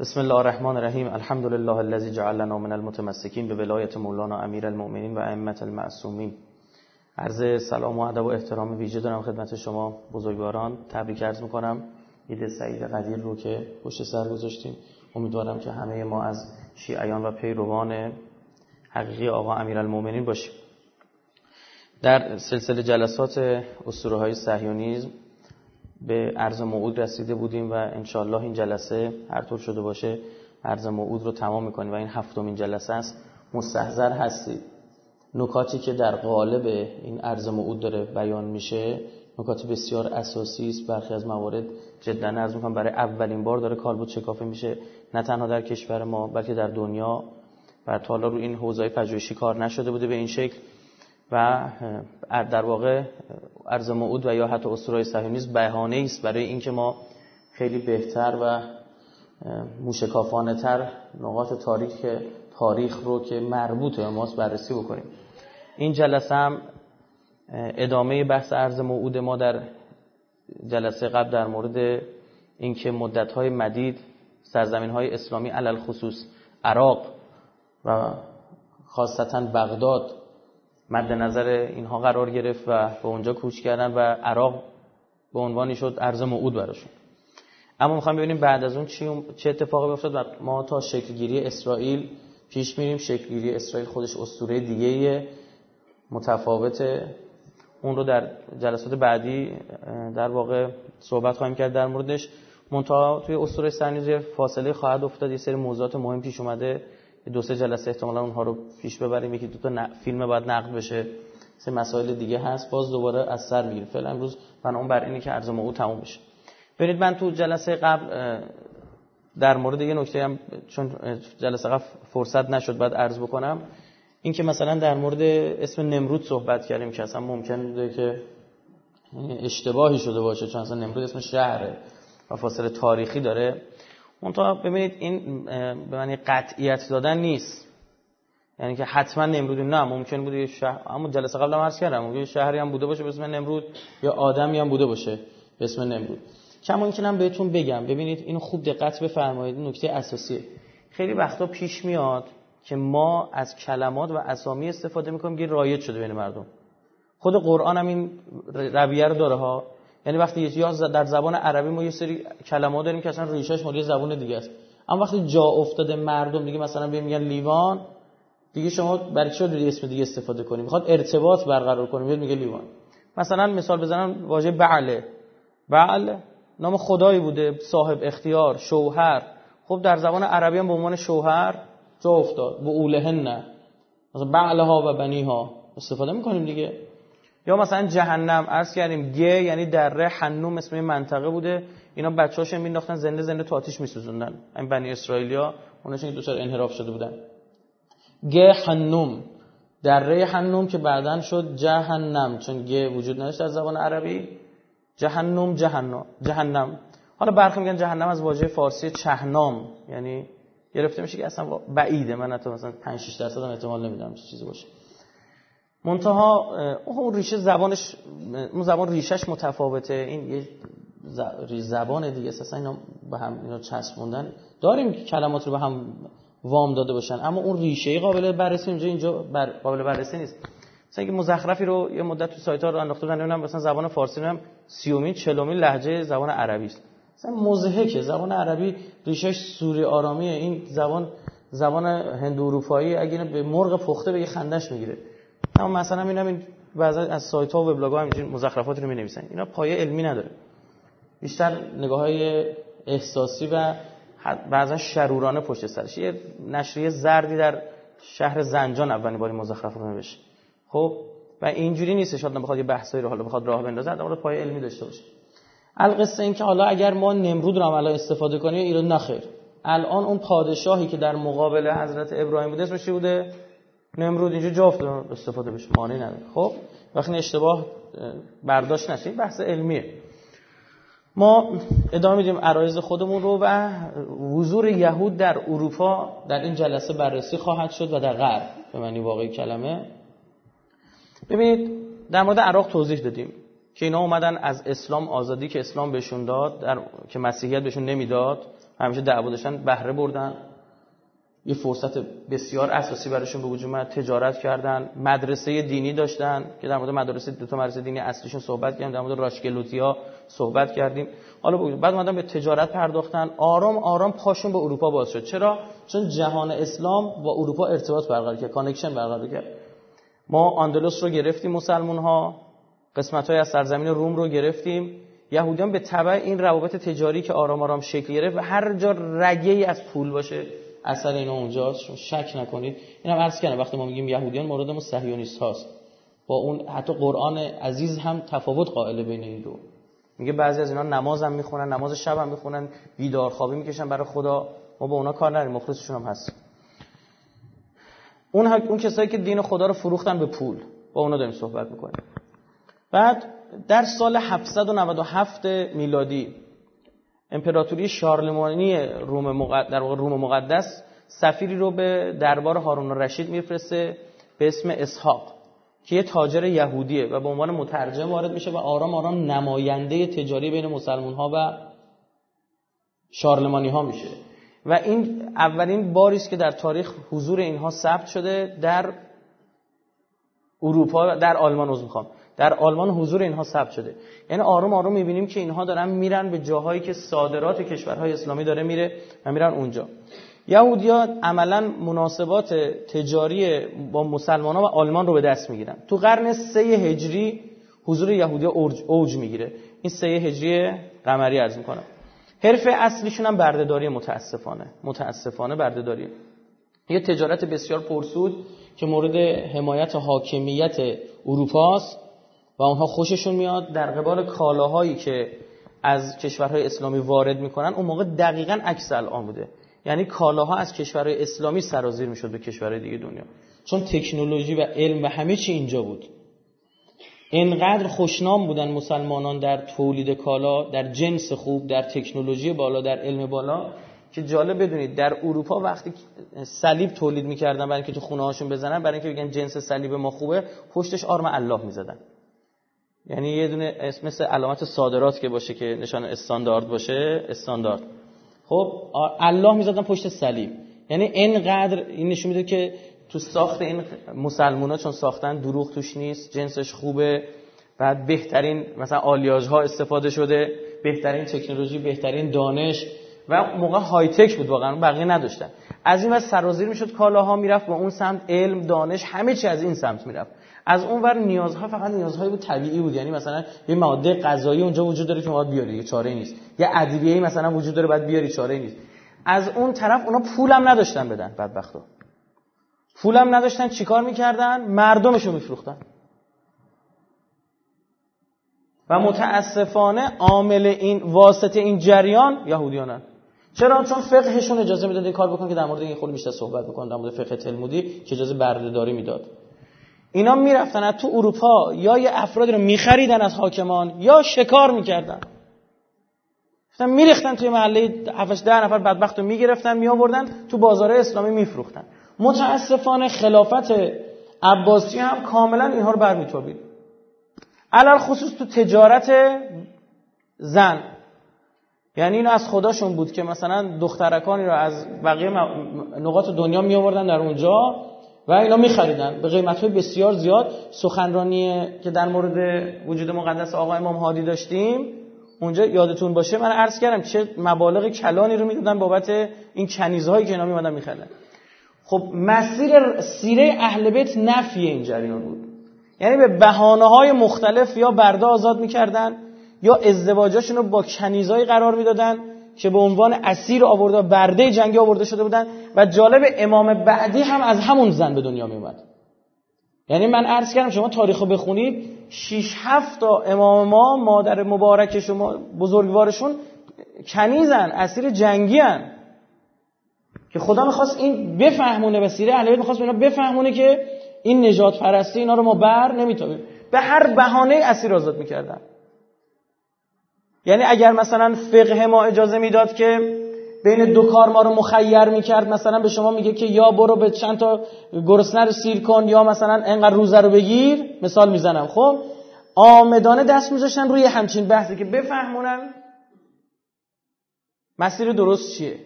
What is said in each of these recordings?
بسم الله الرحمن الرحیم الحمد لله الذي جعلنا من المتمسکین به مولانا امیر المؤمنین و ائمه المعصومین عرض سلام و ادب و احترام ویژه دارم خدمت شما بزرگواران تبریک عرض می‌کنم عید سعید قدیر رو که پشت سر گذاشتیم امیدوارم که همه ما از شیعیان و پیروان حقیقی آقا امیرالمومنین باشیم در سلسله جلسات اسطوره های صهیونیسم به عرض موعود رسیده بودیم و انشالله این جلسه هر طور شده باشه عرض موعود رو تمام می‌کنیم و این هفتمین جلسه است. مستحضر هستید. نکاتی که در قالب این عرض موعود داره بیان میشه نکات بسیار اساسی است. برخی از موارد جدا عرض می‌کنم برای اولین بار داره کالبد شکافه میشه. نه تنها در کشور ما بلکه در دنیا. و تا رو این حوزه پژوهشی کار نشده بوده به این شکل. و در واقع عرض موعود و یا حتی اسطورهای صهیونیسم بهانه است برای اینکه ما خیلی بهتر و موشکافانه تر نقاط تاریخ تاریخ رو که مربوط به ماست بررسی بکنیم. این جلسه هم ادامه بحث عرض موعود ما در جلسه قبل در مورد اینکه مدت‌های مدید سرزمین‌های اسلامی علل خصوص عراق و خاصتا بغداد مد نظر اینها قرار گرفت و به اونجا کوچ کردن و عراق به عنوانی شد ارز موعود براشون. اما می‌خوام ببینیم بعد از اون چی چه اتفاقی افتاد و ما تا شکلگیری اسرائیل پیش میریم. شکلگیری اسرائیل خودش اسطوره دیگه متفاوته. اون رو در جلسات بعدی در واقع صحبت خواهیم کرد در موردش. منتها توی اسطوره سرنیز فاصله خواهد افتاد. یه سری موضوعات مهم پیش اومده. دو سه جلسه احتمالا اونها رو پیش ببریم. یکی دو تا فیلم باید نقد بشه سه مسائل دیگه هست باز دوباره از سر می‌گیره فعلا امروز من اون بر اینه که عرض موعود تموم بشه. ببینید من تو جلسه قبل در مورد یه نکته هم چون جلسه قبل فرصت نشد بعد عرض بکنم. این که مثلا در مورد اسم نمرود صحبت کردیم که اصلا ممکن بوده که اشتباهی شده باشه چون اصلا نمرود اسم شهره و فاصله تاریخی داره. منتها ببینید این به معنی قطعیت دادن نیست. یعنی که حتما نمرود نه ممکن بوده شهر اما جلسه قبل هم عرض کردم ممکن شهری هم بوده باشه به اسم نمرود یا آدمی هم بوده باشه به اسم نمرود. کما اینکه هم بهتون بگم ببینید اینو خوب دقت بفرمایید نکته اساسیه. خیلی وقتا پیش میاد که ما از کلمات و اسامی استفاده می‌کنیم که رایج شده بین مردم. خود قرآن هم این رویه رو داره ها. یعنی وقتی یا در زبان عربی ما یه سری کلمات داریم که اصلا ریشش مال زبان دیگه است. اما وقتی جا افتاده مردم دیگه مثلا میگن لیوان دیگه شما برای چه اسم دیگه استفاده کنیم می‌خواد ارتباط برقرار میاد میگه لیوان. مثلا مثال بزنم واژه بعله. بعل نام خدایی بوده صاحب اختیار شوهر. خب در زبان عربی هم به عنوان شوهر جا افتاد. به اولهن مثلا بعلها و بنیها. استفاده می‌کنیم دیگه. یا مثلا جهنم عرض کردیم گ یعنی دره حنوم اسم منطقه بوده. اینا بچه‌هاش مینداختن زنده زنده تو آتیش میسوزوندن. این بنی اسرائیلیا اوناشون دو سر انحراف شده بودن. گ حنوم دره حنوم که بعدا شد جهنم چون گ وجود نداشت در زبان عربی. جهنم جهنم جهنم. حالا برخی میگن جهنم از واژه فارسی چهنام یعنی گرفته میشه که اصلا بعیده. من حتی مثلا 5 6 درصد احتمال نمیدم چیزی باشه. منتها اون ریشه زبانش اون زبان ریشش متفاوته. این یه زبان دیگه اساسا اینا به هم اینا چسبوندن. داریم که کلمات رو به هم وام داده باشن اما اون ریشه قابل بررسی اینجا اینجا بر... قابل بررسی نیست. مثلا اینکه مزخرفی رو یه مدت تو سایت ها رو انداخته بودن نمی‌دونم مثلا زبان فارسی هم سیومین چلومین لهجه زبان عربی است. مثلا مزهکه زبان عربی ریشش سوری آرامیه. این زبان زبان هند اروپایی اگه به مرغ پخته به خندش می‌گیره. اما مثلا می‌بینم این بعضی از سایت ها و وبلاگ ها همینجوری مزخرفات رو می نویسن اینا پایه علمی نداره. بیشتر نگاه های احساسی و بعضا شرورانه پشت سرش. یه نشریه زردی در شهر زنجان اولین باری رو نوشت خب؟ و اینجوری نیستش حالا بخواد یه بحثایی رو حالا بخواد راه بندازه در مورد پایه علمی داشته باشه. القصه این که حالا اگر ما نمرود رو عملا استفاده کنیم ایران نخیر. الان اون پادشاهی که در مقابل حضرت ابراهیم بوده اسمش چی بوده؟ نمرود اینجا جفت استفاده بشه. مانعی نداره. خب وقتی اشتباه برداشت نشه بحث علمیه. ما ادامه میدیم عرایز خودمون رو و حضور یهود در اروپا در این جلسه بررسی خواهد شد و در غرب. به معنی واقعی کلمه. ببینید در مورد عراق توضیح دادیم که اینا اومدن از اسلام آزادی که اسلام بهشون داد در... که مسیحیت بهشون نمی‌داد همیشه دعوا داشتن بهره بردن. یه فرصت بسیار اساسی براشون به وجود تجارت کردن مدرسه دینی داشتن که در مورد مدرسه دو تا مدرسه دینی اصلیشون صحبت کردیم در مورد راس گلوتیا صحبت کردیم. حالا بعد اومدن به تجارت پرداختن. آرام آرام پاشون به اروپا باز شد. چرا؟ چون جهان اسلام با اروپا ارتباط برقرار کرد connection برقرار کرد. ما آندلس رو گرفتیم مسلمون ها از سرزمین روم رو گرفتیم. یهودیان به تبع این روابط تجاری که آرام آرام شکل گرفت و هر جا رگه از پول باشه اثر اینا اونجاست شک نکنید. اینم عرض کردم وقتی ما میگیم یهودیان موردمون صهیونیست هاست با اون حتی قرآن عزیز هم تفاوت قائل بین این دو. میگه بعضی از اینا نماز هم می‌خونن نماز شب هم می‌خونن بیدار خوابی می‌کشن برای خدا. ما با اونا کار نداریم مخلصشون هم هست. اون اون کسایی که دین خدا رو فروختن به پول. با اونا داریم صحبت می‌کنیم. بعد در سال 797 میلادی امپراتوری شارلمانی روم مقدس در واقع روم مقدس سفیری رو به دربار هارون رشید میفرسته به اسم اسحاق که یه تاجر یهودیه و به عنوان مترجم وارد میشه و آرام آرام نماینده تجاری بین مسلمان ها و شارلمانی ها میشه. و این اولین باری است که در تاریخ حضور اینها ثبت شده در اروپا در آلمان عضو می‌خوام. در آلمان حضور اینها ثبت شده. یعنی آروم آروم می‌بینیم که اینها دارن میرن به جاهایی که صادرات کشورهای اسلامی داره میره و میرن اونجا. یهودیا عملا مناسبات تجاری با مسلمان ها و آلمان رو به دست می‌گیرن. تو قرن سه هجری حضور یهودیا اوج, می‌گیره. این سه هجری قمری عرض می‌کنم. حرف اصلیشون هم بردهداری متاسفانه. متاسفانه بردهداری. یه تجارت بسیار پرسود که مورد حمایت حاکمیت اروپاست. و اونها خوششون میاد. در قبال کالاهایی که از کشورهای اسلامی وارد می‌کنن اون موقع دقیقا عکس الان بوده. یعنی کالاها از کشورهای اسلامی سرازیر می‌شد به کشورهای دیگه دنیا. چون تکنولوژی و علم و همه چی اینجا بود. انقدر خوشنام بودن مسلمانان در تولید کالا در جنس خوب در تکنولوژی بالا در علم بالا که جالب بدونید در اروپا وقتی صلیب تولید می‌کردن برای اینکه تو خونه هاشون بزنن برای اینکه بگن جنس صلیب ما خوبه پشتش آرم الله می‌زدن. یعنی یه دونه اسم مثل علامت صادرات که باشه که نشان استاندارد باشه استاندارد. خب الله می‌زدن پشت صلیب. یعنی اینقدر این نشون میده که تو ساخت این مسلمونا چون ساختن دروغ توش نیست جنسش خوبه. بعد بهترین مثلا ها استفاده شده بهترین تکنولوژی بهترین دانش و موقع های تک بود واقعا بقیه نداشتن. از این وقت سرازیر می‌شد کالاها می‌رفت و اون سمت علم دانش همه چی از این سمت می‌رفت. از اون ور نیازها فقط نیازهای بود طبیعی بود. یعنی مثلا یه ماده غذایی اونجا وجود داره که باید بیاری یه چاره نیست. یه ادویه‌ای مثلا وجود داره باید بیاری چاره نیست. از اون طرف اونا پولم نداشتن بدن بدبختا پولم نداشتن چیکار می‌کردن؟ مردمشو میفروختن. و متاسفانه عامل این واسطه این جریان یهودیانن. چرا؟ چون فقهشون اجازه می‌داد این کار بکن که در مورد این خود بیشتر صحبت بکنن در مورد فقه تلمودی که اجازه بردهداری می‌داد. اینا می‌رفتن از تو اروپا یا یه افرادی رو میخریدن از حاکمان یا شکار می‌کردن. گفتن میریختن توی محله 7 ده نفر بدبخت رو می‌گرفتن میآوردن تو بازار اسلامی میفروختن. متاسفانه خلافت عباسی هم کاملا اینها رو برمیتابید. علال خصوص تو تجارت زن. یعنی این از خداشون بود که مثلا دخترکانی رو از بقیه نقاط دنیا می آوردن در اونجا. و اینا میخریدن. به قیمت های بسیار زیاد. سخنرانی که در مورد وجود مقدس آقای امام هادی داشتیم اونجا یادتون باشه من عرض کردم چه مبالغ کلانی رو می‌دادن بابت این کنیزهایی که اینا میمدن میخریدن. خب مسیر سیره اهل بیت نفی این جریان بود. یعنی به بهانه های مختلف یا برده آزاد می‌کردن یا ازدواجاشون رو با کنیزهایی قرار می‌دادن که به عنوان اسیر آورده برده جنگی آورده شده بودن و جالب امام بعدی هم از همون زن به دنیا می اومد یعنی من عرض کردم شما تاریخو بخونید 6 7 تا امام ما مادر مبارک شما بزرگوارشون کنیزن اسیر جنگی هن. که خدا می‌خواست این بفهمونه و سیره می‌خواست اینا بفهمونه که این نجات پرستی اینا رو ما بر نمیتابیم. به هر بهانه اسیر آزاد می‌کردن. یعنی اگر مثلا فقه ما اجازه می‌داد که بین دو کار ما رو مخیر می‌کرد مثلا به شما میگه که یا برو به چند تا گرسنه رو سیر کن یا مثلا انقدر روزه رو بگیر. مثال می‌زنم خب؟ آمدانه دست میذاشتن روی همچین بحثی که بفهمونن مسیر درست چیه.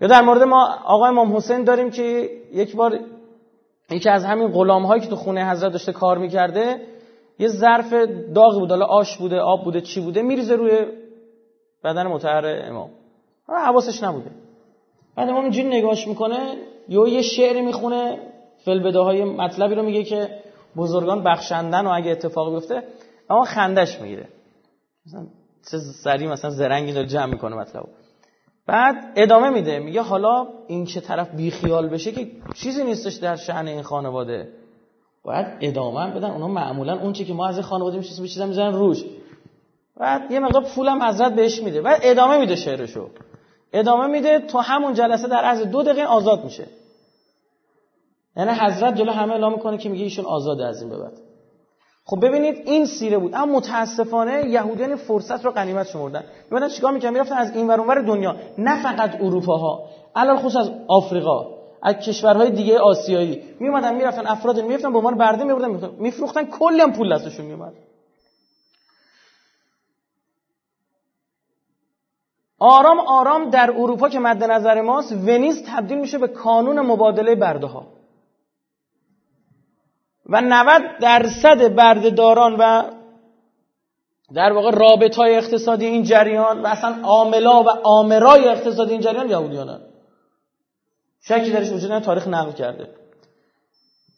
یا در مورد ما آقای امام حسین داریم که یک بار یکی از همین غلام هایی که تو خونه حضرت داشته کار می‌کرده یه ظرف داغی بود حالا آش بوده آب بوده چی بوده میریزه روی بدن متحر امام. حواسش نبوده. بعد امام اینجوری نگاهش می‌کنه یا یه شعری می‌خونه فلبده های مطلبی رو میگه که بزرگان بخشندن و اگه اتفاق بیفته اما خندش می‌گیره. مثلا سری مثلا زرنگی داره جمع می‌کنه مطلبو بعد ادامه میده میگه حالا این چه طرف بیخیال بشه که چیزی نیستش در شأن این خانواده. باید ادامه بدن. اونا معمولا اون چی که ما از خانواده میشه به چیزا می‌ذارن روش. بعد یه مقدار پولم حضرت بهش میده. بعد ادامه میده شعرشو. ادامه میده تو همون جلسه در عرض دو دقیقه آزاد میشه. یعنی حضرت جلو همه اعلام می‌کنه که میگه ایشون آزاده از این به بعد. خب ببینید این سیره بود. اما متاسفانه یهودیان فرصت رو غنیمت شمردن. می‌بینن چیکار می‌کنن می‌رفتن از این ور دنیا. نه فقط اروپا ها علل خصوص از آفریقا. از کشورهای دیگه آسیایی. میومدن می‌رفتن افراد می‌رفتن به عنوان برده میبردن میفروختن کلی هم پول دستشون میومد آرام آرام در اروپا که مد نظر ماست ونیز تبدیل میشه به کانون مبادله برده ها و 90 درصد بردهداران و در واقع رابط های اقتصادی این جریان و اصلا عاملا و آمرای اقتصادی این جریان یهودیانن. شکی درش وجود تاریخ نقل کرده.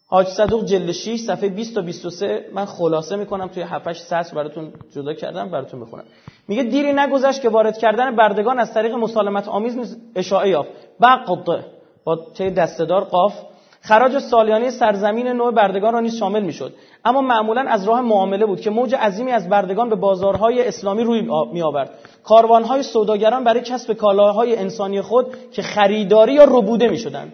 حاج صدوق جلد 6 صفحه 20 تا 23 من خلاصه می‌کنم توی 7 8 سطر براتون جدا کردم براتون می‌خونم میگه دیری نگذشت که وارد کردن بردگان از طریق مسالمت آمیز اشاعه یافت. بقد با ته دستدار قاف خراج سالیانه سرزمین نوع بردگان را نیز شامل می‌شد. اما معمولا از راه معامله بود که موج عظیمی از بردگان به بازارهای اسلامی روی می آورد کاروانهای سوداگران برای کسب کالاهای انسانی خود که خریداری یا ربوده می شدند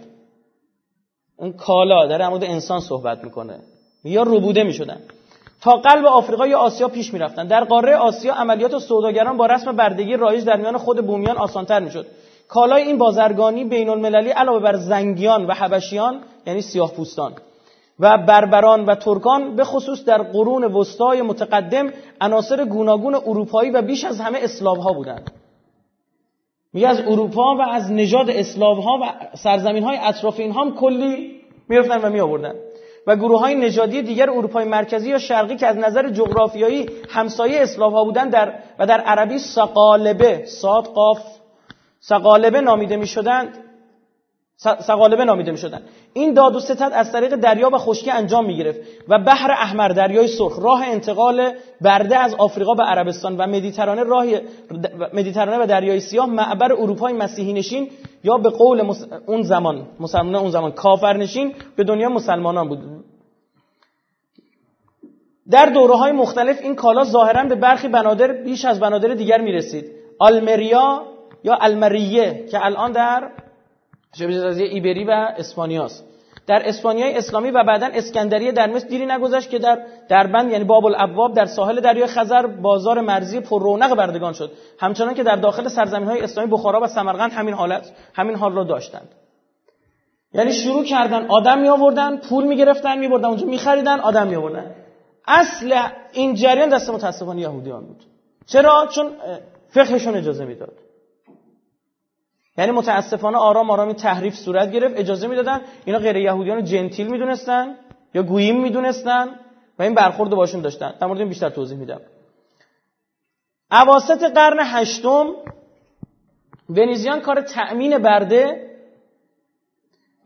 اون کالا در مورد انسان صحبت می‌کنه. یا ربوده می شدند تا قلب آفریقا یا آسیا پیش می رفتن. در قاره آسیا عملیات سوداگران با رسم بردگی رایج در میان خود بومیان آسانتر می شد کالای این بازرگانی بین المللی علاوه بر زنگیان و حبشیان یعنی سیاه پوستان. و بربران و ترکان به خصوص در قرون وسطای متقدم عناصر گوناگون اروپایی و بیش از همه اسلاو ها بودند. میگه از اروپا و از نژاد اسلاو ها و سرزمین های اطراف اینها هم کلی می‌رفتن و می آوردن و گروه های نژادی دیگر اروپای مرکزی یا شرقی که از نظر جغرافیایی همسایه اسلاو ها بودند در و در عربی سقالبه ساد قاف سقالبه نامیده می شدند سقالبه نامیده می شدن. این داد و ستد از طریق دریا و خشکی انجام می گرفت و بحر احمر دریای سرخ راه انتقال برده از آفریقا به عربستان و مدیترانه راه مدیترانه و دریای سیاه معبر اروپای مسیحی نشین یا به قول اون زمان مسلمان اون زمان کافر نشین به دنیا مسلمانان بود در دوره های مختلف این کالا ظاهرا به برخی بنادر بیش از بنادر دیگر می رسید آلمریا یا المریه که الان در شبه ایبری و اسپانیاست. در اسپانیای اسلامی و بعدا اسکندریه در مصر دیری نگذشت که در دربند یعنی باب الابواب در ساحل دریای خزر بازار مرزی پر رونق بردگان شد. همچنان که در داخل سرزمین های اسلامی بخارا و سمرقند همین حالت همین حال را داشتند. یعنی شروع کردن آدم می آوردن پول می گرفتن می بردن اونجا می خریدن آدم می آوردن اصل این جریان دست متاسفانه یهودیان بود. چرا؟ چون فقهشون اجازه می‌داد. یعنی متاسفانه آرام آرام تحریف صورت گرفت اجازه می‌دادن اینا غیر یهودیان جنتیل می‌دونستن یا گوییم می‌دونستن و این برخورد باشون داشتن. در مورد این بیشتر توضیح میدم. اواسط قرن هشتم ونیزیان کار تأمین برده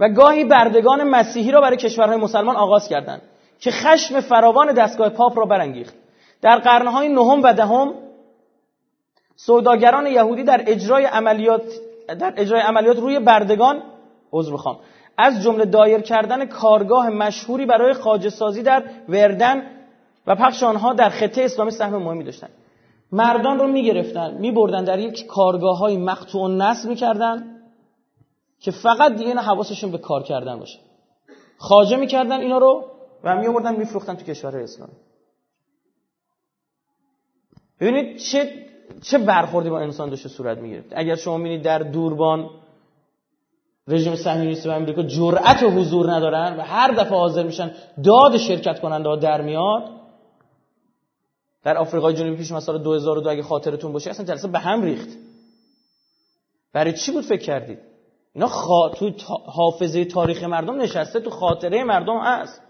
و گاهی بردگان مسیحی را برای کشورهای مسلمان آغاز کردند که خشم فراوان دستگاه پاپ را برانگیخت. در قرنهای نهم و دهم سوداگران یهودی در اجرای عملیات در اجرای عملیات روی بردگان عذر بخوام از جمله دایر کردن کارگاه مشهوری برای خاجه سازی در وردن و پخش آنها در خطه اسلامی سهم مهمی داشتن. مردان رو می‌گرفتن میبردن در یک کارگاه های نصب می‌کردن که فقط دیگه اینا حواسشون به کار کردن باشه. خاجه می‌کردن اینا رو و میبردن میفروختن تو کشور اسلامی. ببینید چه چه برخوردی با انسان داشته صورت می‌گرفت اگر شما می‌بینید در دوربان رژیم صهیونیست و امریکا جرأت حضور ندارن و هر دفعه حاضر میشن داد شرکت کننده ها در میاد در آفریقای جنوبی پیش مثلا 2002 اگه خاطرتون باشه اصلا جلسه به هم ریخت. برای چی بود فکر کردید؟ اینا خا... تو حافظه تاریخ مردم نشسته تو خاطره مردم هست.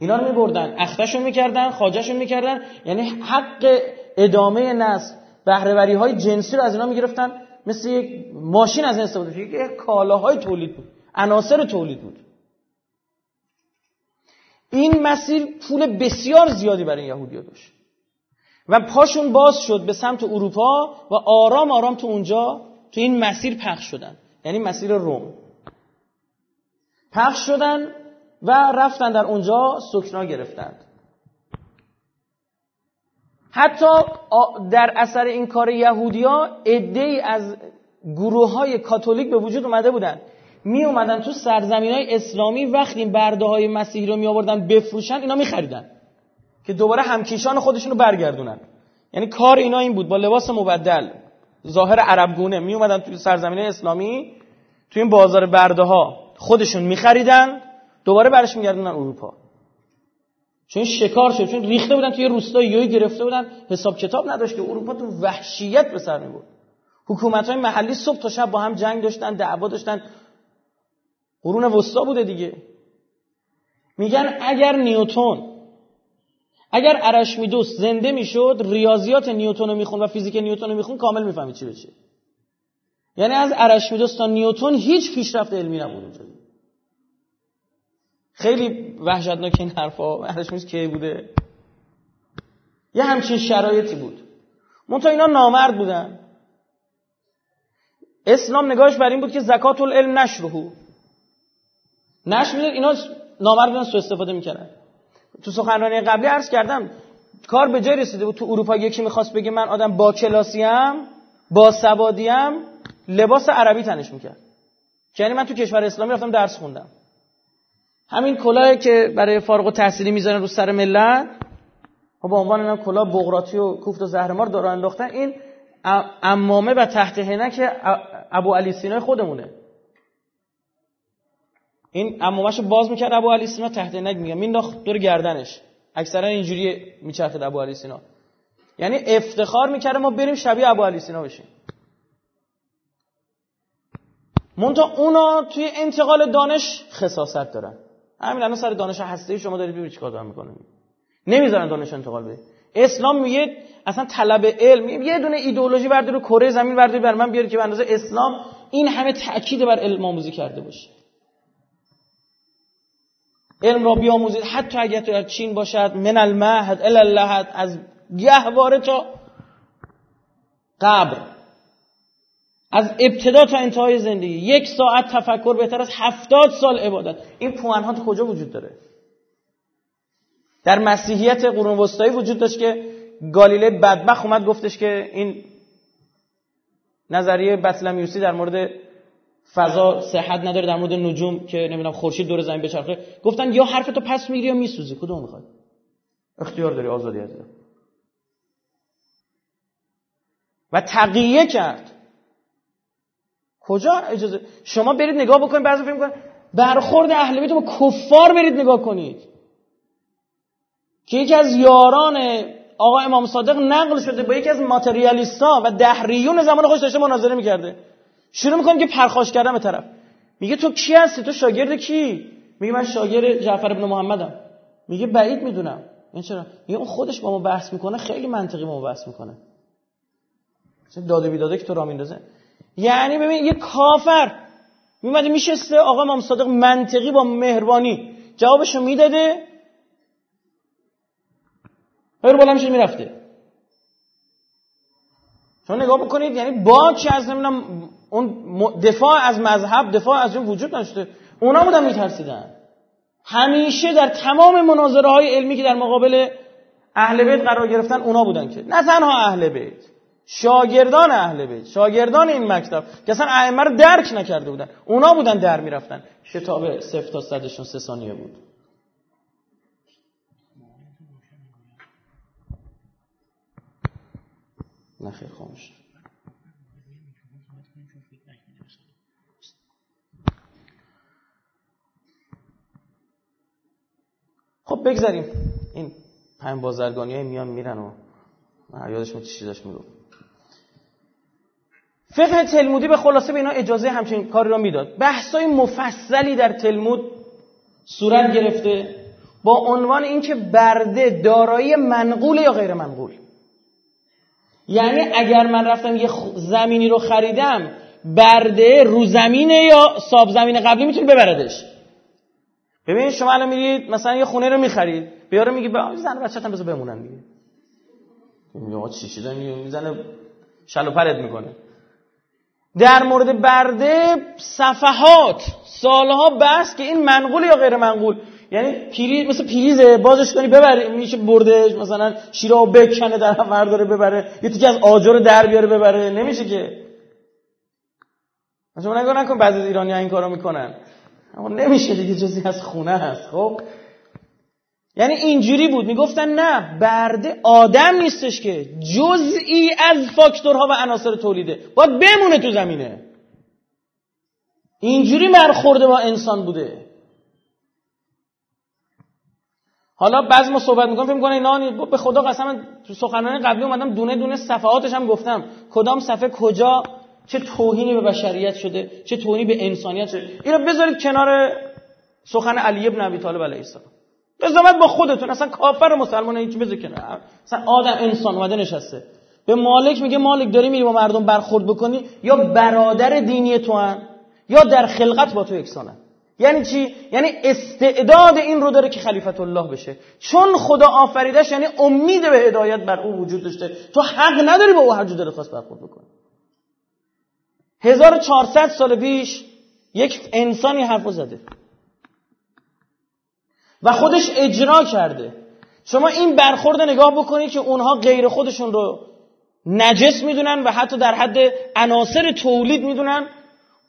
اینا رو میبردن اختشون می‌کردن خاجهشون می‌کردن یعنی حق ادامه نسل. بهرهوری های جنسی رو از اینا می‌گرفتن. مثل یک ماشین از این استفاده یک کالاهای تولید بود. عناصر تولید بود. این مسیر پول بسیار زیادی برای یهودیا داشت. و پاشون باز شد به سمت اروپا و آرام آرام تو اونجا تو این مسیر پخش شدن. یعنی مسیر روم. پخش شدن و رفتن در اونجا سکنا گرفتند. حتی در اثر این کار یهودیا ای از گروه های کاتولیک به وجود اومده بودن. می اومدن تو سرزمین های اسلامی وقتی این برده های مسیحی رو می آوردن بفروشن اینا می خریدن. که دوباره همکیشان خودشون رو برگردونن. یعنی کار اینا این بود. با لباس مبدل ظاهر عربگونه. می اومدن توی سرزمین اسلامی توی این بازار برده ها خودشون می خریدن دوباره برش میگردونن اروپا. چون شکار شد چون ریخته بودن توی روستا یوی گرفته بودن حساب کتاب نداشت که اروپا تو وحشیت به سر می‌برد. حکومت های محلی صبح تا شب با هم جنگ داشتن دعوا داشتن. قرون وسطا بوده دیگه. میگن اگر نیوتون اگر ارشمیدس زنده می‌شد ریاضیات نیوتون رو میخون و فیزیک نیوتون رو میخون کامل می‌فهمید چی بشه. یعنی از ارشمیدس تا نیوتون هیچ پیشرفت علمی نبود اونجا. خیلی وحشتناک این حرفا ارشمیدس کی بوده. یه همچین شرایطی بود. منتها اینا نامرد بودن. اسلام نگاهش بر این بود که زکات العلم نشرهو. نشر می‌داد اینا نامرد بودن سو استفاده می‌کردن. تو سخنرانی قبلی عرض کردم کار به جای رسیده بود تو اروپا یکی می‌خواست بگه من آدم با کلاسیم با سوادیم لباس عربی تنش می‌کرد. یعنی من تو کشور اسلامی رفتم درس خوندم. همین کلاهی که برای فارغ و تحصیلی می‌ذارن رو سر ملت و با عنوان اینا کلاه بغراتی و کوفت و زهرمار دارن انداختن. این امامه و تحت هنک ابو علی سینا خودمونه. این امامش باز می‌کرد ابو علی سینا تحت هنک میگه. مینداخت دور گردنش. اکثرا اینجوری میچرخید ابو علی سینا. یعنی افتخار می‌کرده ما بریم شبیه ابو علی سینا بشیم. مونتا اونا توی انتقال دانش خصاصت دارن. همین الان سر دانش هسته شما دارید ببینید چیکار دارن می‌کنه نمی‌ذارن دانش انتقال بده. اسلام میگه اصلا طلب علم یه دونه ایدئولوژی بردار رو کره زمین بردار بر من بیاره که به اندازه اسلام این همه تاکید بر علم آموزی کرده باشه. علم را بیاموزید. حتی اگر تو چین باشد من المهد الی از گهواره تا قبر. از ابتدا تا انتهای زندگی. یک ساعت تفکر بهتر از هفتاد سال عبادت. این پوان ها تو کجا وجود داره؟ در مسیحیت قرون وسطایی وجود داشت که گالیله بدبخ اومد گفتش که این نظریه بطلمیوسی در مورد فضا صحت نداره در مورد نجوم که نمی‌دونم خورشید دور زمین بچرخه. گفتن یا حرفتو پس می‌گیری یا میسوزی. کدوم می‌خوای؟ اختیار داری آزادی هست و تقیه کرد. کجا اجازه؟ شما برید نگاه بکنید بعضی فکر می‌کنن برخورد اهل بیت با کفار برید نگاه کنید. که یکی از یاران آقا امام صادق نقل شده با یکی از ماتریالیستا و دهریون زمان خودش داشته مناظره می‌کرده. شروع می‌کنه که پرخاش کردن به طرف. میگه تو کی هستی؟ تو شاگرد کی؟ میگه من شاگرد جعفر ابن محمدم. میگه بعید می‌دونم. این چرا؟ میگه اون خودش با ما بحث می‌کنه خیلی منطقی با ما بحث می‌کنه. داده بیداده که تو را میندازه؟ یعنی ببین یه کافر. میومده میشسته آقا امام صادق منطقی با مهربانی. جوابشو می‌داده. هر بالا میشه می‌رفته. چون نگاه بکنید یعنی با چی از نمی‌دونم اون دفاع از مذهب دفاع از اون وجود نشده اونا بودن میترسیدن. همیشه در تمام مناظره های علمی که در مقابل اهل بیت قرار گرفتن اونا بودن که. نه تنها اهل بیت. شاگردان اهل بیت شاگردان این مکتب که اصلا ائمه رو درک نکرده بودن. اونا بودن در می‌رفتن. شتاب صفر تا صدشون سه ثانیه بود. نخیر خاموش خب بگذاریم. این پنج بازرگانی های میان میرن و یادش چی چیزاش می‌گفت فقه تلمودی به خلاصه به اینا اجازه همچین کاری را می‌داد. بحثای مفصلی در تلمود صورت گرفته با عنوان اینکه برده دارایی منقول یا غیر منقول. یعنی اگر من رفتم یه زمینی رو خریدم برده رو زمینه یا ساب زمین قبلی می‌تونه ببردش؟ ببینید شما الان میرید مثلا یه خونه رو می‌خرید بیاره میگه به زن بچه هم بذار بمونن دیگه. میگه چی شده می‌زنه شلو پرد می‌کنه. در مورد برده صفحات سالها بس که این منقول یا غیر منقول. یعنی پیری مثل پیریزه بازش کنی ببره میشه بردش مثلا شیرا بکنه در هم داره ببره. یه تیکه از آجر در بیاره ببره. نمیشه که. شما نگاه نکن بعضی ایرانی ها این کارو می‌کنن. اما نمیشه دیگه جزی از خونه هست. خب؟ یعنی اینجوری بود. می‌گفتن نه برده آدم نیستش که جزئی از فاکتورها و عناصر تولیده. باید بمونه تو زمینه. اینجوری برخورده با انسان بوده. حالا بعضی ما صحبت می‌کنم فکر می‌کنه اینا به خدا قسم تو سخنرانی قبلی اومدم دونه دونه صفحاتش هم گفتم. کدام صفحه کجا؟ چه توهینی به بشریت شده؟ چه توهینی به انسانیت شده؟ اینو بذارید کنار سخن علی ابن ابی طالب علیه السلام. بذارید با خودتون. اصلا کافر مسلمان هیچ بذار کنار اصلا آدم انسان اومده نشسته. به مالک میگه مالک داری میری با مردم برخورد بکنی؟ یا برادر دینی تو هن یا در خلقت با تو یکسانن یعنی چی؟ یعنی استعداد این رو داره که خلیفت الله بشه. چون خدا آفریدش یعنی امید به هدایت بر او وجود داشته. تو حق نداری با او هر جور خواست برخورد بکنی. 1400 سال پیش یک انسانی حرف زده. و خودش اجرا کرده. شما این برخورد نگاه بکنید که اونها غیر خودشون رو نجس می‌دونن و حتی در حد عناصر تولید می‌دونن.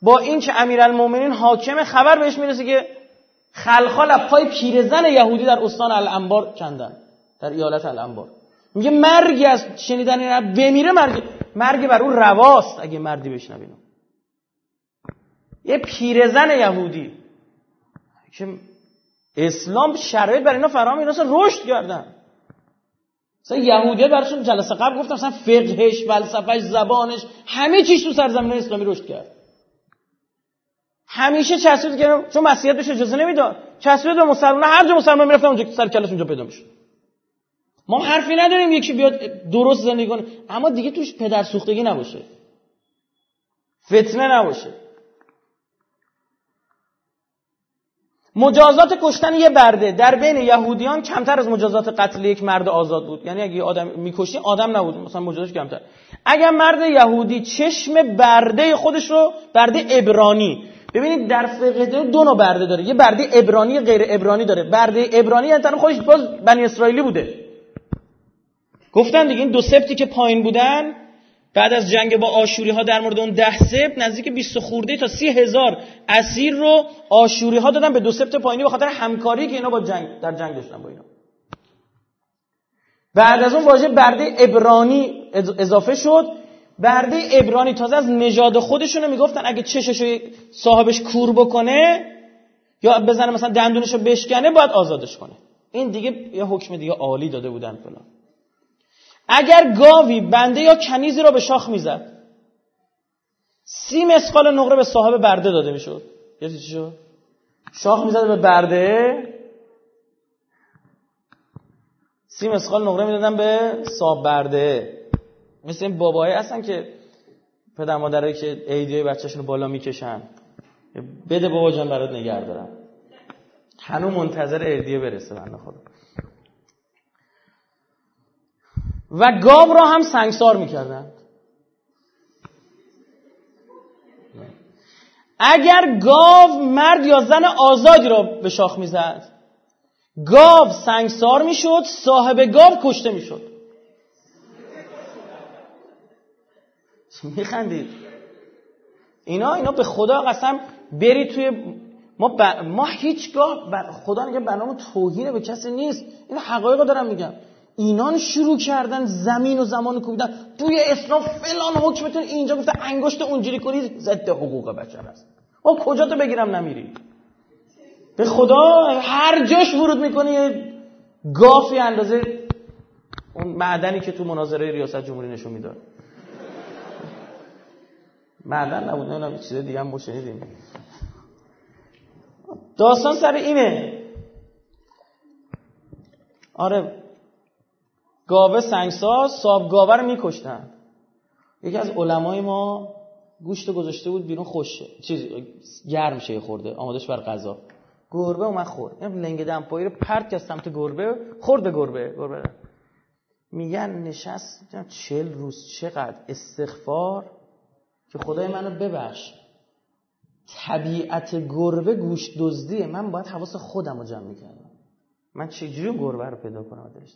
با این که امیرالمومنین حاکم خبر بهش می‌رسه که خلخال پای پیرزن یهودی در استان الانبار کندن در ایالت الانبار. میگه مرگی از شنیدن این بمیره مرگ مرگ بر اون رواست اگه مردی بشنوینو یه پیرزن یهودی. که اسلام شرایط برای اینا فراهم اینا رشد کردن. مثلا یهودیت براشون جلسه قبل گفتم مثلا فقهش فلسفهش زبانش همه چیز تو سرزمین اسلامی رشد کرد. همیشه چسبید که چون مسیحیت بهش اجازه نمی‌داد. چسبید به مسلمان هر جا مسلمان می‌رفتن اونجا سر کلاش اونجا پیدا می‌شد. ما حرفی نداریم یکی بیاد درست زندگی کنه. اما دیگه توش پدر سوختگی نباشه. فتنه نباشه. مجازات کشتن یه برده. در بین یهودیان کمتر از مجازات قتل یک مرد آزاد بود. یعنی اگه آدم می‌کشی آدم نبود. مثلا مجازاتش کمتر. اگر مرد یهودی چشم برده خودش رو برده ابرانی. ببینید در فقه دو نوع برده داره. یه برده ابرانی غیر ابرانی داره. برده ابرانی یعنی خودش باز بنی اسرائیلی بوده. گفتن دیگه این دو سبتی که پایین بودن بعد از جنگ با آشوری ها در مورد اون ده سبت نزدیک 20 خورده تا سی هزار اسیر رو آشوری ها دادن به دو سبت پایینی به خاطر همکاری که اینا با جنگ در جنگ داشتن با اینا. بعد از اون واژه برده ابرانی اضافه شد. برده ابرانی تازه از نژاد خودشونو می‌گفتن اگه چششو صاحبش کور بکنه یا بزنه مثلا دندونشو بشکنه باید آزادش کنه. این دیگه یه حکم دیگه عالی داده بودن فلان. اگر گاوی بنده یا کنیزی را به شاخ می‌زد. سی مسقال نقره به صاحب برده داده می‌شد. یه چی شد؟ شاخ می‌زد به برده. سی مسقال نقره می‌دادن به صاحب برده. مثل این بابایی هستن که پدر مادرایی که ایدیای بچهشون بالا می‌کشن. بده بابا جان برات نگه دارم هنو منتظر ایدیه برسه بنده خدا. و گاو را هم سنگسار می‌کردن اگر گاو مرد یا زن آزادی را به شاخ می‌زد گاو سنگسار می‌شد صاحب گاو کشته می‌شد. میخندید؟ اینا اینا به خدا قسم برید توی ما, ب... ما هیچگاه بر... خدا میگه برنامه توهین به کسی نیست. این حقایق دارم میگم. اینان شروع کردن زمین و زمان کوبیدن. توی اسلام فلان حکمتون اینجا گفته انگشت اونجوری کنید ضد حقوق بشر است. ما کجا تو بگیرم نمیری؟ به خدا هر جاش ورود می‌کنی گافی اندازه اون معدنی که تو مناظره ریاست جمهوری نشون می‌داد. معدن نبود نه چیز دیگه هم شنیدیم. داستان سر اینه. آره گاوه سنگساز صاب گاوه رو میکشتن یکی از علمای ما گوشت گذاشته بود بیرون خوشه چیز گرم شه خورده. آمادش بر غذا. گربه اومد خورد. این لنگ دمپایی رو پرت از سمت گربه. خورد به گربه. گربه. میگن نشست چل روز چقدر استغفار؟ که خدای منو ببخش. طبیعت گربه گوشت دزدیه. من باید حواس خودم رو جمع می‌کردم. من چجوری گربه رو پیدا کنم دلش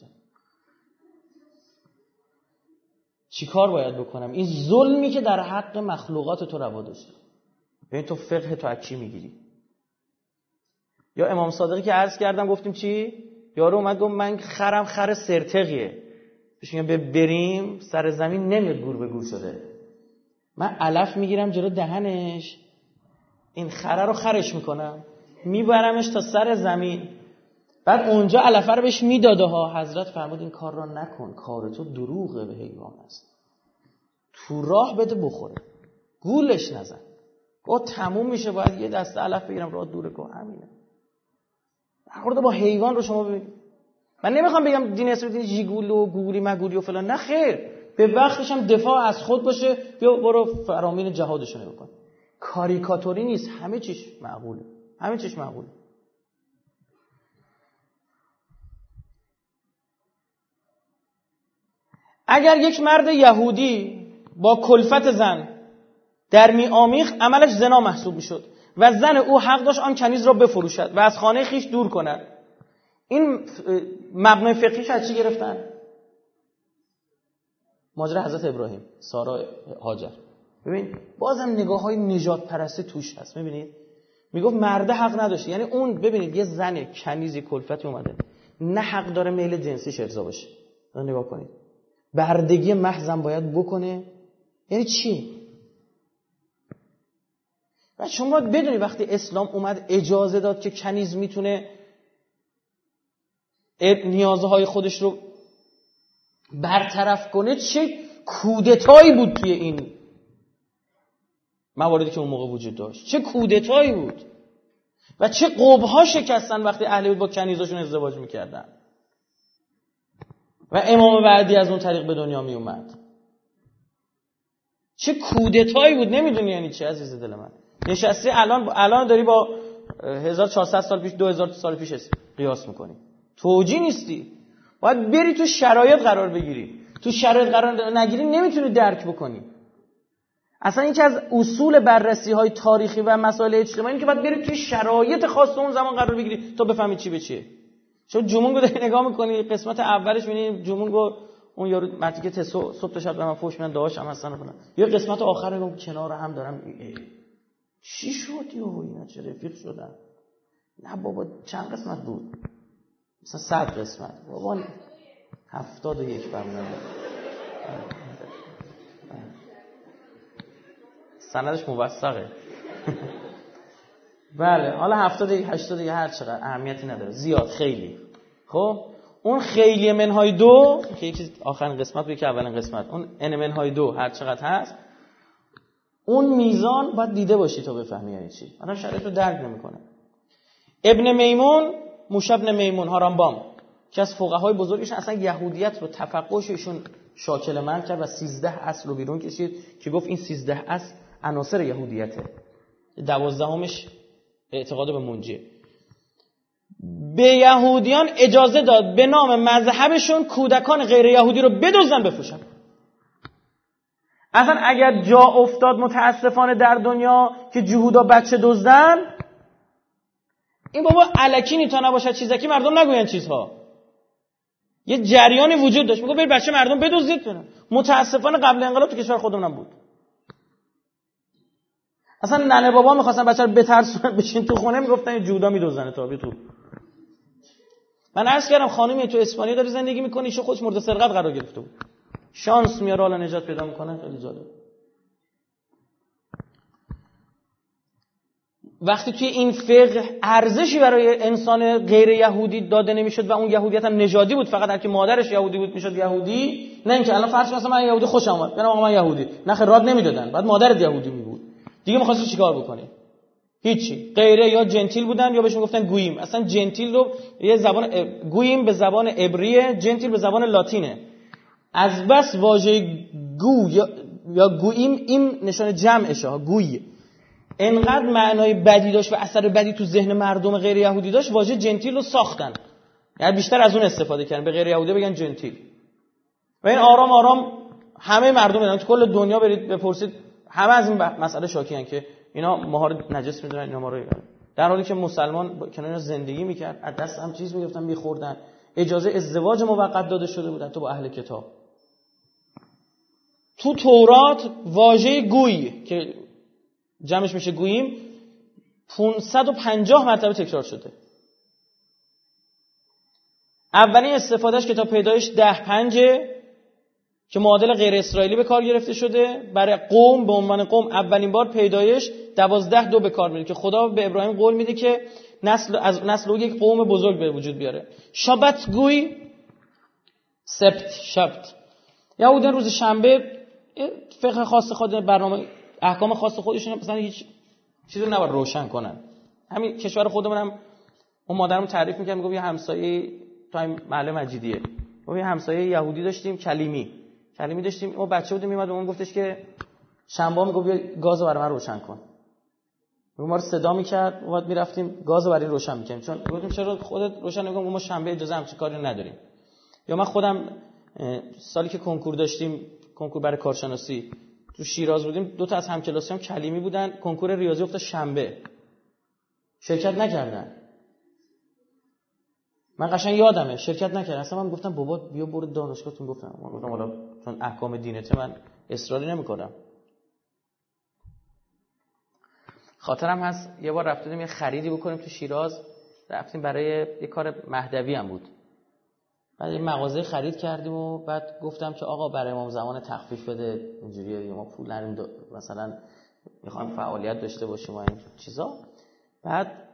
چی کار باید بکنم؟ این ظلمی که در حق مخلوقات تو روا داشته. ببین تو فقه تو از چی می‌گیری؟ یا امام صادقی که عرض کردم گفتیم چی؟ یارو اومد گفت من خرم خر سرتقیه. بهش میگم بریم سر زمین نمیاد گور به گور شده. من علف می‌گیرم جلو دهنش. این خره رو خرش می‌کنم. میبرمش تا سر زمین. بعد اونجا علفه رو بهش می‌داده ها. حضرت فرمود این کار را نکن. کار تو دروغه به حیوان است. تو راه بده بخوره. گولش نزن. گفت تموم میشه. باید یه دست علف بگیرم. راه دوره کن. همینه. خورده با حیوان رو شما ببینید من نمی‌خوام بگم دین اسم دین جیگول و گولی مگولی و فلان. نه خیر. به وقتش هم دفاع از خود باشه. بیا برو فرامین جهادشون بکن کاریکاتوری نیست. همه چیش معقوله. همه چیش معقوله. اگر یک مرد یهودی با کلفت زن در می آمیخ عملش زنا محسوب می‌شد و زن او حق داشت آن کنیز را بفروشد و از خانه خیش دور کند. این مبنای فقهیش از چی گرفتن؟ ماجرا حضرت ابراهیم سارا هاجر ببین بازم نگاه های نجات پرسته توش هست می‌بینید؟ می‌گفت مرده حق نداشت. یعنی اون ببینید یه زن کنیزی کلفتی اومده. نه حق داره میل جنسی ارضا باشه. نگاه کنید. بردگی محضم باید بکنه. یعنی چی؟ و شما باید بدونی وقتی اسلام اومد اجازه داد که کنیز می‌تونه نیازهای خودش رو برطرف کنه چه کودتایی بود توی این مواردی که اون موقع وجود داشت. چه کودتایی بود؟ و چه قبها شکستن وقتی اهل بود با کنیزاشون ازدواج می‌کردن؟ و امام بعدی از اون طریق به دنیا می اومد چه کودتایی بود نمی‌دونی یعنی چه عزیز دل من. نشستی الان الان داری با 1400 سال پیش 2000 سال پیش قیاس می‌کنی. توجی نیستی. باید بری تو شرایط قرار بگیری. تو شرایط قرار نگیری نمی‌تونی درک بکنی. اصلا که از اصول بررسی های تاریخی و مسائل اجتماعی که باید بری توی شرایط خاص اون زمان قرار بگیری تا بفهمی چی به چیه. چون جمونگو داری نگاه می‌کنی قسمت اولش می‌بینی جمونگو اون یارو مرتی که صبح تا شب به من فوش میدن داهاش هم هستن کنن یه قسمت آخر نگاه کنار هم دارم چی شد یو اینا؟ چه رفیق شدن؟ نه بابا چند قسمت بود؟ مثلا صد قسمت. بابا هفتاد و یک برمونه سندش موثقه. بله حالا 70 80 هر چقدر اهمیتی نداره. زیاد خیلی. خب؟ اون خیلی منهای دو که یکی آخرین قسمت بود که اولین قسمت. اون ان منهای دو هر چقدر هست اون میزان باید دیده باشی تا بفهمی یعنی چی. آدم شرایط رو درک نمی‌کنه. ابن میمون موشا ابن میمون هارامبام که از فقهای بزرگش اصلا یهودیت رو تفقهششون شاکل من کرد و 13 اصل رو بیرون کشید که گفت این 13 اصل عناصر یهودیته. دوازدهمش اعتقاد به منجیه. به یهودیان اجازه داد به نام مذهبشون کودکان غیر یهودی رو بدوزن بفروشن. اصلا اگر جا افتاد متاسفانه در دنیا که جهودا بچه دزدن این بابا علکی نیتا نباشد چیزکی مردم نگوین چیزها. یه جریانی وجود داشت. میگه برید بچه مردم بدوزید متاسفانه قبل انقلاب تو کشور خودمونم بود. اصلا ننه بابا می‌خواستن بچه رو بترسونن بشین تو خونه می‌گفتن جودا میدوزنه تا تو. من عرض کردم خانمی تو اسپانیا داره زندگی می‌کنه ایشون خودش مورد سرقت قرار گرفته بود. شانس میاره حالا نجات پیدا می‌کنه خیلی جالب. وقتی توی این فقه ارزشی برای انسان غیر یهودی داده نمی‌شد و اون یهودیت هم نژادی بود فقط که مادرش یهودی بود می‌شد یهودی. نه اینکه الان فرض مثلا من یهودی خوشم اومد. آقا من یهودی. نه راد نمی‌دادن. بعد مادرت یهودی بود دیگه می‌خواستی چیکار بکنی هیچی. غیره یا جنتیل بودن یا بهشون گفتن گوییم. اصلا جنتیل رو یه زبان گوییم به زبان عبریه جنتیل به زبان لاتینه. از بس واژه گو یا, یا گوییم این نشان جمعشه ها گوی. انقدر معنای بدی داشت و اثر بدی تو ذهن مردم غیر یهودی داشت واژه جنتیل رو ساختن. یعنی بیشتر از اون استفاده کردن. به غیر یهودی بگن جنتیل. و این آرام آرام همه مردم میدن تو کل دنیا برید بپرسید همه از این مسئله شاکی که اینا ما رو نجس می‌دونن اینا ما رو در حالی که مسلمان کنار زندگی می‌کرد از دست هم چیز می‌گفتن میخوردن. اجازه ازدواج موقت داده شده بودن تو با اهل کتاب. تو تورات واژه گوی که جمعش میشه گوییم 550 مرتبه تکرار شده. اولین استفادهش کتاب پیدایش ده پنجه که معادل غیر اسرائیلی به کار گرفته شده. برای قوم به عنوان قوم اولین بار پیدایش دوازده دو به کار میده که خدا به ابراهیم قول میده که نسل از نسل او یک قوم بزرگ به وجود بیاره. شابت گوی سبت شبت. یهودیان روز شنبه فقه خاص خود برنامه احکام خاص خودشون مثلا هیچ چیزی نباید روشن کنن. همین کشور خودمون هم اون مادرم تعریف می‌کنم میگم یه همسایه تو این محله مجیدیه. ما یه همسایه یهودی داشتیم کلیمی. کلیمی داشتیم. ما بچه بودیم میومد اون گفتش که شنبه می‌گفت بیا گاز برای من روشن کن. ما رو صدا می‌کرد بعد می‌رفتیم گاز برای روشن می‌کنیم چون گفتیم چرا خودت روشن نمی‌کنم ما شنبه اجازه همچین کاری نداریم. یا من خودم سالی که کنکور داشتیم کنکور برای کارشناسی تو شیراز بودیم دو تا از همکلاسیام کلیمی بودن. کنکور ریاضی افتاد شنبه. شرکت نکردن. من قشنگ یادمه شرکت نکردم اصلا من گفتم بابا بیا برو دانشگاهتون گفتم من گفتم حالا چون احکام دینته من اصراری نمی‌کنم. خاطرم هست یه بار رفتیم یه خریدی بکنیم تو شیراز رفتیم برای یه کار مهدوی هم بود. بعد یه مغازه خرید کردیم و بعد گفتم که آقا برای ما زمان تخفیف بده اینجوری ما پول نریم مثلا می‌خوایم فعالیت داشته باشیم و این چیزا. بعد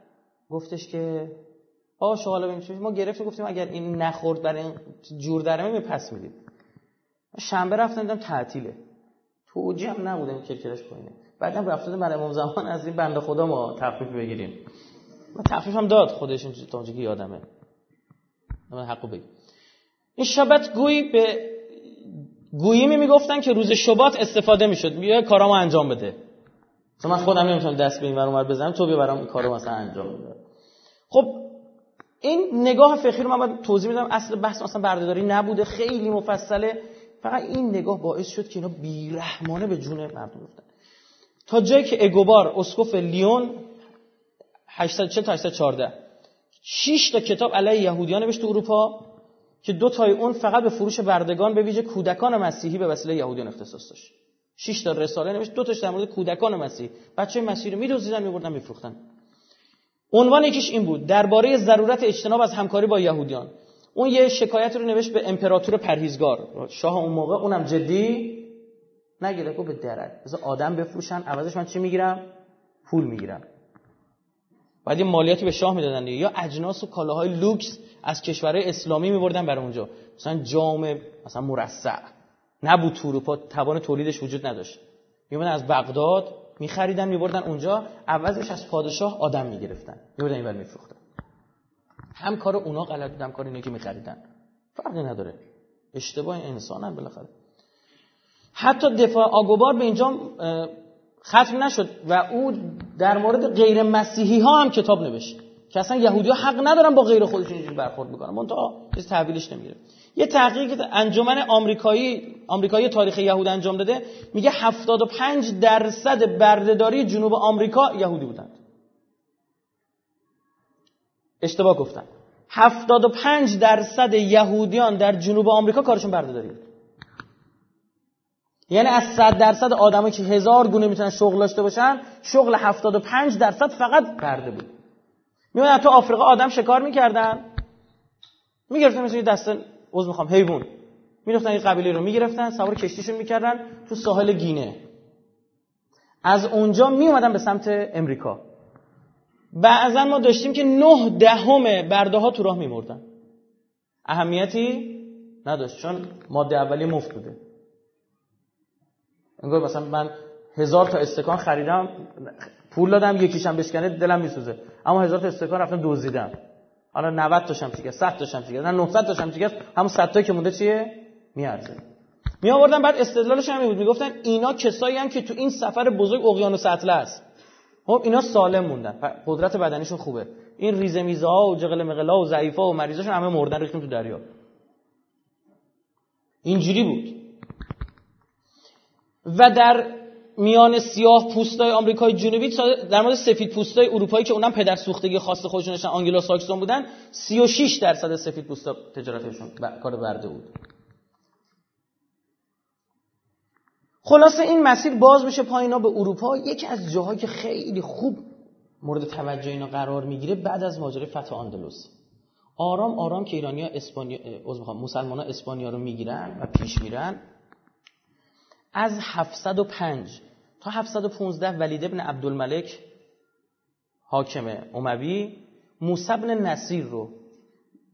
گفتش که آ حالا ببین ما گرفتیم گفتیم اگر این نخورد برای این جور درمه می پس میدیم. شنبه رفتم دیدم تعطیله. توجیه هم نبوده این کرکرش پایینه بعدم رفتم برای امام زمان از این بنده خدا ما تخفیف بگیریم. و تخفیف هم داد خودش تا اونجا که یادمه. من حقو بگیم این شبت گویی به گویی می می‌گفتن که روز شبات استفاده می‌شد. بیا کارامو انجام بده. من خودم نمی‌تونم دست به این ور بزنم تو بیا برام این کارو مثلا انجام بده. خب این نگاه فقهی رو من باید توضیح میدم. اصل بحث اصلا بردهداری نبوده خیلی مفصله. فقط این نگاه باعث شد که اینا بیرحمانه به جون مردم گفتن تا جایی که اگوبار اسقف لیون 840 تا 814 6 تا کتاب علیه یهودیان نوشت تو اروپا که دو تای اون فقط به فروش بردگان به ویژه کودکان مسیحی به وسیله یهودیان اختصاص داشت. 6 تا رساله نوشت دو تاش در مورد کودکان مسیحی. بچه مسیحی رو میدوزیدن میبردن میفروختن. عنوان یکیش این بود درباره ضرورت اجتناب از همکاری با یهودیان. اون یه شکایت رو نوشت به امپراتور پرهیزگار. شاه اون موقع اونم جدی نگیره گفت به درد. بذار آدم بفروشن عوضش من چی می‌گیرم؟ پول می‌گیرم. بعد یه مالیاتی به شاه می‌دادن یا اجناس و کالاهای لوکس از کشورهای اسلامی میبردن برای اونجا. مثلا جام مثلا مرصع. نبود تو اروپا توان تولیدش وجود نداشت. میومدن از بغداد میخریدن میبردن اونجا. عوضش از پادشاه آدم می‌گرفتن. میبردن اینور میفروختن. هم کار اونا غلط بود هم کار اینه که میخریدن. فرقی نداره. اشتباه انسانن بالاخره. حتی دفاع آگوبار به اینجا ختم نشد و او در مورد غیر مسیحی ها هم کتاب نوشت. که اصلا یهودی ها حق ندارن با غیر خودشون اینجوری برخورد بکنن. منتها کسی تحویلش نمی‌گیره. یه تحقیقی که انجمن آمریکایی آمریکایی تاریخ یهود انجام داده میگه 75 درصد بردهداری جنوب آمریکا یهودی بودند. اشتباه گفتم. 75 درصد یهودیان در جنوب آمریکا کارشون بردهداری بود. یعنی از 100 درصد آدمایی که هزار گونه می‌تونن شغل داشته باشن شغل 75 درصد فقط برده بود. میمونن تو آفریقا آدم شکار می‌کردن. می‌گرفتن مثل یه دسته عوض می‌خوام حیوان. می‌رفتن این قبیله رو می‌گرفتن سوار کشتیشون می‌کردن تو ساحل گینه. از اونجا میومدن به سمت امریکا. بعضا ما داشتیم که نه دهم برده ها تو راه میمردن. اهمیتی نداشت چون ماده اولی مفت بوده. انگار مثلا من هزار تا استکان خریدم پول دادم یکیشم بشکنه دلم میسوزه. اما هزار تا استکان رفتم دزدیدم حالا 90 تا شمسی شکست 100 تا شمسی شکست نه 900 تا شمسی شکست همون 100 تا که مونده چیه؟ میارزه. می آوردن بعد استدلالش هم بود. می‌گفتن اینا کسایی هم که تو این سفر بزرگ اقیانوس اطلس. خب اینا سالم موندن. قدرت بدنیشون خوبه. این ریزه میزه ها و جغل مقلا و ضعیفا و مریضاشون همه مردن ریختیم تو دریا. اینجوری بود. و در میان سیاه پوستای آمریکای جنوبی در مورد سفید پوستای اروپایی که اونم پدر سوختگی خاص خودشون داشتن آنگلو ساکسون بودن 36 درصد سفید پوستا تجارتشون کار برده بود. خلاصه این مسیر باز میشه پایینا به اروپا. یکی از جاهایی که خیلی خوب مورد توجه اینا قرار می‌گیره بعد از ماجرای فتح اندلس آرام آرام که ایرانیا اسپانیا مسلمان ها اسپانیا رو می‌گیرن و پیش میرن. از 705 تا 715 ولید ابن عبدالملک حاکم اموی موسی بن نصیر رو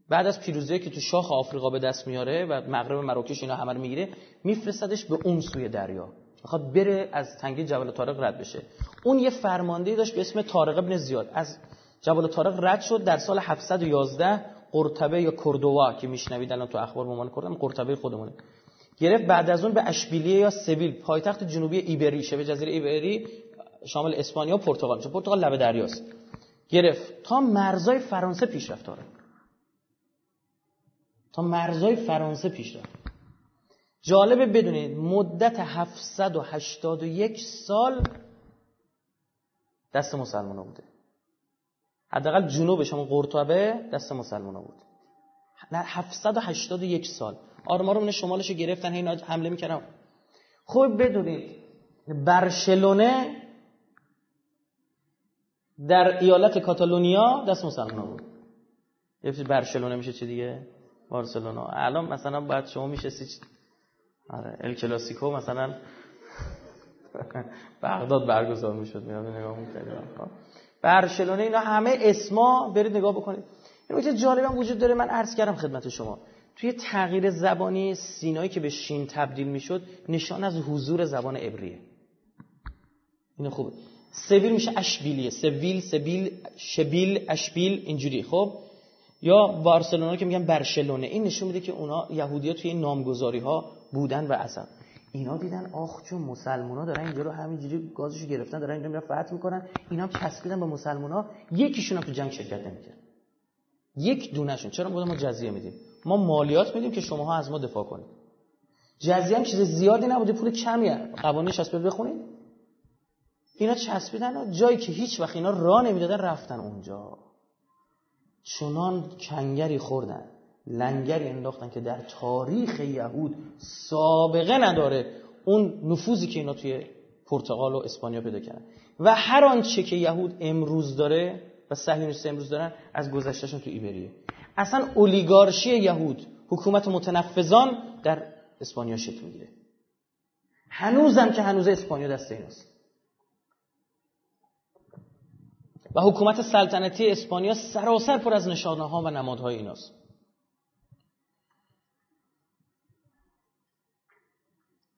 بعد از پیروزی که تو شاخ آفریقا به دست میاره و مغرب مراکش اینا همه رو می‌گیره میفرستدش به اون سوی دریا. می‌خواد بره از تنگه جبل طارق رد بشه. اون یه فرمانده داشت به اسم طارق ابن زیاد. از جبل طارق رد شد در سال 711 قرطبه یا کردوا که میشنوید الان تو اخبار ممان کردم قرطبه خودمونه. گرفت بعد از اون به اشبیلیه یا سبیل پایتخت جنوبی ایبری شبه جزیره ایبری شامل اسپانیا و پرتغال. میشه پرتغال لبه دریاست. گرفت. تا مرزای فرانسه پیش رفت داره تا مرزای فرانسه پیش رفت. جالبه بدونید مدت 781 سال دست مسلمان بوده. حداقل جنوبش همون قرطبه دست مسلمان بود. 781 سال. آرمارمون شمالش گرفتن اینا حمله می‌کردن. خوب بدونید برشلونه در ایالت کاتالونیا دست مسلمان بود. یه برشلونه میشه چی دیگه؟ بارسلونا. الان مثلا باید شما میشه سی آره ال کلاسیکو مثلا بغداد برگزار می‌شد میاد نگاه می‌کردم. برشلونه اینا همه اسما برید نگاه بکنید. این جالبم وجود داره من عرض کردم خدمت شما. توی تغییر زبانی سینایی که به شین تبدیل می‌شد نشان از حضور زبان عبریه. اینو خوبه سویل میشه اشبیلیه. سویل سبیل شبیل اشبیل اینجوری خب؟ یا بارسلونا که میگن برشلونه. این نشون میده که اونا یهودیا توی این نامگذاری ها بودن و اصلا. اینا دیدن آخ چون مسلمونا دارن اینجا رو همینجوری گازشو گرفتن دارن اینجا میرن فتح می‌کنن. اینا هم چسبیدن به مسلمونا. یکیشون هم تو جنگ شرکت نمی‌کرد. یک دونهشون. چرا ما جزیه میدیم؟ ما مالیات میدیم که شماها از ما دفاع کنید. جزیه هم چیز زیادی نبوده پول کمیه. قوانینش هست بخونید. اینا چسبیدن جایی که هیچ وقت اینا راه نمی‌دادن رفتن اونجا. چنان کنگری خوردن لنگری انداختن که در تاریخ یهود سابقه نداره اون نفوذی که اینا توی پرتغال و اسپانیا پیدا کردن. و هر آنچه که یهود امروز داره و صهیونیست امروز دارن از گذشتهشون تو ایبریه. اصلا اولیگارشی یهود حکومت متنفذان در اسپانیا شکل می‌گیره. هنوزم که هنوز اسپانیا دست ایناست. و حکومت سلطنتی اسپانیا سراسر پر از نشانه ها و نمادهای ایناست.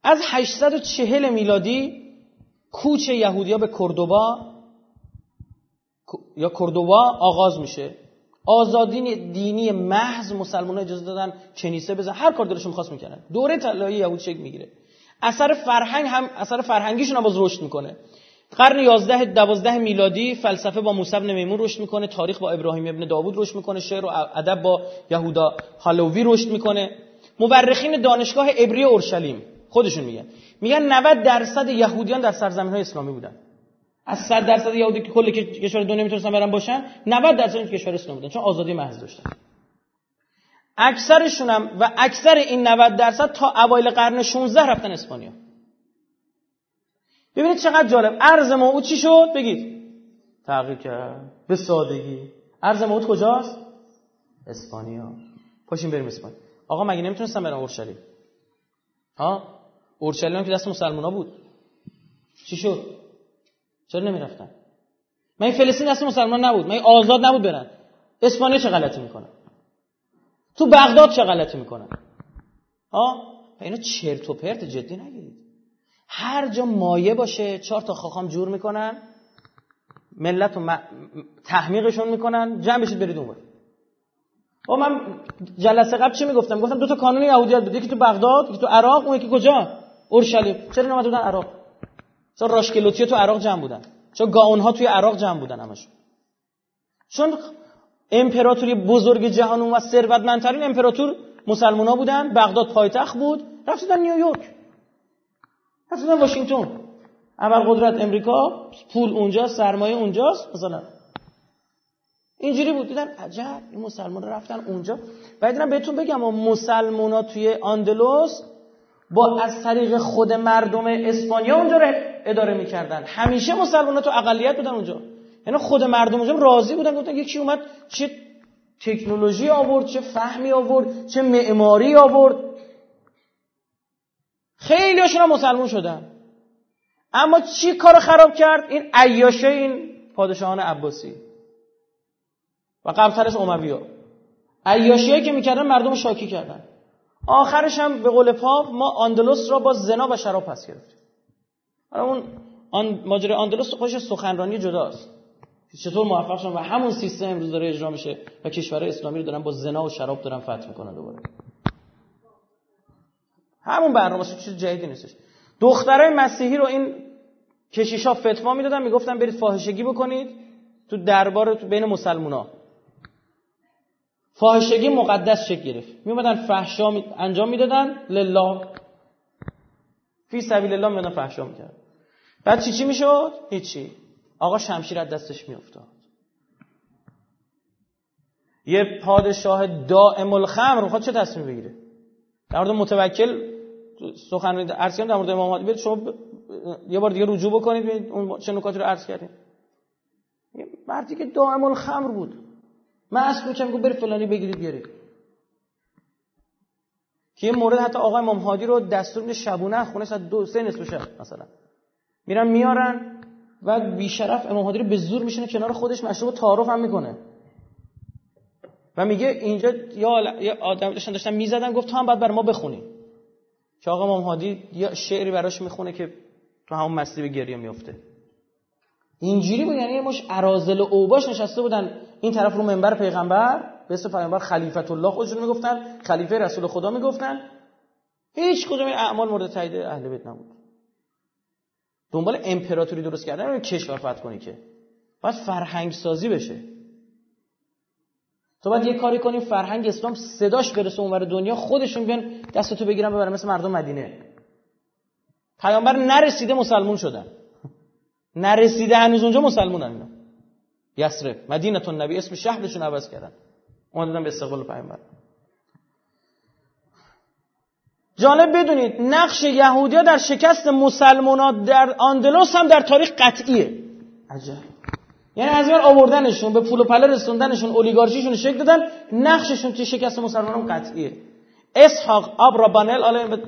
از 840 میلادی کوچ یهودیا به کردوبا یا کردوبا آغاز میشه. آزادی دینی محض مسلمان ها اجازه دادن کنیسه بزن هر کار دلشون خواست می‌کنن دوره طلایی یهود شکل می‌گیره. اثر فرهنگ هم اثر فرهنگیشون هم باز رشد می‌کنه. قرن 11 12 میلادی فلسفه با موسی بن میمون رشد می‌کنه. تاریخ با ابراهیم ابن داوود رشد می‌کنه. شعر و ادب با یهودا هالووی رشد می‌کنه. مورخین دانشگاه عبری اورشلیم. خودشون میگن. میگن 90 درصد یهودیان در سرزمین های اسلامی بودن. از 100 درصد یهودی که کل کشور دنیا می‌تونستن برن باشن 90 درصد کشور اسلامی بودن چون آزادی محض داشتن. اکثرشون هم و اکثر این 90 درصد تا اوایل قرن 16 رفتن اسپانیا. ببینید چقدر جالب. ارز موعود چی شد؟ بگید. تغییر کرد. به سادگی. ارز موعود کجاست؟ اسپانیا. پاشیم بریم اسپانیا. آقا مگه نمی‌تونستن برن اورشلیم؟ ها؟ اورشلیم که دست مسلمونا بود. چی شد؟ چرا نمی‌رفتن؟ من این فلسطین دست مسلمان نبود. من آزاد نبود برن اسپانیا چه غلطی می‌کنن تو بغداد چه غلطی می‌کنن ها اینا چرت و پرت جدی نگیرید هر جا مایه باشه چهار تا خاخام جور می‌کنن ملت رو تحمیقشون می‌کنن جمع بشید برید اونور. او من جلسه قبل چی می‌گفتم؟ گفتم دو تا کانون یهودیت بود. یکی تو بغداد یکی تو عراق اون یکی کجا؟ اورشلیم. چرا نمد بودن عراق؟ چون راشکلوتی تو عراق جمع بودن. چون گاون ها توی عراق جمع بودن همش چون امپراتوری بزرگ جهان و ثروتمندترین امپراتور مسلمان بودن بغداد پایتخت بود رفتن نیویورک رفتن واشنگتن. اول قدرت امریکا پول اونجا سرمایه اونجاست مثلا. اینجوری بود. دیدن عجب این مسلمان رفتن اونجا. بعد دیدم بهتون بگم مسلمان ها توی آندلوس با از طریق خود مردم اسپانیا اونجا اداره می‌کردن. همیشه مسلمان تو اقلیت بودن اونجا. یعنی خود مردم اونجا راضی بودن گفتن یکی اومد چه تکنولوژی آورد چه فهمی آورد چه معماری آورد. خیلی هاشون مسلمان شدن. اما چی کار خراب کرد؟ این عیاشه این پادشاهان عباسی. و قبلترش اموی ها که می‌کردن مردم شاکی کردن. آخرش هم به قول پاپ ما آندلوس را با زنا و شراب پس گرفتیم. اون آن ماجرای آندلوس خودش سخنرانی جداست. چطور موفق شدن و همون سیستم امروز داره اجرا میشه و کشورهای اسلامی رو دارن با زنا و شراب دارن فتح می‌کنن دوباره. همون برنامه چیز جدیدی نیستش. دخترای مسیحی رو این کشیشا فتوا می‌دادن می‌گفتن برید فاحشگی بکنید تو دربار تو بین مسلمونا. فاحشگی مقدس شکل گرفت. میومدن فحشا انجام می‌دادن. لله. فی سبیل الله میادن فحشا می‌کرد بعد چی چی می‌شد؟ هیچی. آقا شمشیر از دستش میافتاد. یه پادشاه دائم الخمر می‌خواد چه تصمیم بگیره؟ در مورد متوکل سخنرانی عرض کردم در مورد امام مهدی شما یه بار دیگه رجوع بکنید ببینید اون چه نکاتی رو عرض کردیم. مردی که دائم الخمر بود. اصل می‌کنم گفت بری فلانی بگیرید بیارید. که یه مورد حتی آقای امام هادی رو دستور شبونه خونه ساعت دو سه نصف شب مثلا. میرن میارن و بیشرف امام هادی به زور میشینه کنار خودش مشروب تعارف هم می‌کنه. و میگه اینجا یا آدم داشتن داشتن می‌زدن گفت تو هم باید بر ما بخونی. که آقا امام هادی یا شعری براش می‌خونه که تو همون مستی به گریه میفته اینجوری بود یعنی مش ارازل و اوباش نشسته بودن. این طرف رو منبر پیغمبر به اسم پیغمبر خلیفت الله خودشون می‌گفتن خلیفه رسول خدا می‌گفتن. هیچ کدوم این اعمال مورد تایید اهل بیت نبود. دنبال امپراتوری درست کردن رو کشور فتح کنی که. باید فرهنگ سازی بشه. تو باید یه کاری کنی فرهنگ اسلام صداش برسه اونور دنیا خودشون بیان دستتو بگیرن ببرن مثل مردم مدینه. پیامبر نرسیده مسلمون شدن. نرسیده هنوز اونجا مسلمونن اینا. یسرب مدینه نبی اسم شهرشون عوض کردن. اومدن به استقبال پیامبر. جالب بدونید نقش یهودیا در شکست مسلمانات در آندلوس هم در تاریخ قطعیه. عجب. یعنی از این آوردنشون به پول و پله رسوندنشون اولیگارشیشون شکل دادن نقششون توی شکست مسلمانان قطعیه. اسحاق آبرابانل حالا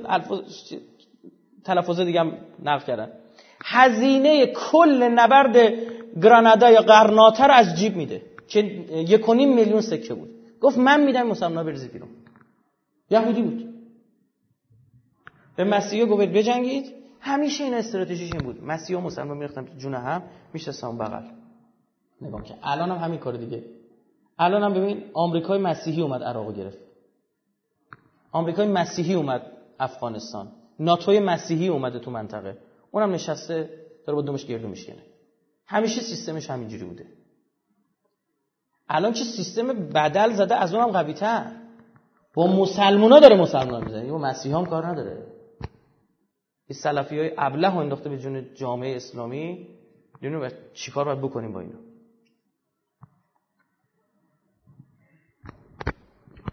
تلفظ دیگه هم نقل کردن. هزینه کل نبرد گرانادا یا قرناطه رو از جیب میده. که یک میلیون سکه بود. گفت من میدم مسلمان بریزید بیرون. یهودی بود. به مسیحا گفت بجنگید. همیشه این استراتژیش این بود. مسیحا مسلمان می‌رفتن تو جون هم میشستن بغل. نگاه که الان هم همین کار دیگه. الان هم ببین آمریکای مسیحی اومد عراق گرفت. آمریکای مسیحی اومد افغانستان. ناتوی مسیحی اومده تو منطقه. اونم نشسته داره با دومش گردو میشکنه. همیشه سیستمش همینجوری بوده. الان که سیستم بدل زده از اونم قوی تر با مسلمونا داره مسلمان می‌زنه. با مسیحا هم کار نداره. این سلفی های ابله انداخته به جون جامعه اسلامی. چی چیکار باید بکنیم با اینا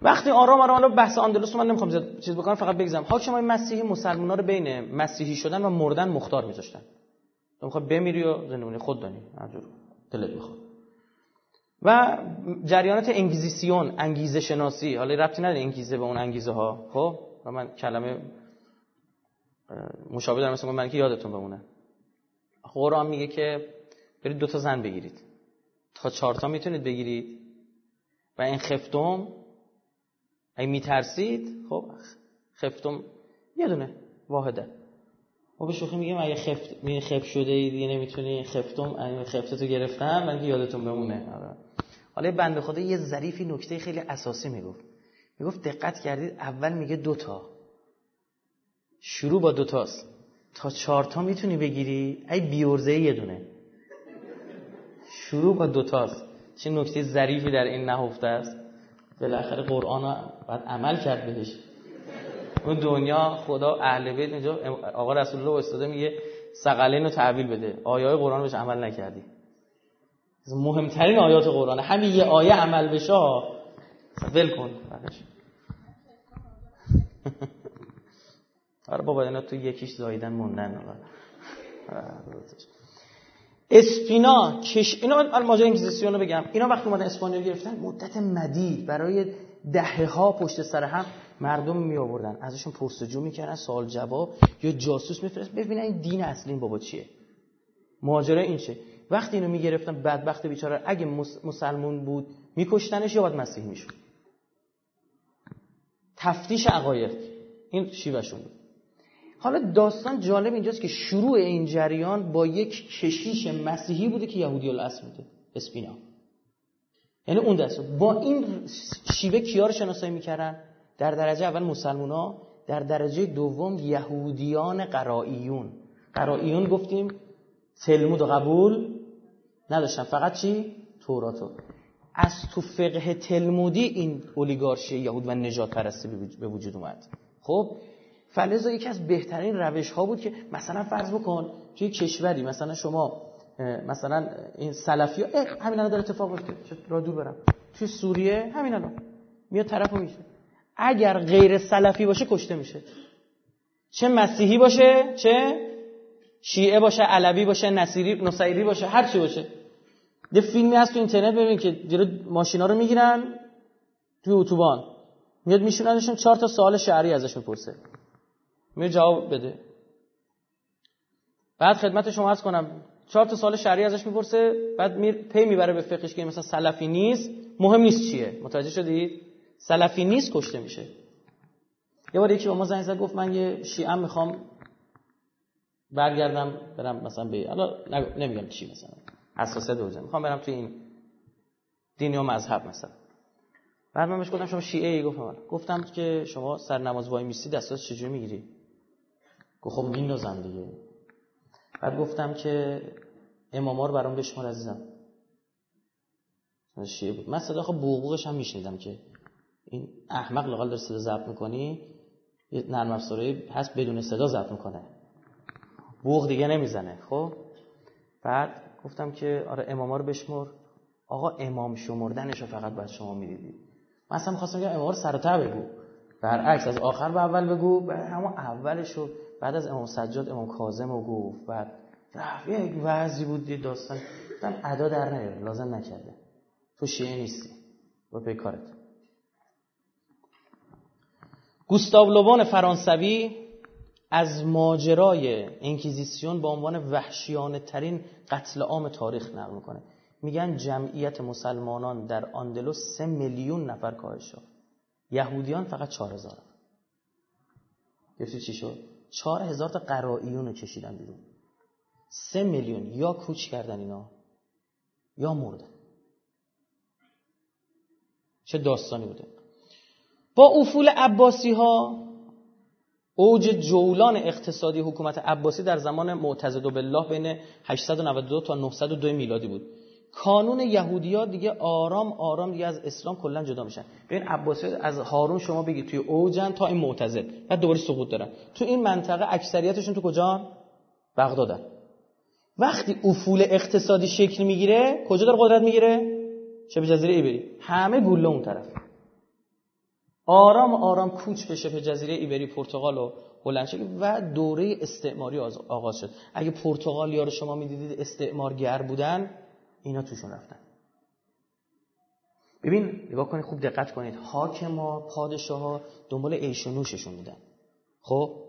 وقتی آرام آرام بحث اندلس من نمی‌خوام زیاد چیز بکنم فقط بگم حاکمای مسیحی مسلمان‌ها رو بین مسیحی شدن و مردن مختار میذاشتن. تو می‌خوای بمیری و زندگی خود دانی. هرجور دلت می‌خواد. و جریانات انگیزیسیون انگیزه شناسی. حالا ربطی نداره انگیزه به اون انگیزه ها خب؟ و من کلمه مشابه دارم مثلا من که یادتون بمونه. قرآن میگه که برید دو تا زن بگیرید. تا چهار تا می‌تونید بگیرید. و این خفتم اگه میترسید خب خفتم یه دونه واحده. ما به شوخی میگیم اگه خفت می خف شده ای دیگه نمی‌تونی خفتم اگه خفتتو گرفتم من یادتون بمونه. آره. حالا بنده خدا یه ظریفی نکته خیلی اساسی می‌گفت. می‌گفت دقت کردید اول میگه دوتا شروع با دوتاست تا چهارتا می‌تونی بگیری؟ ای بیورزه یه دونه. شروع با دوتاست چه نکته ظریفی در این نهفته است؟ بالاخره قرآن باید عمل کرد بهش. اون دنیا خدا اهل بیت اینجا آقا رسول الله استاده میگه سقلین رو تحویل بده. آیه های قرآن بهش عمل نکردی. مهمترین آیات قرآن. همین یه آیه عمل بشه ول کن. آره بابا اینا تو یکیش زایدن موندن. اسپینا کش اینا ماجرا انگیزیسیون رو بگم. اینا وقتی اومدن اسپانیا گرفتن مدت مدید برای دهه ها پشت سر هم مردم می آوردن. ازشون پرسجو می‌کردن سوال جواب. یا جاسوس میفرست. ببینن این دین اصلی بابا چیه. ماجرا این چه. وقتی اینو می‌گرفتن بدبخت بیچاره اگه مسلمون بود میکشتنش یا باید مسیح می‌شد؟ تفتیش عقاید. این شیوهشون بود. حالا داستان جالب اینجاست که شروع این جریان با یک کشیش مسیحی بوده که یهودی الاصل بوده اسپینا. یعنی اون دست با این شیوه کیا رو شناسایی می‌کردن؟ در درجه اول مسلمونا در درجه دوم یهودیان قرائیون. قرائیون گفتیم تلمود و قبول نداشتن. فقط چی؟ توراتو از تو فقه تلمودی این اولیگارشی یهود و نجات پرستی به وجود اومد. خب فلزا یکی از بهترین روش ها بود که مثلا فرض بکن توی کشوری مثلا شما مثلا این سلفی ها همین الان داره اتفاق میفته. را دور برم. توی سوریه همین الان میاد طرفو میشه اگر غیر سلفی باشه کشته میشه. چه مسیحی باشه چه شیعه باشه علوی باشه نصیری نصیری باشه هر چی باشه. یه فیلمی هست تو اینترنت ببینید که جلو ماشینا رو می‌گیرن توی اتوبان. میاد میشوننشون چهار تا سوال شعری ازش می‌پرسه. میره جواب بده. بعد خدمت شما عرض کنم چهار تا سال شرعی ازش می‌پرسه بعد میر پی می‌بره به فقهش که مثلا سلفی نیست. مهم نیست چیه؟ متوجه شدید سلفی نیست کشته میشه. یه بار یکی با ما زنگ زد گفت من یه شیعه می‌خوام برگردم برم مثلا به حالا نمیگم چی مثلا. اساسه دوجه می‌خوام برم تو این دینی و مذهب مثلا. بعد من بهش گفتم شما شیعه ای گفتم گفتم که شما سر نماز وای میسی دستات چجوری می‌گیری؟ گفت خب میندازم دیگه. بعد گفتم که اماما رو برام بشمار عزیزم. شیعه بود. من صدا خب بوقوقش هم میشنیدم که این احمق لغال داره صدا ضبط می‌کنی یه نرم افزاری هست بدون صدا ضبط می‌کنه. بوق دیگه نمی‌زنه خب؟ بعد گفتم که آره اماما رو بشمر. آقا امام شمردنش رو فقط باید شما می‌دیدید من اصلا می‌خواستم بگم امام رو سر بگو. برعکس از آخر به اول بگو همون اولش رو بعد از امام سجاد امام کاظم رو گفت بعد رفت. یک وضعی بود دید داستان. گفتم ادا در نیاره لازم نکرده. تو شیعه نیستی. برو پی کارت. گوستاو لوبون فرانسوی از ماجرای انکیزیسیون به عنوان وحشیانه ترین قتل عام تاریخ نقل می‌کنه. میگن جمعیت مسلمانان در آندلس سه میلیون نفر کاهش یهودیان فقط چهار هزار. چی شد؟ چهار هزار تا قرائیون رو کشیدن بیرون. سه میلیون. یا کوچ کردن اینا یا مردن. چه داستانی بوده. با افول عباسی ها اوج جولان اقتصادی حکومت عباسی در زمان معتزد بالله بین 892 تا 902 میلادی بود. کانون یهودیا دیگه آرام آرام دیگه از اسلام کلا جدا میشن. ببین عباسی از هارون شما بگید توی اوجن تا این معتزد. بعد دوباره سقوط دارن. تو این منطقه اکثریتشون تو کجا بغدادن. وقتی افول اقتصادی شکل می‌گیره کجا داره قدرت می‌گیره؟ شبه جزیره ایبری. همه گوله اون طرف. آرام آرام کوچ به شبه جزیره ایبری پرتغال و هلند و دوره استعماری آغاز شد. اگه پرتغالیا رو شما می‌دیدید استعمارگر بودن اینا توشون رفتن. ببین نگاه کنید خوب دقت کنید. حاکما پادشاه ها دنبال عیش و نوششون بودن. خب؟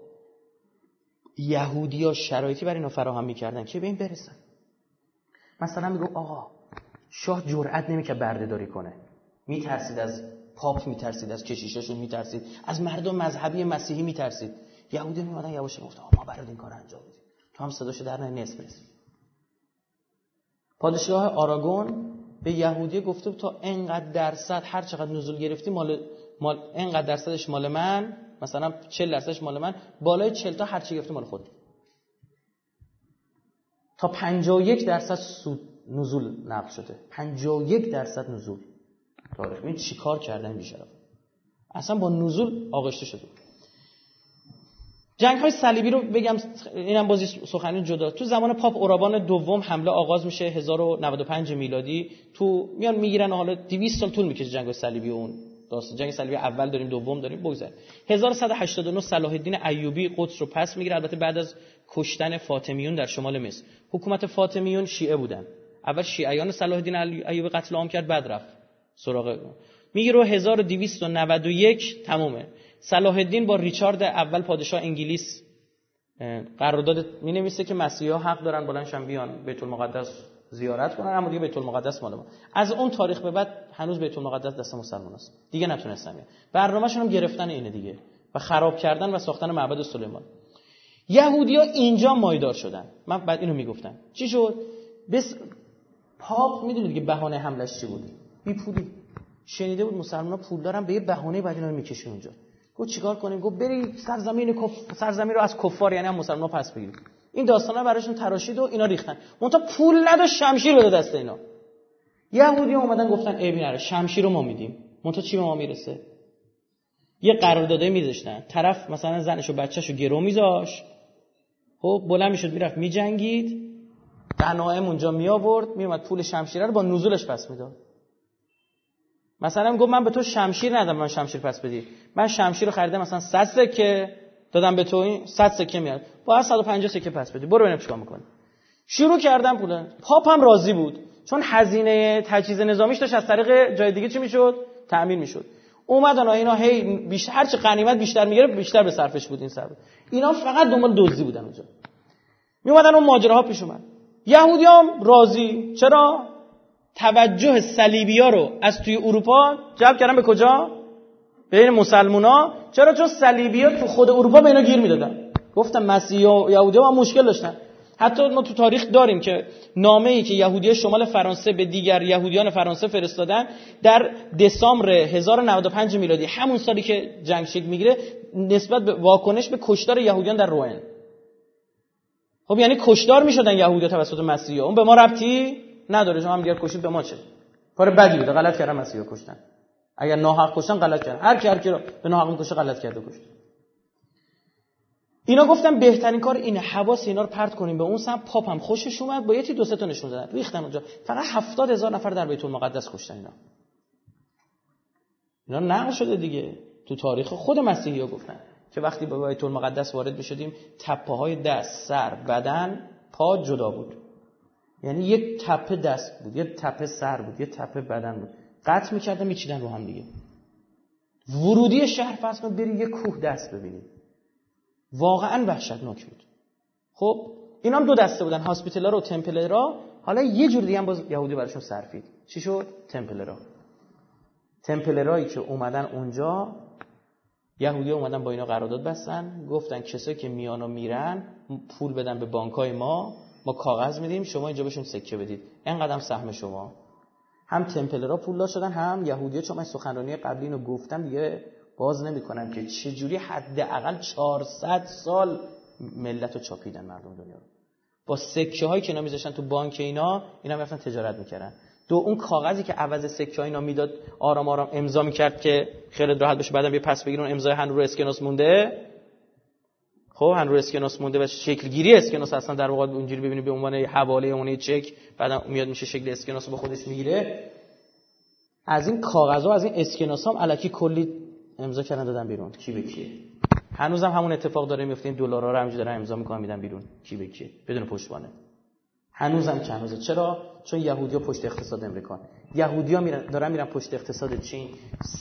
ها شرایطی برای اینا فراهم می‌کردن که به این برسن. مثلا میگو آقا شاه جرأت نمی‌کرد بردهداری کنه. میترسید از پاپ میترسید از کشیشاشون میترسید از مردم مذهبی مسیحی میترسید. یهودی میومدن یواش گفتن ما برات این کار انجام میدیم. تو هم صداشو در نصف نصف پادشاه آراگون به یهودی گفته تا انقدر درصد هر چقدر نزول گرفتی مال مال انقدر درصدش مال من مثلا 40 درصدش مال من بالای 40 تا هر چی گرفتی مال خود تا 51 درصد سود نزول نقل شده. 51 درصد نزول. تاریخ. این چیکار کردن بیشرف؟ اصلا با نزول آغشته شده جنگ های صلیبی رو بگم اینم بازی سخنی جدا. تو زمان پاپ اورابان دوم حمله آغاز میشه 1095 میلادی. تو میان می‌گیرن حالا 200 سال طول می‌کشه جنگ صلیبی اون داستان. جنگ صلیبی اول داریم دوم داریم بگذار 1189 صلاح الدین ایوبی قدس رو پس می‌گیره. البته بعد از کشتن فاطمیون در شمال مصر. حکومت فاطمیون شیعه بودن. اول شیعیان صلاح الدین ایوبی قتل عام کرد بعد رفت سراغ. میگه 1291 تمومه. صلاح الدین با ریچارد اول پادشاه انگلیس قرارداد می نویسه که مسیحا حق دارن بلندشن بیان بیت المقدس زیارت کنن اما دیگه بیت المقدس مال ما. از اون تاریخ به بعد هنوز بیت المقدس دست مسلمان است. دیگه بیان برنامه‌شون هم گرفتن اینه دیگه. و خراب کردن و ساختن معبد سلیمان. یهودیا اینجا مایدار شدن. من بعد اینو می‌گفتم. چی شد؟ بس پاپ می‌دونید دیگه بهانه حملش چی بود؟ بی پولی شنیده بود مسلمان پول دارن به یه بهانه بعد اینا رو می‌کشه اونجا. گفت چیکار کنیم؟ گفت بری سرزمین کف... سرزمین رو از کفار یعنی هم مسلمان پس بگیرید این داستانا براشون تراشید و اینا ریختن. منتها پول نداشت شمشیر بده دست اینا. یهودی اومدن گفتن ای نره شمشیر رو ما میدیم. منتها چی به ما می‌رسه؟ یه قرارداده میذاشتن. طرف مثلا زنش و بچه‌شو گرو میذاش. خب بلند می‌شد می‌رفت میجنگید. غنایم اونجا می آورد میومد پول شمشیره رو با نزولش پس می‌داد. مثلا گفت من به تو شمشیر ندم من شمشیر پس بدی. من شمشیر رو خریدم مثلا 100 سکه دادم به تو این 100 سکه میاد. با 150 سکه پس بدی. برو ببینم چیکار می‌کنی. شروع کردم پول. پاپ هم راضی بود. چون هزینه تجهیز نظامیش داشت از طریق جای دیگه چی می‌شد؟ تامین می‌شد. اومدن اینا هی بیشتر هر چه غنیمت بیشتر می‌گرفت بیشتر به صرفش بود این صرف اینا فقط دنبال دزدی بودن اونجا. می اومدن اون ماجراها پیش اومد. یهودیام راضی. چرا؟ توجه صلیبیا رو از توی اروپا جلب کردن به کجا؟ بین مسلمونا. چرا؟ چون صلیبیا تو خود اروپا به اینا گیر می‌دادن. گفتم مسیحی و یهودی هم مشکل داشتن. حتی ما تو تاریخ داریم که نامه ای که یهودی شمال فرانسه به دیگر یهودیان فرانسه فرستادن در دسامبر 1095 میلادی همون سالی که جنگ شکل می‌گیره نسبت به واکنش به کشتار یهودیان در روئن خب یعنی کشتار می‌شدن یهودی توسط مسیحا اون به ما ربطی؟ نداره شما هم دیگه کشید به ما چه؟ کار بدی بوده غلط کردن مسیحا کشتن. اگر ناحق کشتن غلط کردن. هر کی هر کی رو به ناحق کشه غلط کرده کشت اینا گفتم بهترین کار اینه حواس اینا رو پرت کنیم. به اون سم پاپ هم خوشش اومد با یه دو سه تا نشون دادن. ریختن اونجا. فقط هفتاد هزار نفر در بیت المقدس کشتن اینا. اینا نقل شده دیگه. تو تاریخ خود مسیحی ها گفتن که وقتی به بیت المقدس وارد می‌شدیم تپه های دست سر بدن پا جدا بود. یعنی یک تپه دست بود یه تپه سر بود یه تپه بدن بود. قطع می‌کردن میچیدن رو هم دیگه. ورودی شهر فرض کنید بری یه کوه دست ببینید واقعا وحشتناک بود. خب اینا هم دو دسته بودن هاسپیتالرا و تمپلرا حالا یه جور دیگه هم باز یهودی براشون سرفید چی شد؟ تمپلرا تمپلرایی که اومدن اونجا یهودی اومدن با اینا قرارداد بستن گفتن کسایی که میان و میرن پول بدن به بانکای ما. ما کاغذ میدیم شما اینجا بهشون سکه بدید. اینقدر سهم شما. هم تمپلرا پولدار شدن هم یهودی چون من سخنرانی قبلی اینو گفتم دیگه باز نمی‌کنم که چجوری حداقل 400 سال ملت رو چاپیدن مردم دنیا رو. با سکه هایی که اینا میذاشتن تو بانک اینا اینا می‌رفتن تجارت می‌کردن. دو اون کاغذی که عوض سکه اینا می‌داد آرام آرام امضا می‌کرد که خیلی راحت بشه بعدم یه پس بگیرن امضای هن رو اسکناس مونده. خب هن رو اسکناس مونده و شکل گیری اسکناس اصلا در واقع اونجوری ببینید به عنوان حواله اون چک بعدم میاد میشه شکل اسکناس به خودش می‌گیره. از این کاغذها از این اسکناس هم الکی کلی امضا کردن دادن بیرون. کی به کیه؟ هنوزم همون اتفاق داره میفته. این دلارا رو همینجوری دارن امضا می‌کنن میدن بیرون. کی به کیه؟ بدون پشتوانه. هنوزم که هنوزه چرا؟ چون یهودیا پشت اقتصاد امریکا یهودیا میرن دارن میرن پشت اقتصاد چین.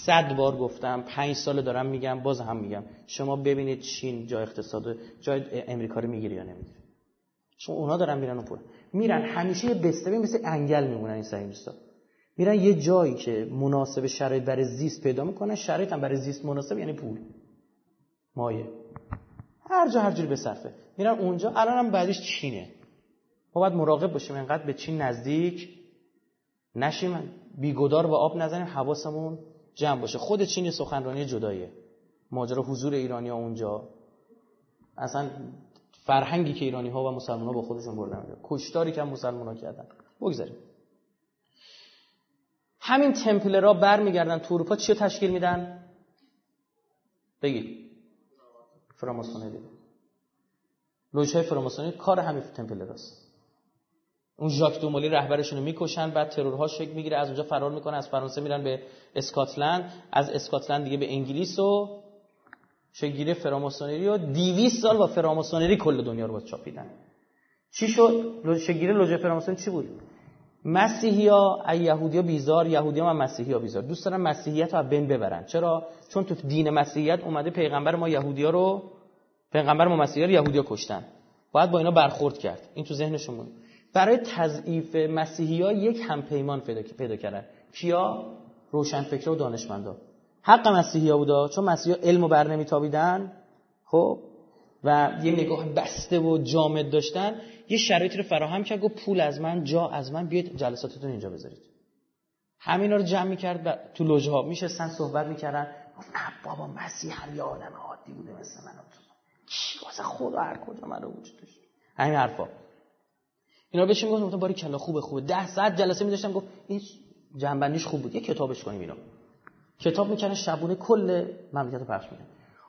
صد بار گفتم پنج سال دارم میگم باز هم میگم. شما ببینید چین جای اقتصاد جای امریکا رو می‌گیره یا نمی‌گیره. چون اونا دارن میرن اون میرن همیشه یه بسته مثل انگل میمونن این سایمیستا میرن یه جایی که مناسب شرایط برای زیست پیدا می‌کنن. شرایط هم برای زیست مناسب یعنی پول. مایه. هر جا هر جوری بصرفه میرن اونجا. الان هم بعدش چینه. ما باید مراقب باشیم انقدر به چین نزدیک نشیم بیگدار و آب نزنیم حواسمون جمع باشه. خود چین سخنرانی جداییه. ماجرا حضور ایرانی ها اونجا. اصلا فرهنگی که ایرانی ها و مسلمان ها با خودشون بردن کشتاری که هم مسلمان ها کردن. بگذاریم. همین تمپل را برمیگردن تو اروپا چی تشکیل میدن؟ بگید. فراماسونری. لوژ های فراماسونری کار همین تمپل راست اون ژاک دومولی رهبرشون رو می‌کشن بعد ترورها شکل می‌گیره از اونجا فرار می‌کنه از فرانسه میرن به اسکاتلند. از اسکاتلند دیگه به انگلیس و شگیری فراماسونری و 200 سال با فراماسونری کل دنیا رو چاپیدن. چی شد؟ شگیری لوژ فراماسونری چی بود؟ مسیحی ها یهودی ها بیزار یهودی ها و مسیحی ها بیزار. دوست دارن مسیحیت رو از بین ببرن. چرا؟ چون تو دین مسیحیت اومده پیغمبر ما یهودی ها رو پیغمبر ما مسیحی رو یهودی ها کشتن. باید با اینا برخورد کرد. این تو ذهنشون برای تضعیف مسیحی ها یک همپیمان پیدا کردن. کیا؟ روشنفکر و دانشمندا. حق مسیحی ها بودا؟ چون مسیحی ها علم و بر نمیتابیدن. خب؟ و یه نگاه بسته و جامد داشتن. یه شرایطی رو فراهم کرد گفت پول از من جا از من بیاید جلساتتون اینجا بذارید. همینا رو جمع می‌کرد و تو لوژه ها میشستن صحبت می‌کردن. گفت بابا مسیح هر یه آدم عادی بوده مثل من. چی واسه خدا هر کجا من رو وجود داشت. همین حرفا. اینا بهش می‌گفتم باری کلا خوبه خوبه. ده ساعت جلسه میذاشتم گفت این جنبندیش خوب بود. یه کتابش کنیم اینا. کتاب می‌کنه شبونه کل مملکت پخش می‌کنه.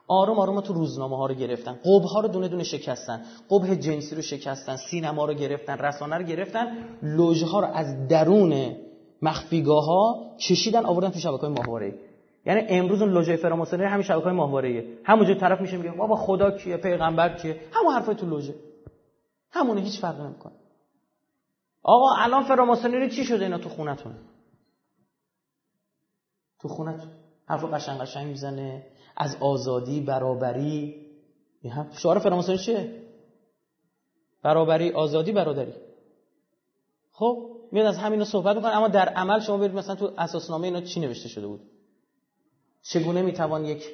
آروم آروم تو روزنامه ها رو گرفتن. قبه ها رو دونه دونه شکستن. قبه جنسی رو شکستن. سینما رو گرفتن. رسانه رو گرفتن. لوژه ها رو از درون مخفیگاه ها کشیدن آوردن تو شبکه ماهواره یعنی امروز اون لوژه فراماسونری همین شبکه های ماهواره همونجا طرف میشه میگه بابا خدا کیه پیغمبر کیه؟ همون حرفای تو لوژه. همونه هیچ فرقی نمی‌کنه. آقا الان فراماسونری چی شده اینا تو خونتون؟ تو خونتون. حرف قشنگ قشنگ می‌زنه. از آزادی برابری. شعار فراماسونی چیه؟ برابری آزادی برادری. خب میاد از همینا صحبت می‌کنه. اما در عمل شما برید مثلا تو اساسنامه اینا چی نوشته شده بود؟ چگونه می‌توان یک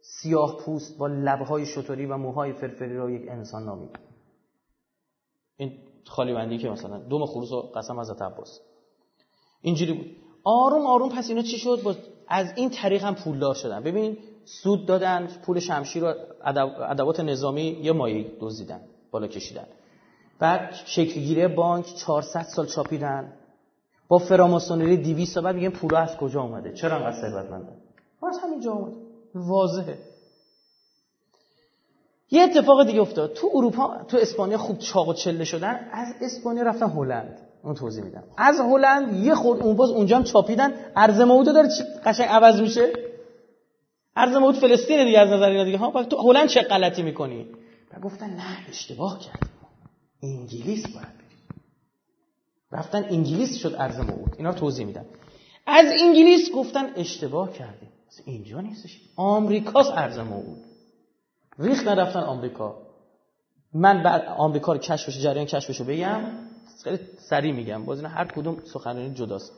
سیاه پوست با لبهای شطوری و موهای فرفری را یک انسان نامید این خالی بندی که مثلا دوم خروس و قسم از عباس. اینجوری بود. آروم آروم پس اینا چی شد؟ با از این طریق هم پولدار شدن. ببین سود دادن پول شمشیر رو ادوات نظامی یه مایه دزدیدن بالا کشیدن. بعد شکلگیری بانک 400 سال چاپیدن. با فراماسونری 200 سال بعد میگن پولا از کجا اومده؟ چرا انقدر ثروتمندن از همینجا اومده واضحه. یه اتفاق دیگه افتاد. تو اروپا تو اسپانیا خوب چاق و چله شدن از اسپانیا رفتن هلند. اون توضیح میدم. از هلند یه خورد اون باز اونجا هم چاپیدن. ارز موده داره چی قشنگ عوض میشه. ارز موعود فلسطین دیگه از نظر اینا دیگه. ها تو هلند چه غلطی می‌کنی؟ و گفتن نه اشتباه کردیم. انگلیس باید رفتن انگلیس شد ارز موعود اینا رو توضیح میدم. از انگلیس گفتن اشتباه کردیم. اینجا نیستش. آمریکاست ارز موعود ریخ نرفتن آمریکا. من بعد آمریکا رو کشفش جریان کشفش رو بگم خیلی سریع میگم. باز هر کدوم سخنرانی جداست.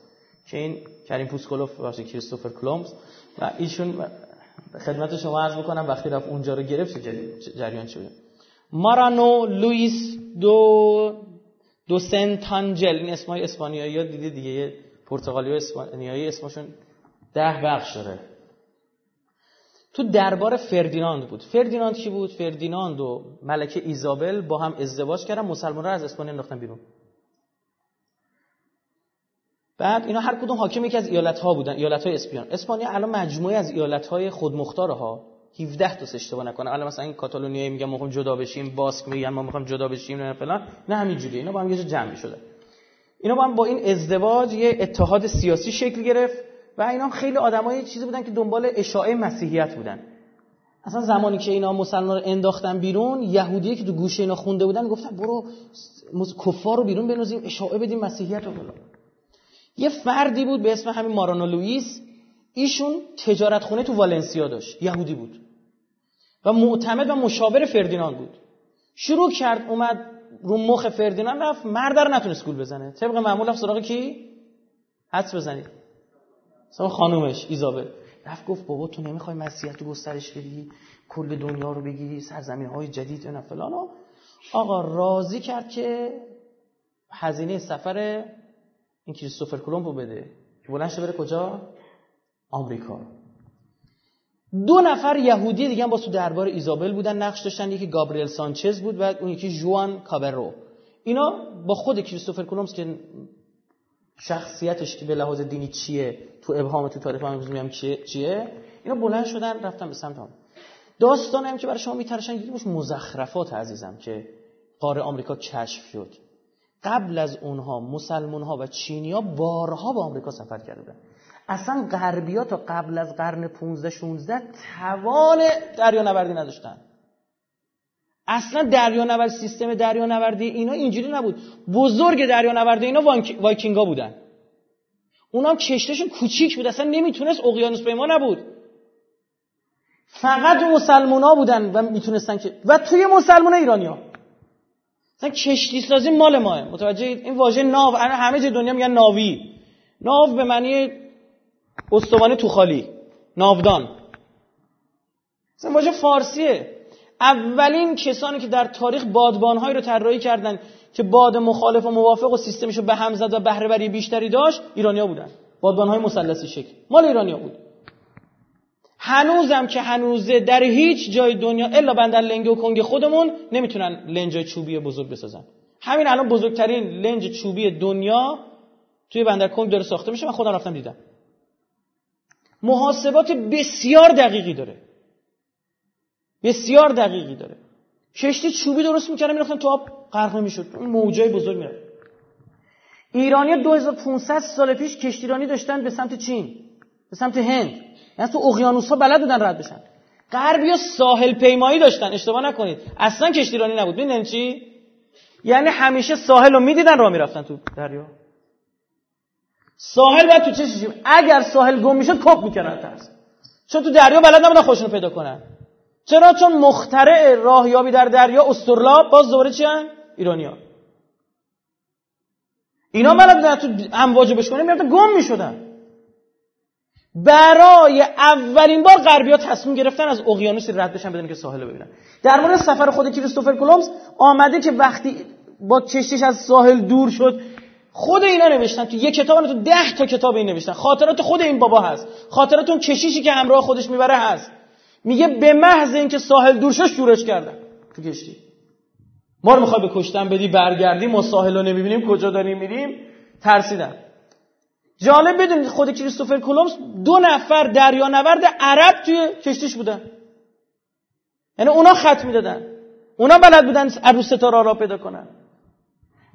که این کریم پوسکولوف واسه کریستوفر کلومز و ایشون خدمت شما عرض بکنم وقتی رفت اونجا رو گرفت جریان شده مارانو لوئیس دو دو سنتانجل این اسمای اسپانیایی ها دیگه پرتغالی و اسپانیایی اسمشون ده بخش داره. تو دربار فردیناند بود. فردیناند چی بود؟ فردیناند و ملکه ایزابل با هم ازدواج کردن مسلمان را از اسپانیا انداختن بیرون. بعد اینا هر کدوم حاکم یکی از ایالت ها بودن ایالت های اسپیان. اسپانیا الان مجموعه از ایالت های خودمختار ها 17 تا اشتباه نکنه. الان مثلا این کاتالونیایی میگن ما می‌خوایم جدا بشیم باسک میگن ما می‌خوایم جدا بشیم نه فلان. نه همینجوریه اینا با هم یه جمع شده اینا با هم با این ازدواج یه اتحاد سیاسی شکل گرفت. و اینا خیلی آدمای چیزی بودن که دنبال اشاعه مسیحیت بودن. اصلا زمانی که اینا مسلمان رو انداختن بیرون یهودی که تو گوشه اینا خونده بودن گفتن برو کفار رو بیرون بنوزیم اشاعه بدیم مسیحیت رو بلا. یه فردی بود به اسم همین مارانو لوئیس. ایشون تجارت خونه تو والنسیا داشت یهودی بود. و معتمد و مشاور فردیناند بود. شروع کرد اومد رو مخ فردیناند رفت مرد رو نتونست گول بزنه. طبق معمول رفت سراغ کی؟ حدس بزنید. مثلا خانومش ایزابل. رفت گفت بابا تو نمی‌خوای مسیحیت رو گسترش بدی؟ کل دنیا رو بگیری؟ سرزمین های جدید اینا فلان. آقا راضی کرد که هزینه سفر این کریستوفر کلمب رو بده. که بلند بره کجا؟ آمریکا. دو نفر یهودی دیگه هم با تو دربار ایزابل بودن نقش داشتن. یکی گابریل سانچز بود و اون یکی جوان کاورو اینا با خود کریستوفر کلمبس که شخصیتش که به لحاظ دینی چیه تو ابهام تو تاریخ امروز میام چیه چیه؟ اینا بلند شدن رفتن به سمت هم داستان هم که برای شما میترشن یکی مزخرفات عزیزم که قاره آمریکا کشف شد. قبل از اونها مسلمون ها و چینی ها بارها به آمریکا سفر کردن اصلا غربی ها تا قبل از قرن 15 16 توان دریانوردی نداشتن. اصلا دریانورد سیستم دریانوردی اینا اینجوری نبود. بزرگ دریانوردی اینا وایکینگا بودن. اونا هم کشتشون کوچیک بود اصلا نمی‌تونست اقیانوس پیما نبود. فقط مسلمونا بودن و می‌تونستن که و توی مسلمان ایرانی ها مثلا کشتی سازی مال ماه. متوجه این واژه ناو. همه جای دنیا میگن ناوی. ناو به معنی استوانه تو خالی ناودان. مثلا واژه فارسیه. اولین کسانی که در تاریخ بادبانهایی رو طراحی کردن که باد مخالف و موافق و سیستمش رو به هم زد و بهره وری بیشتری داشت ایرانیا بودن. بادبانهای مثلثی شکل. مال ایرانیا بود. هنوزم که هنوزه در هیچ جای دنیا الا بندر لنگ و کنگ خودمون نمی‌تونن لنج چوبی بزرگ بسازن. همین الان بزرگترین لنج چوبی دنیا توی بندر کنگ داره ساخته میشه. من خودم رفتم دیدم. محاسبات بسیار دقیقی داره. بسیار دقیقی داره. کشتی چوبی درست می‌کردن می‌رفتن تو آب غرق نمی‌شد. اون موجای بزرگ میره ایرانی 2500 سال پیش کشتیرانی داشتن به سمت چین به سمت هند. یعنی تو اقیانوس ها بلد بودن رد بشن. غربی ساحل پیمایی داشتن. اشتباه نکنید. اصلا کشتیرانی نبود. ببینید چی؟ یعنی همیشه ساحل رو می‌دیدن راه می‌رفتن تو دریا. ساحل باید تو چه اگر ساحل گم می‌شد کپ می‌کردن ترس. چون تو دریا بلد نبودن خودشونو پیدا کنن. چرا؟ چون مخترع راهیابی در دریا استرلاب باز دوباره چی هم؟ ایرانیا اینا بلد تو امواج بشکنه می‌رفتن گم می‌شدن. برای اولین بار غربیا تصمیم گرفتن از اقیانوس رد بشن بدون که ساحل رو ببینن. در مورد سفر خود کریستوفر کلمبس آمده که وقتی با کشتیش از ساحل دور شد خود اینا نوشتن تو یک کتاب تو ده تا کتاب این نوشتن. خاطرات خود این بابا هست. خاطرات اون کشیشی که همراه خودش می‌بره هست. میگه به محض اینکه ساحل دور شد شورش کردن. تو کشتی. ما رو می‌خوای به کشتن بدی برگردیم ما ساحل رو نمی‌بینیم کجا داریم میریم؟ ترسیدن جالب بدونید خود کریستوفر کولومز دو نفر دریانورد عرب توی کشتیش بودن. یعنی اونا خط می‌دادن. اونا بلد بودن عروس ستاره را پیدا کنن.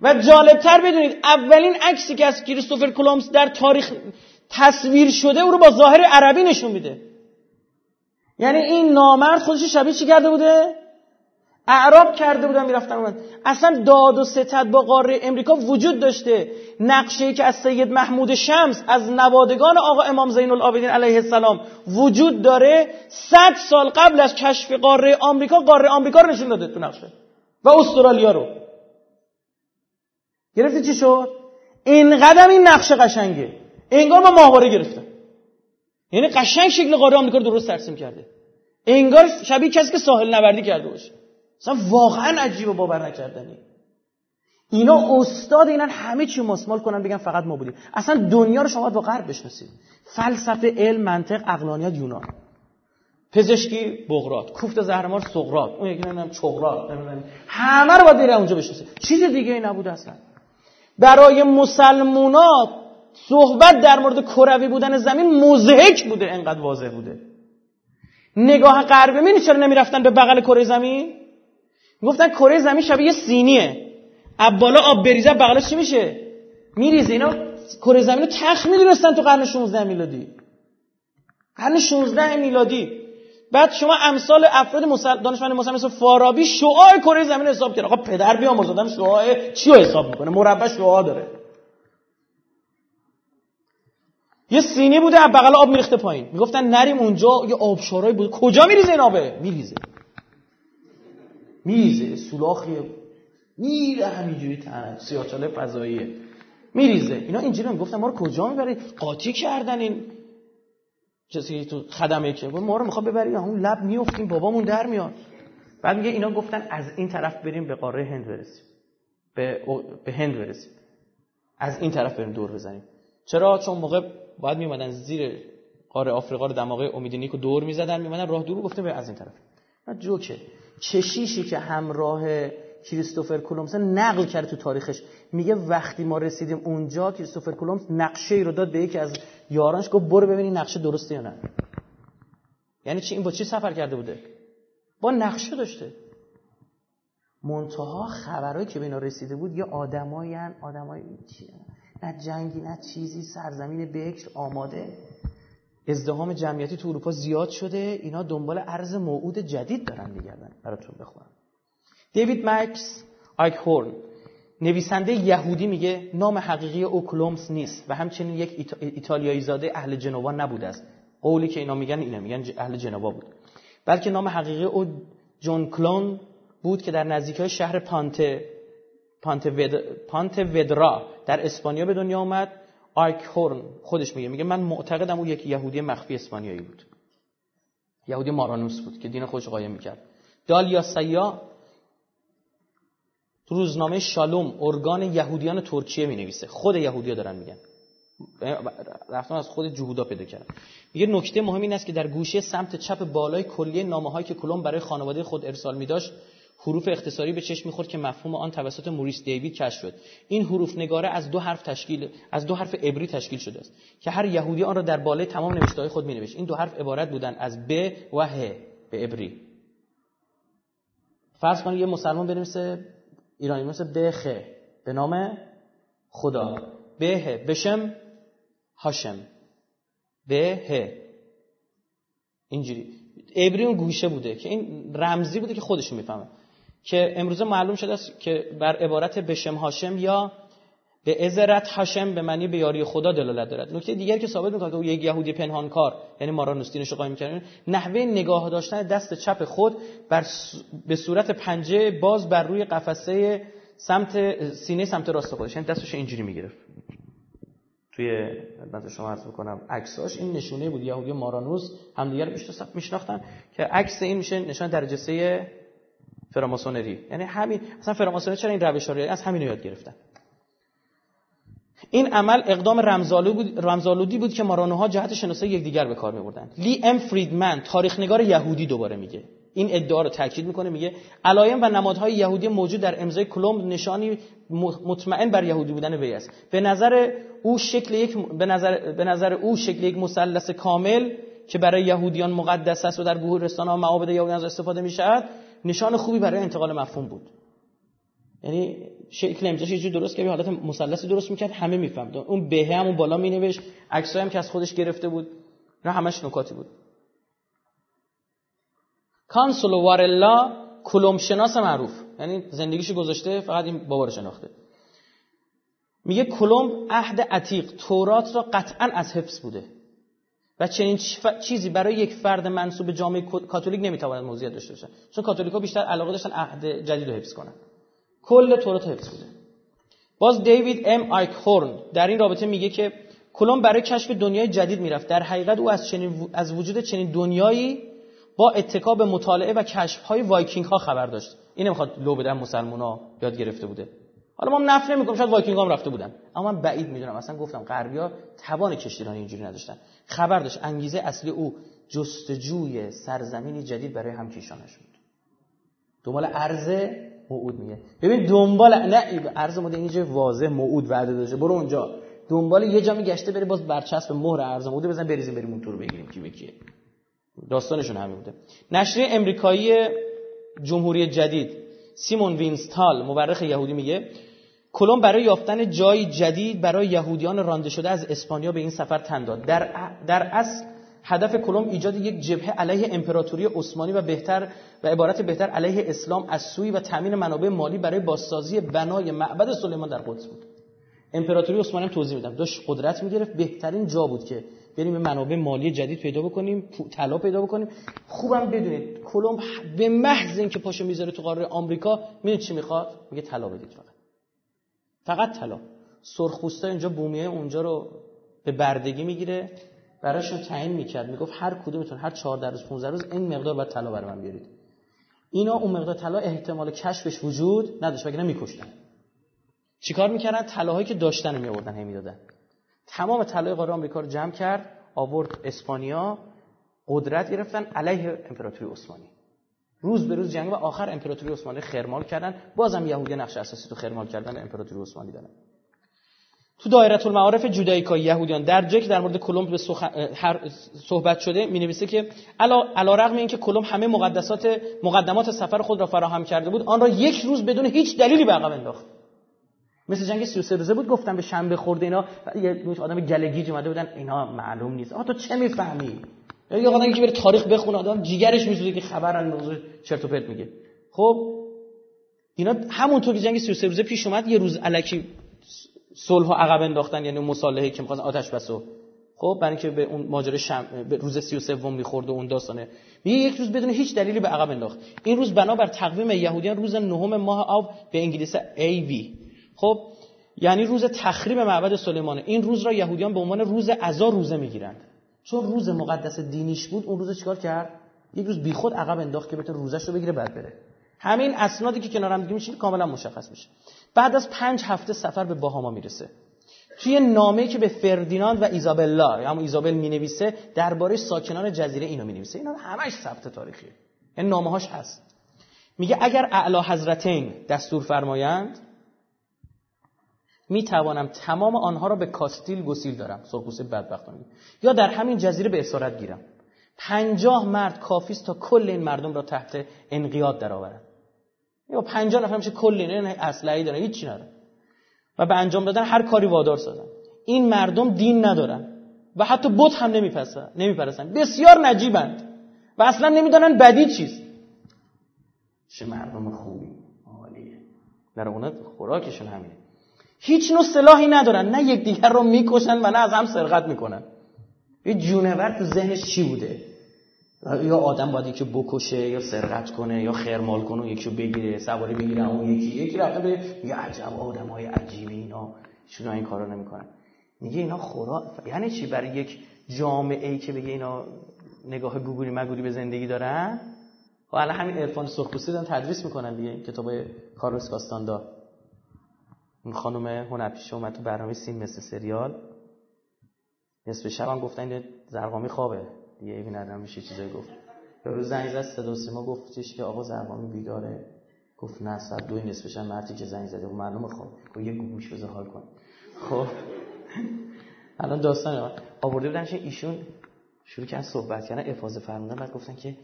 و جالبتر بدونید اولین عکسی که از کریستوفر کولومز در تاریخ تصویر شده او رو با ظاهر عربی نشون میده. یعنی این نامرد خودش شبیه چی کرده بوده؟ اعراب کرده بودن می‌رفتن اومد اصلا داد و ستد با قاره امریکا وجود داشته. نقشه که از سید محمود شمس از نوادگان آقا امام زین العابدین علیه السلام وجود داره صد سال قبل از کشف قاره آمریکا قاره آمریکا رو نشون داده تو نقشه. و استرالیا رو. گرفتی چی شد؟ اینقدر این نقشه قشنگه. انگار ما ماهواره گرفتن. یعنی قشنگ شکل قاره آمریکا درست ترسیم کرده. انگار شبیه کسی که ساحل نوردی کرده باشه. مثلا واقعا عجیب و باور نکردنی. اینا استاد اینن همه چی مسمال کنن بگن فقط ما بودیم. اصلا دنیا رو شما با غرب بشناسید. فلسفه علم منطق عقلانیت یونان. پزشکی بغرات. کوفت زهرمار سقراط. اون یکی نمی‌دونم چغرات نمی‌دونم. همه رو باید بره اونجا بشناسید. چیز دیگه ای نبود اصلا. برای مسلمونات صحبت در مورد کروی بودن زمین مزهک بوده انقدر واضح بوده. نگاه غربی می چرا نمی‌رفتن به بغل کره زمین؟ گفتن کره زمین شبیه سینیه. اب بالا آب بریزه بغلش چی میشه؟ میریزه. اینا کره زمین رو تخ می‌دونستن تو قرن 16 میلادی. قرن 16 میلادی. بعد شما امثال افراد مسل... دانشمند مسلمان مثل فارابی شعاع کره زمین حساب کرد. آقا پدر بیام آدم شعاع چی رو حساب می‌کنه؟ مربع شعاع داره. یه سینی بوده از بغل آب میریخته پایین. می‌گفتن نریم اونجا یه آبشارایی بود. کجا میریزه این آبه میریزه. میریزه. سولاخیه. میره همینجوری تن سیاچاله فضاییه. میریزه. اینا اینجوری گفتن ما رو کجا می‌برید قاطی کردن این کسی تو خدمه که ما رو می‌خواد ببری اون لب میافتیم بابامون در میاد. بعد میگه اینا گفتن از این طرف بریم به قاره هند برسیم. به, به هند برسیم. از این طرف بریم دور بزنیم. چرا؟ چون موقع باید میومدن زیر قاره آفریقا رو دماغه امید نیکو دور می‌زدن میمدن راه دور گفته به از این طرف. نه جوکه چشیشی که همراه کریستوفر کولومز نقل کرد تو تاریخش میگه وقتی ما رسیدیم اونجا کریستوفر کولومز نقشه ای رو داد به یکی از یارانش گفت برو ببینی نقشه درسته یا نه. یعنی چی؟ این با چی سفر کرده بوده؟ با نقشه داشته. منتها خبرهایی که به اینا رسیده بود یه آدمایی آدمای نه جنگی نه چیزی سرزمین بکر آماده ازدهام جمعیتی تو اروپا زیاد شده اینا دنبال ارز موعود جدید دارن میگردن براتون بخونم دیوید مکس هورن نویسنده یهودی میگه نام حقیقی او کلومس نیست و همچنین یک ایتالیایی زاده اهل جنوا نبوده است قولی که اینا میگن اینه میگن اهل جنوا بود بلکه نام حقیقی او جون کلون بود که در نزدیکی شهر پانته پانت, پانت ودرا در اسپانیا به دنیا آمد. آرک هورن خودش میگه میگه من معتقدم او یک یهودی مخفی اسپانیایی بود. یهودی مارانوس بود که دین خودش قایم می‌کرد. دالیا سیا روزنامه شالوم ارگان یهودیان ترکیه می نویسه خود یهودیا دارن میگن. رفتن از خود جهودا پیدا کردن. میگه نکته مهم این است که در گوشه سمت چپ بالای کلیه نامه که کلم برای خانواده خود ارسال می حروف اختصاری به چشم می‌خورد که مفهوم آن توسط موریس دیوید کشف شد. این حروف نگاره از دو حرف تشکیل از دو حرف عبری تشکیل شده است که هر یهودی آن را در بالای تمام نوشته خود مینوشت. این دو حرف عبارت بودند از ب و ه به عبری. فرض کنید یه مسلمان بنویسه ایرانی مثل بخ به نام خدا. به بشم هاشم. به اینجوری. عبری اون گوشه بوده که این رمزی بوده که خودشون می‌فهمه. که امروزه معلوم شده است که بر عبارت بشم هاشم یا به ازرت هاشم به معنی به یاری خدا دلالت دارد. نکته دیگری که ثابت می‌کنه که او یک یهودی پنهانکار یعنی مارانوستینش قایم کردن نحوه نگاه داشتن دست چپ خود بر به صورت پنجه باز بر روی قفسه سمت سینه سمت راست خودش. یعنی دستش اینجوری می‌گرفت. توی خدمت شما عرض بکنم عکساش این نشونه بود. یهودی مارانوس همدیگه رو میشناختن که عکس این میشه نشان درجه سه فراماسونری. یعنی همین اصلا فراماسونری چرا این روش رو از همین یاد گرفتن؟ این عمل اقدام رمزالو بود رمزالودی بود که مارانوها جهت شناسایی یکدیگر به کار می‌بردن. لی ام فریدمن تاریخ یهودی دوباره میگه. این ادعا رو تاکید می‌کنه میگه علایم و نمادهای یهودی موجود در امضای کلمب نشانی مطمئن بر یهودی بودن وی است. به نظر او شکل یک به نظر, به نظر او شکل یک مثلث کامل که برای یهودیان مقدس است و در گورستان و معابد یهودیان از استفاده می‌شود نشان خوبی برای انتقال مفهوم بود. یعنی شکل امضاش یه درست که حالت مثلثی درست می‌کرد همه می‌فهمد اون به هم اون بالا مینوشت عکسایی هم که از خودش گرفته بود نه همش نکاتی بود. کانسولو وارلا کلوم شناس معروف. یعنی زندگیش گذاشته فقط این بابا رو شناخته. میگه کلم عهد عتیق تورات را قطعا از حفظ بوده. و چنین چیزی برای یک فرد منصوب به جامعه کاتولیک نمی‌تواند موضوعیت داشته باشه چون کاتولیک‌ها بیشتر علاقه داشتن عهد جدید رو حفظ کنن. کل تورات حفظ بوده باز دیوید ام آیک هورن در این رابطه میگه که کلمب برای کشف دنیای جدید می‌رفت. در حقیقت او از, چنین از وجود چنین دنیایی با اتکا به مطالعه و کشف های وایکینگ ها خبر داشت. این نمی‌خواد لو بدن مسلمان یاد گرفته بوده. حالا ما نفی نمی‌کنم شاید وایکینگ هم رفته بودن. اما من بعید می‌دونم. اصلا گفتم غربیا توان کشتیرانی اینجوری نداشتن. خبر داشت انگیزه اصلی او جستجوی سرزمینی جدید برای همکیشانش بود. دنبال ارض موعود میگه. ببین دنبال نه ارض موعود اینجا واضح موعود وعده داشته برو اونجا. دنبال یه جا گشته بری باز برچسب مهر ارز موعود بزن بریزیم بریم اون تور بگیریم کی به کیه. داستانشون همین بوده. نشریه امریکایی جمهوری جدید سیمون وینستال مورخ یهودی میگه کلم برای یافتن جای جدید برای یهودیان رانده شده از اسپانیا به این سفر تن داد. در, در اصل هدف کلم ایجاد یک جبهه علیه امپراتوری عثمانی و بهتر و عبارت بهتر علیه اسلام از سوی و تامین منابع مالی برای بازسازی بنای معبد سلیمان در قدس بود. امپراتوری عثمانی هم توضیح میدم. داشت قدرت می‌گرفت. بهترین جا بود که بریم منابع مالی جدید پیدا بکنیم طلا پیدا بکنیم. خوبم بدونید کلم به محض اینکه پاشو می‌ذاره تو قاره آمریکا می‌دونید چی می‌خواد؟ میگه طلا بدید فقط. فقط طلا. سرخپوستا اینجا بومیه اونجا رو به بردگی می‌گیره براشون تعیین می‌کرد. می‌گفت هر کدومتون هر 14 روز 15 روز این مقدار باید طلا برای من بیارید. اینا اون مقدار طلا احتمال کشفش وجود نداشت وگرنه میکشتن. چیکار می‌کردن؟ طلاهایی که داشتن رو میآوردن هم می‌دادن. تمام طلای قاره آمریکا رو جمع کرد آورد اسپانیا قدرت گرفتن علیه امپراتوری عثمانی. روز به روز جنگ و آخر امپراتوری عثمانی خرمال کردن. بازم یهودی نقش اساسی تو خرمال کردن امپراتوری عثمانی دارن. تو دایره المعارف جودایکا یهودیان در جک در مورد کلمب به صحبت شده می نویسه که علا, علا رغم اینکه کلمب همه مقدسات مقدمات سفر خود را فراهم کرده بود آن را یک روز بدون هیچ دلیلی به عقب انداخت. مثل جنگ 33 روزه بود گفتم به شنبه خورده اینا یه آدم گلگیج اومده بودن اینا معلوم نیست. آها تو چه می‌فهمی؟ یا آدمی که بره تاریخ بخونه آدم جیگرش میسوزه که خبر موضوع چرت و پرت میگه. خب اینا همونطور که جنگ 33 روزه پیش اومد یه روز الکی صلح و عقب انداختن یعنی مصالحه که می‌خواستن آتش بسو خب برای اینکه به اون ماجرا شم... به روز 33 می‌خورد و اون داستانه. میگه یک روز بدون هیچ دلیلی به عقب انداخت. این روز بنابر تقویم یهودیان روز نهم ماه آب به انگلیسی وی خب یعنی روز تخریب معبد سلیمانه. این روز را یهودیان به عنوان روز عزا روزه می‌گیرند. چون روز مقدس دینیش بود اون روز چیکار کرد؟ یک روز بیخود عقب انداخت که بتونه روزش رو بگیره بعد بره. همین اسنادی که کنار هم دیگه کاملا مشخص میشه. بعد از پنج هفته سفر به باهاما می‌رسه. توی نامه‌ای که به فردیناند و ایزابلا یا ایزابل می‌نویسه درباره ساکنان جزیره اینو می‌نویسه. اینا همش ثبت تاریخیه. این یعنی نامه‌هاش هست. میگه اگر اعلی حضرتین دستور فرمایند می توانم تمام آنها را به کاستیل گسیل دارم. سرخپوست بدبختانی یا در همین جزیره به اسارت گیرم. پنجاه مرد کافی است تا کل این مردم را تحت انقیاد درآورند یا پنجاه نفر میشه کل این اسلحه‌ای دارن. هیچی ندارن و به انجام دادن هر کاری وادار سازن این مردم دین ندارن. و حتی بت هم نمی‌پرسن بسیار نجیبند. و اصلا نمی‌دانن بدی چیست. چه مردم خوبی. عالیه. در اون خوراکشون همینه. هیچ نوع سلاحی ندارن. نه یکدیگر رو می‌کشن و نه از هم سرقت می‌کنن. یه جونور تو ذهنش چی بوده؟ یا آدم باید یکی بکشه یا سرقت کنه یا خرمال کنه یکی رو بگیره سواری بگیره اون یکی یکی رفته به یه عجب آدم های عجیبی اینا. چون این کارو نمی‌کنن. میگه اینا خورا یعنی چی؟ برای یک جامعه ای که بگه اینا نگاه گوگولی مگولی به زندگی دارن؟ و خب الان همین عرفان سرخپوستی دارن تدریس می‌کنن دیگه کتاب کارلوس کاستاندا اون خانم هنرپیشه اومد تو برنامه سین مثل سریال. نصف شب هم گفتن زرقامی خوابه. دیگه ایوی ندارم میشه چیزایی گفت. روز زنگ زد صدا سیما گفتش که آقا زرقامی بیداره. گفت نه ساعت دوی نصفش هم مردی که زنگ زده. و معلومه خواب. گفت یه گوش بذار حال کن. خب. الان داستان آورده بودن ایشون شروع کردن صحبت کردن افاضه فرمودن بعد گفتن که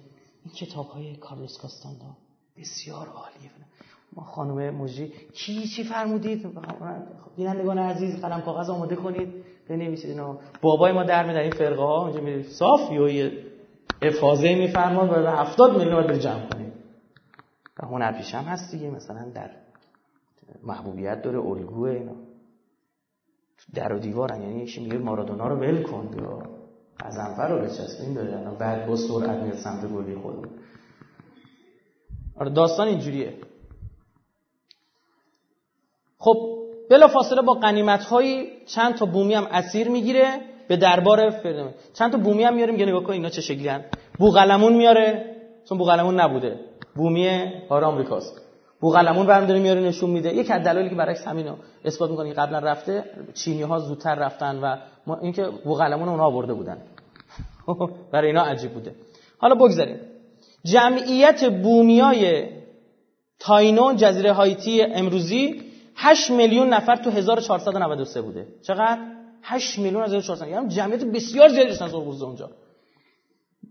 این کتاب های کارلوس کاستاندا بسیار عالیه. خانم مجری کی چی فرمودید؟ بینندگان عزیز قلم کاغذ آماده کنید بنویسید اینا بابای ما در میاد این فرقه ها اونجا میره صاف یه افاضه میفرمان و 70 میلیون باید جمع کنید. و هنر پیش هم هست دیگه مثلا در محبوبیت داره الگوه اینا. در و دیوارن یعنی ایشون میگه مارادونا رو ول کن یا غضنفر رو بچسبین داره بعد با سرعت میاد سمت گلی خودمون. آره داستان اینجوریه. خب بلا فاصله با قنیمت هایی چند تا بومی هم اسیر می‌گیره به دربار فردوسی چند تا بومی هم میاره میگه نگاه کن اینا چه شکلی هن. بوقلمون میاره چون بوقلمون نبوده. بومی آره آمریکاست بوقلمون برم میاره نشون میده. یک از دلایلی که برعکس همینو اثبات می‌کنه قبلا رفته چینی ها زودتر رفتن و ما اینکه بوقلمون اونها آورده بودن. برای اینا عجیب بوده. حالا بگذاریم. جمعیت بومیای تاینون جزیره هایتی امروزی 8 میلیون نفر تو 1493 بوده. چقدر؟ 8 میلیون از 1400 یعنی جمعیت بسیار زیادی داشتن سرخپوست اونجا.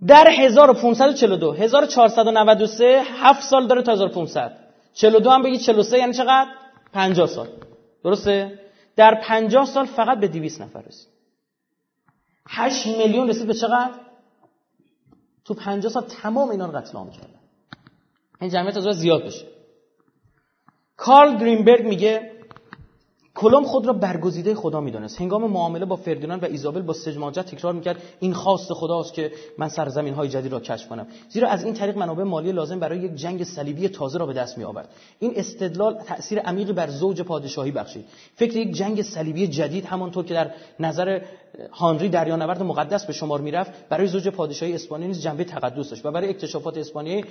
در 1542 1493 7 سال داره تا 1500 42 هم بگید 43 یعنی چقدر؟ 50 سال. درسته؟ در 50 سال فقط به 200 نفر رسید. 8 میلیون رسید به چقدر؟ تو 50 سال تمام اینا رو قتل عام کردن. این جمعیت از زیاد بشه. کارل گرینبرگ میگه کلم خود را برگزیده خدا می‌دانست. هنگام معامله با فردیناند و ایزابل با سجماجت تکرار می‌کرد این خواست خداست که من سرزمین های جدید را کشف کنم. زیرا از این طریق منابع مالی لازم برای یک جنگ صلیبی تازه را به دست می آورد این استدلال تاثیر عمیقی بر زوج پادشاهی بخشید. فکر یک جنگ صلیبی جدید همانطور که در نظر هانری دریانورد مقدس به شمار می‌رفت برای زوج پادشاهی اسپانیا نیز جنبه تقدس داشت و برای اکتشافات اسپانیایی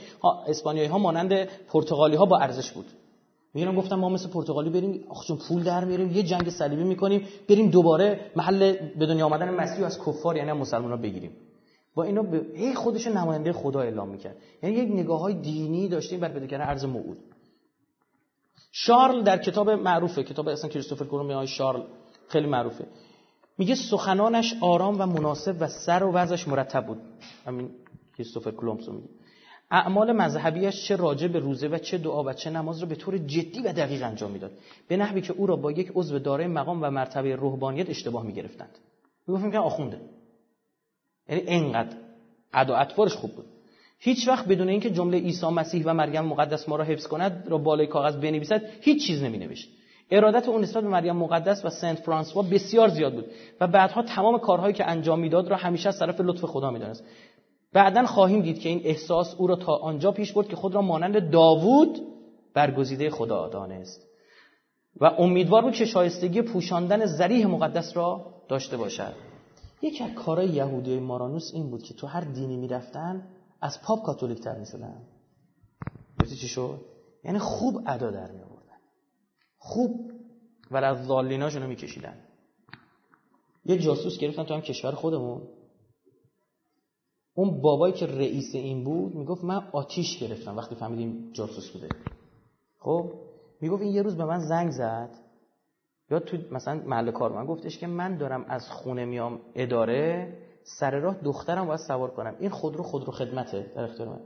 اسپانیایی ها مانند پرتغالی ها با ارزش بود. میگم گفتم ما مثل پرتغالی بریم چون پول در میاریم یه جنگ صلیبی می‌کنیم بریم دوباره محل به دنیا آمدن مسیح از کفار یعنی مسلمان ها بگیریم. با اینا به هی خودش نماینده خدا اعلام می‌کرد. یعنی یک نگاه های دینی داشتیم بر پیدا کردن موعود شارل در کتاب معروفه کتاب اصلا کریستوفر های شارل خیلی معروفه. میگه سخنانش آرام و مناسب و سر و وضعش مرتب بود. همین کریستوفر کلمبس میگه. اعمال مذهبیش چه راجع به روزه و چه دعا و چه نماز را به طور جدی و دقیق انجام می‌داد. به نحوی که او را با یک عضو دارای مقام و مرتبه روحانیت اشتباه می‌گرفتند. می‌گفتیم که آخونده یعنی انقدر و اطوارش خوب بود. هیچ وقت بدون اینکه جمله عیسی مسیح و مریم مقدس ما را حفظ کند را بالای کاغذ بنویسد هیچ چیز نمی نوشت ارادت اون نسبت به مریم مقدس و سنت فرانسوا بسیار زیاد بود و بعدها تمام کارهایی که انجام می‌داد را همیشه از طرف لطف خدا می‌دانست. بعدا خواهیم دید که این احساس او را تا آنجا پیش برد که خود را مانند داوود برگزیده خدا دانست و امیدوار بود که شایستگی پوشاندن زریح مقدس را داشته باشد. یکی از کارهای یهودی مارانوس این بود که تو هر دینی می‌رفتن از پاپ کاتولیک تر می‌شدن چی شد؟ یعنی خوب ادا در می آوردن خوب و از ظالیناشون رو میکشیدن. یه جاسوس گرفتن تو هم کشور خودمون. اون بابایی که رئیس این بود می‌گفت من آتیش گرفتم وقتی فهمیدیم جاسوس بوده. خب؟ می‌گفت این یه روز به من زنگ زد. یا تو مثلا محل کار من گفتش که من دارم از خونه میام اداره سر راه دخترم باید سوار کنم. این خودرو خودرو خدمته در اختیار من.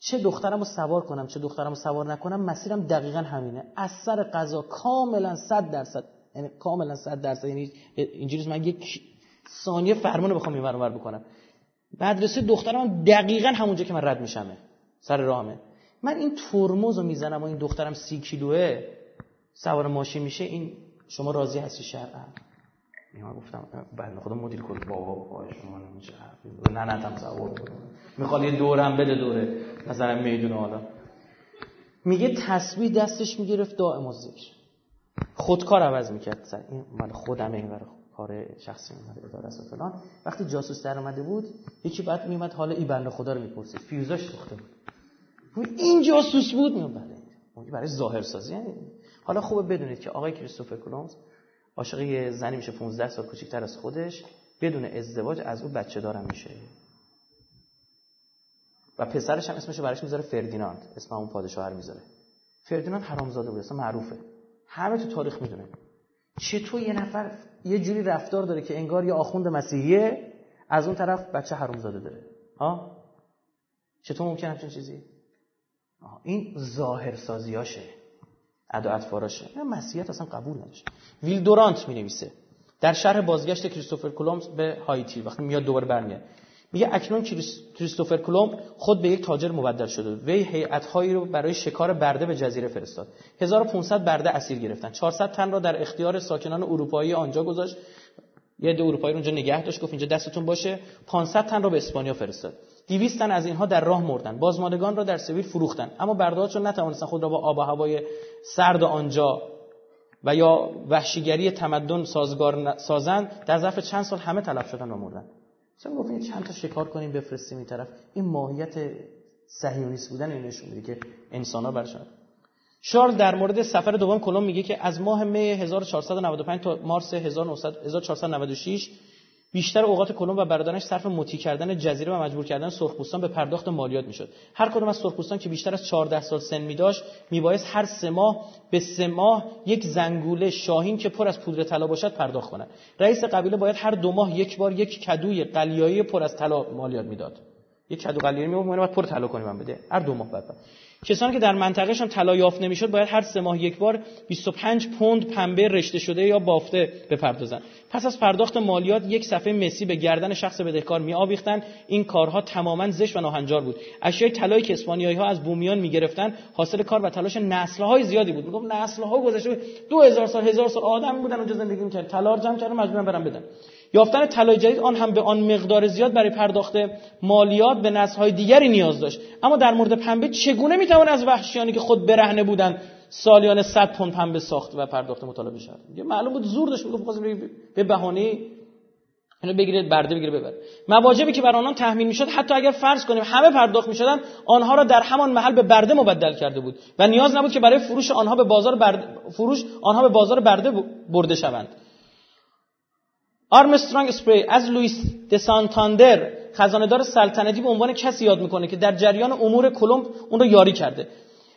چه دخترم رو سوار کنم چه دخترم رو سوار نکنم مسیرم دقیقا همینه. از سر قضا کاملا صد درصد یعنی کاملا صد درصد یعنی اینجوری من یک ثانیه فرمان رو بخوام اینور بکنم. مدرسه دخترم دقیقا همونجا که من رد میشمه. سر راهمه. من این ترمز رو می‌زنم و این دخترم سی کیلوه سوار ماشین میشه این شما راضی هستی شرعا من گفتم بله خدا مدیر کل بابا بابا شما نمیشه نه نه تم سوار می‌خواد یه دورم بده دوره. مثلا میدون حالا میگه تسبیح دستش می‌گرفت دائم و ذکر. خودکار عوض می‌کرد این مال خودمه این برای کار شخصی اومده اداره است فلان. وقتی جاسوس در اومده بود یکی بعد میومد حال این بنده خدا رو می‌پرسید. فیوزاش سوخته بود. این جاسوس بود؟ میگم بله. برای ظاهر سازی یعنی حالا خوبه بدونید که آقای کریستوفر کولومز عاشق یه زنی میشه 15 سال کوچیک‌تر از خودش. بدون ازدواج از او بچه دارم میشه. و پسرش هم اسمش براش می‌ذاره فردیناند. اسم اون پادشاه می‌ذاره. فردیناند حرامزاده بود اصلا معروفه. همه تو تاریخ می‌دونه چطور یه نفر یه جوری رفتار داره که انگار یه آخوند مسیحیه از اون طرف بچه حرومزاده داره. ها؟ چطور ممکن همچین چیزی؟ این ظاهر سازیاشه ادا اطفاراشه این مسیحیت اصلا قبول نداشت. ویل دورانت می نویسه در شرح بازگشت کریستوفر کولومز به هایتی وقتی میاد دوباره برمیاد میگه اکنون کریستوفر کلمب خود به یک تاجر مبدل شده. وی هیئت‌هایی رو برای شکار برده به جزیره فرستاد. 1500 برده اسیر گرفتن. 400 تن را در اختیار ساکنان اروپایی آنجا گذاشت. یه دو اروپایی رو اونجا نگه داشت گفت اینجا دستتون باشه. 500 تن را به اسپانیا فرستاد. 200 تن از اینها در راه مردن. بازماندگان را در سویل فروختن. اما برده‌ها چون نتوانستن خود را با آب و هوای سرد آنجا و یا وحشیگری تمدن سازگار سازند در ظرف چند سال همه تلف شدن و مردن. مثلا گفتیم چند تا شکار کنیم بفرستیم این طرف. این ماهیت صهیونیست بودن این نشون میده که انسان ها برشن شارل در مورد سفر دوم کلم میگه که از ماه می 1495 تا مارس 1496 بیشتر اوقات کلم و برادرانش صرف مطیع کردن جزیره و مجبور کردن سرخپوستان به پرداخت مالیات می‌شد. هر کدوم از سرخپوستان که بیشتر از 14 سال سن می داشت میبایست هر سه ماه به سه ماه یک زنگوله شاهین که پر از پودر طلا باشد پرداخت کند. رئیس قبیله باید هر دو ماه یک بار یک کدوی قلیایی پر از طلا مالیات می‌داد. یک کدو قلیایی می‌گفت باید پر طلا کنیم من بده. هر دو ماه بعد کسانی که در منطقهشان طلا یافت نمی‌شد باید هر سه ماه یک بار 25 پوند پنبه رشته شده یا بافته بپردازند پس از پرداخت مالیات یک صفحه مسی به گردن شخص بدهکار می آویختند این کارها تماما زشت و ناهنجار بود. اشیای طلایی که اسپانیایی ها از بومیان می‌گرفتند حاصل کار و تلاش نسل های زیادی بود. می‌گفت نسل ها گذشته 2000 سال هزار سال آدم بودن اونجا زندگی می‌کرد طلا جمع کردن مجبورن برن بدن. یافتن طلای جدید آن هم به آن مقدار زیاد برای پرداخت مالیات به نسل‌های دیگری نیاز داشت. اما در مورد پنبه چگونه می‌توان از وحشیانی که خود برهنه بودند سالیان 100 تن پنبه ساخت و پرداخت مطالبه شد معلوم بود زور داشت می‌گفت به بهانه اینو بگیرید برده بگیره ببر مواجبی که بر آنان تحمیل می‌شد حتی اگر فرض کنیم همه پرداخت می‌شدن آنها را در همان محل به برده مبدل کرده بود و نیاز نبود که برای فروش آنها به بازار برده فروش آنها به بازار برده برده شوند. آرمسترانگ اسپری از لوئیس دسانتاندر خزانهدار سلطنتی به عنوان کسی یاد می‌کنه که در جریان امور کلمب اون رو یاری کرده.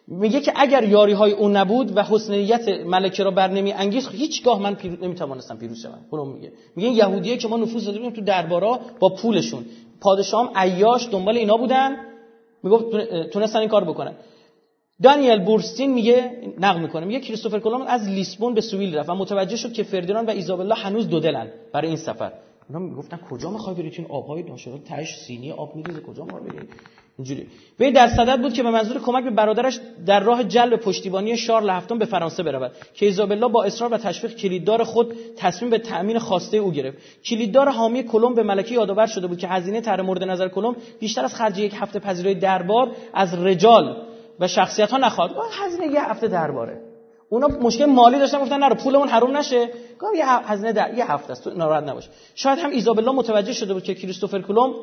میگه که اگر یاری های اون نبود و حسن نیت ملکه را بر نمی انگیز هیچگاه من پیرو... نمی‌توانستم پیروز شوم. کلمب میگه. میگه یهودیه که ما نفوذ بودیم تو دربارا با پولشون. پادشاهم عیاش دنبال اینا بودن. می‌گفت تونستن این کار بکنن. دانیل بورستین میگه نقل می‌کنه میگه کریستوفر کلمب از لیسبون به سویل رفت و متوجه شد که فردیناند و ایزابلا هنوز دو دلن برای این سفر. اونا می‌گفتن کجا می‌خوای بری؟ چون آبهای ناشرات تهش سینی آب میریزه کجا می‌خوای بری؟ اینجوری. وی در صدد بود که به منظور کمک به برادرش در راه جلب پشتیبانی شارل هفتم به فرانسه برود که ایزابلا با اصرار و تشویق کلیددار خود تصمیم به تأمین خواسته او گرفت. کلیددار حامی کلم به ملکه یادآور شده بود که هزینه طرح مورد نظر کلم بیشتر از خرج یک هفته پذیرای دربار از رجال و شخصیت ها نخواد هزینه یه هفته درباره. اونا مشکل مالی داشتن گفتن نرو پولمون حروم نشه. گفت یه هزینه در یه هفته است تو ناراحت نباش. شاید هم ایزابلا متوجه شده بود که کریستوفر کلم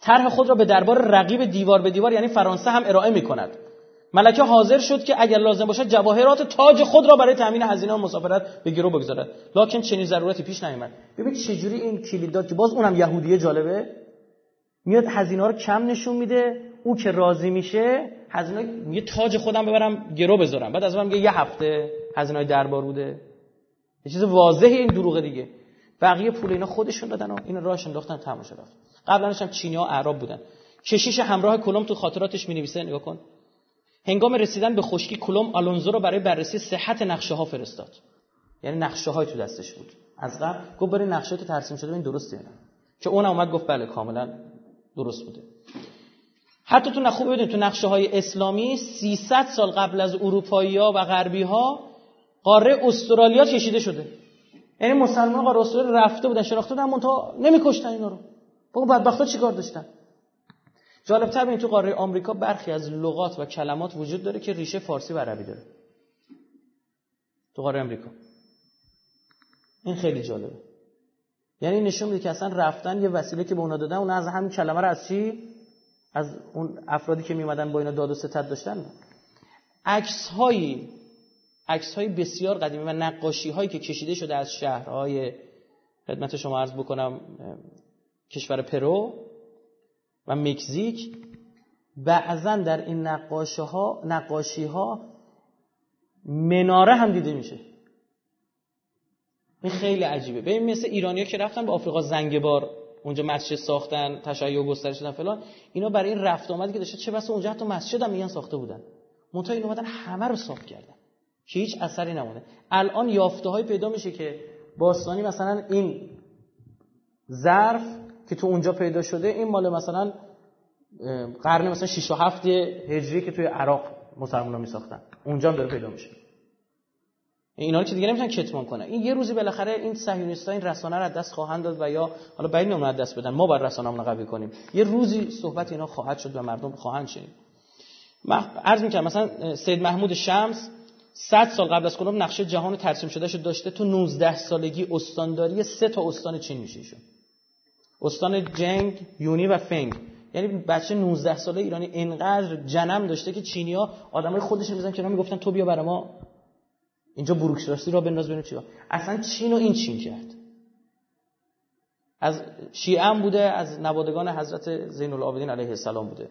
طرح خود را به دربار رقیب دیوار به دیوار یعنی فرانسه هم ارائه می کند ملکه حاضر شد که اگر لازم باشد جواهرات تاج خود را برای تامین هزینه و مسافرت به گرو بگذارد. لکن چنین ضرورتی پیش نیامد. ببین چجوری این کلید داد که باز اونم یهودیه جالبه. میاد هزینه رو کم نشون میده. او که راضی میشه هزینه میگه تاج خودم ببرم گرو بذارم. بعد از میگه یه هفته هزینه دربار بوده. یه چیز واضحه این دروغ دیگه. بقیه پول اینا خودشون دادن و این راهش انداختن تموم شد قبلش هم چینی ها اعراب بودن. کشیش همراه کلم تو خاطراتش می نویسه نگاه کن. هنگام رسیدن به خشکی کلم آلونزو رو برای بررسی صحت نقشه ها فرستاد. یعنی نقشه های تو دستش بود. از قبل گفت برای نقشه که ترسیم شده این درسته که اون اومد گفت بله کاملا درست بوده. حتی تو نخوب بدونید تو نقشه های اسلامی 300 سال قبل از اروپایی ها و غربی ها قاره استرالیا کشیده شده. یعنی مسلمان قاره استرالیا رفته بودن شناخته بودن منتها نمیکشتن اینا رو. اون بدبختا چیکار داشتن؟ جالب تر تو قاره آمریکا برخی از لغات و کلمات وجود داره که ریشه فارسی و عربی داره. تو قاره آمریکا. این خیلی جالبه. یعنی نشون میده که اصلا رفتن یه وسیله که به اونا دادن اون از همین کلمه رو از چی؟ از اون افرادی که میمدن با اینا داد و ستد داشتن عکس هایی عکس های بسیار قدیمی و نقاشی هایی که کشیده شده از شهرهای خدمت شما عرض بکنم کشور پرو و مکزیک بعضا در این نقاشی ها نقاشی ها مناره هم دیده میشه. این خیلی عجیبه. ببین مثل ایرانیا که رفتن به آفریقا زنگبار. اونجا مسجد ساختن تشیع گسترش دادن فلان. اینا برای این رفت آمدی که داشته چه بسا اونجا حتی مسجد هم میگن ساخته بودن. منتها این اومدن همه رو صاف کردن. که هیچ اثری نمونه الان یافته های پیدا میشه که باستانی مثلا این ظرف که تو اونجا پیدا شده این مال مثلا قرن مثلا 6 و 7 هجری که توی عراق مسلمان‌ها میساختن. اونجا هم داره پیدا میشه. اینا رو که دیگه نمی‌تونن کتمان کنن. این یه روزی بالاخره این صهیونیست‌ها این رسانه رو دست خواهند داد و یا حالا بعید نمیاد دست بدن. ما باید رسانه‌مون قوی کنیم. یه روزی صحبت اینا خواهد شد و مردم خواهند شنید. عرض می‌کنم مثلا سید محمود شمس 100 سال قبل از کلم نقشه جهان ترسیم شده شد داشته تو 19 سالگی استانداری سه تا استان چین میشه استان جنگ یونی و فنگ. یعنی بچه 19 ساله ایرانی انقدر جنم داشته که چینیا آدمای خودشون می‌زنن که می‌گفتن تو بیا برای ما اینجا بروکراسی را بنداز ببینیم چیکار. اصلا چین و این چین کرد. از شیعه بوده از نوادگان حضرت زین العابدین علیه السلام بوده.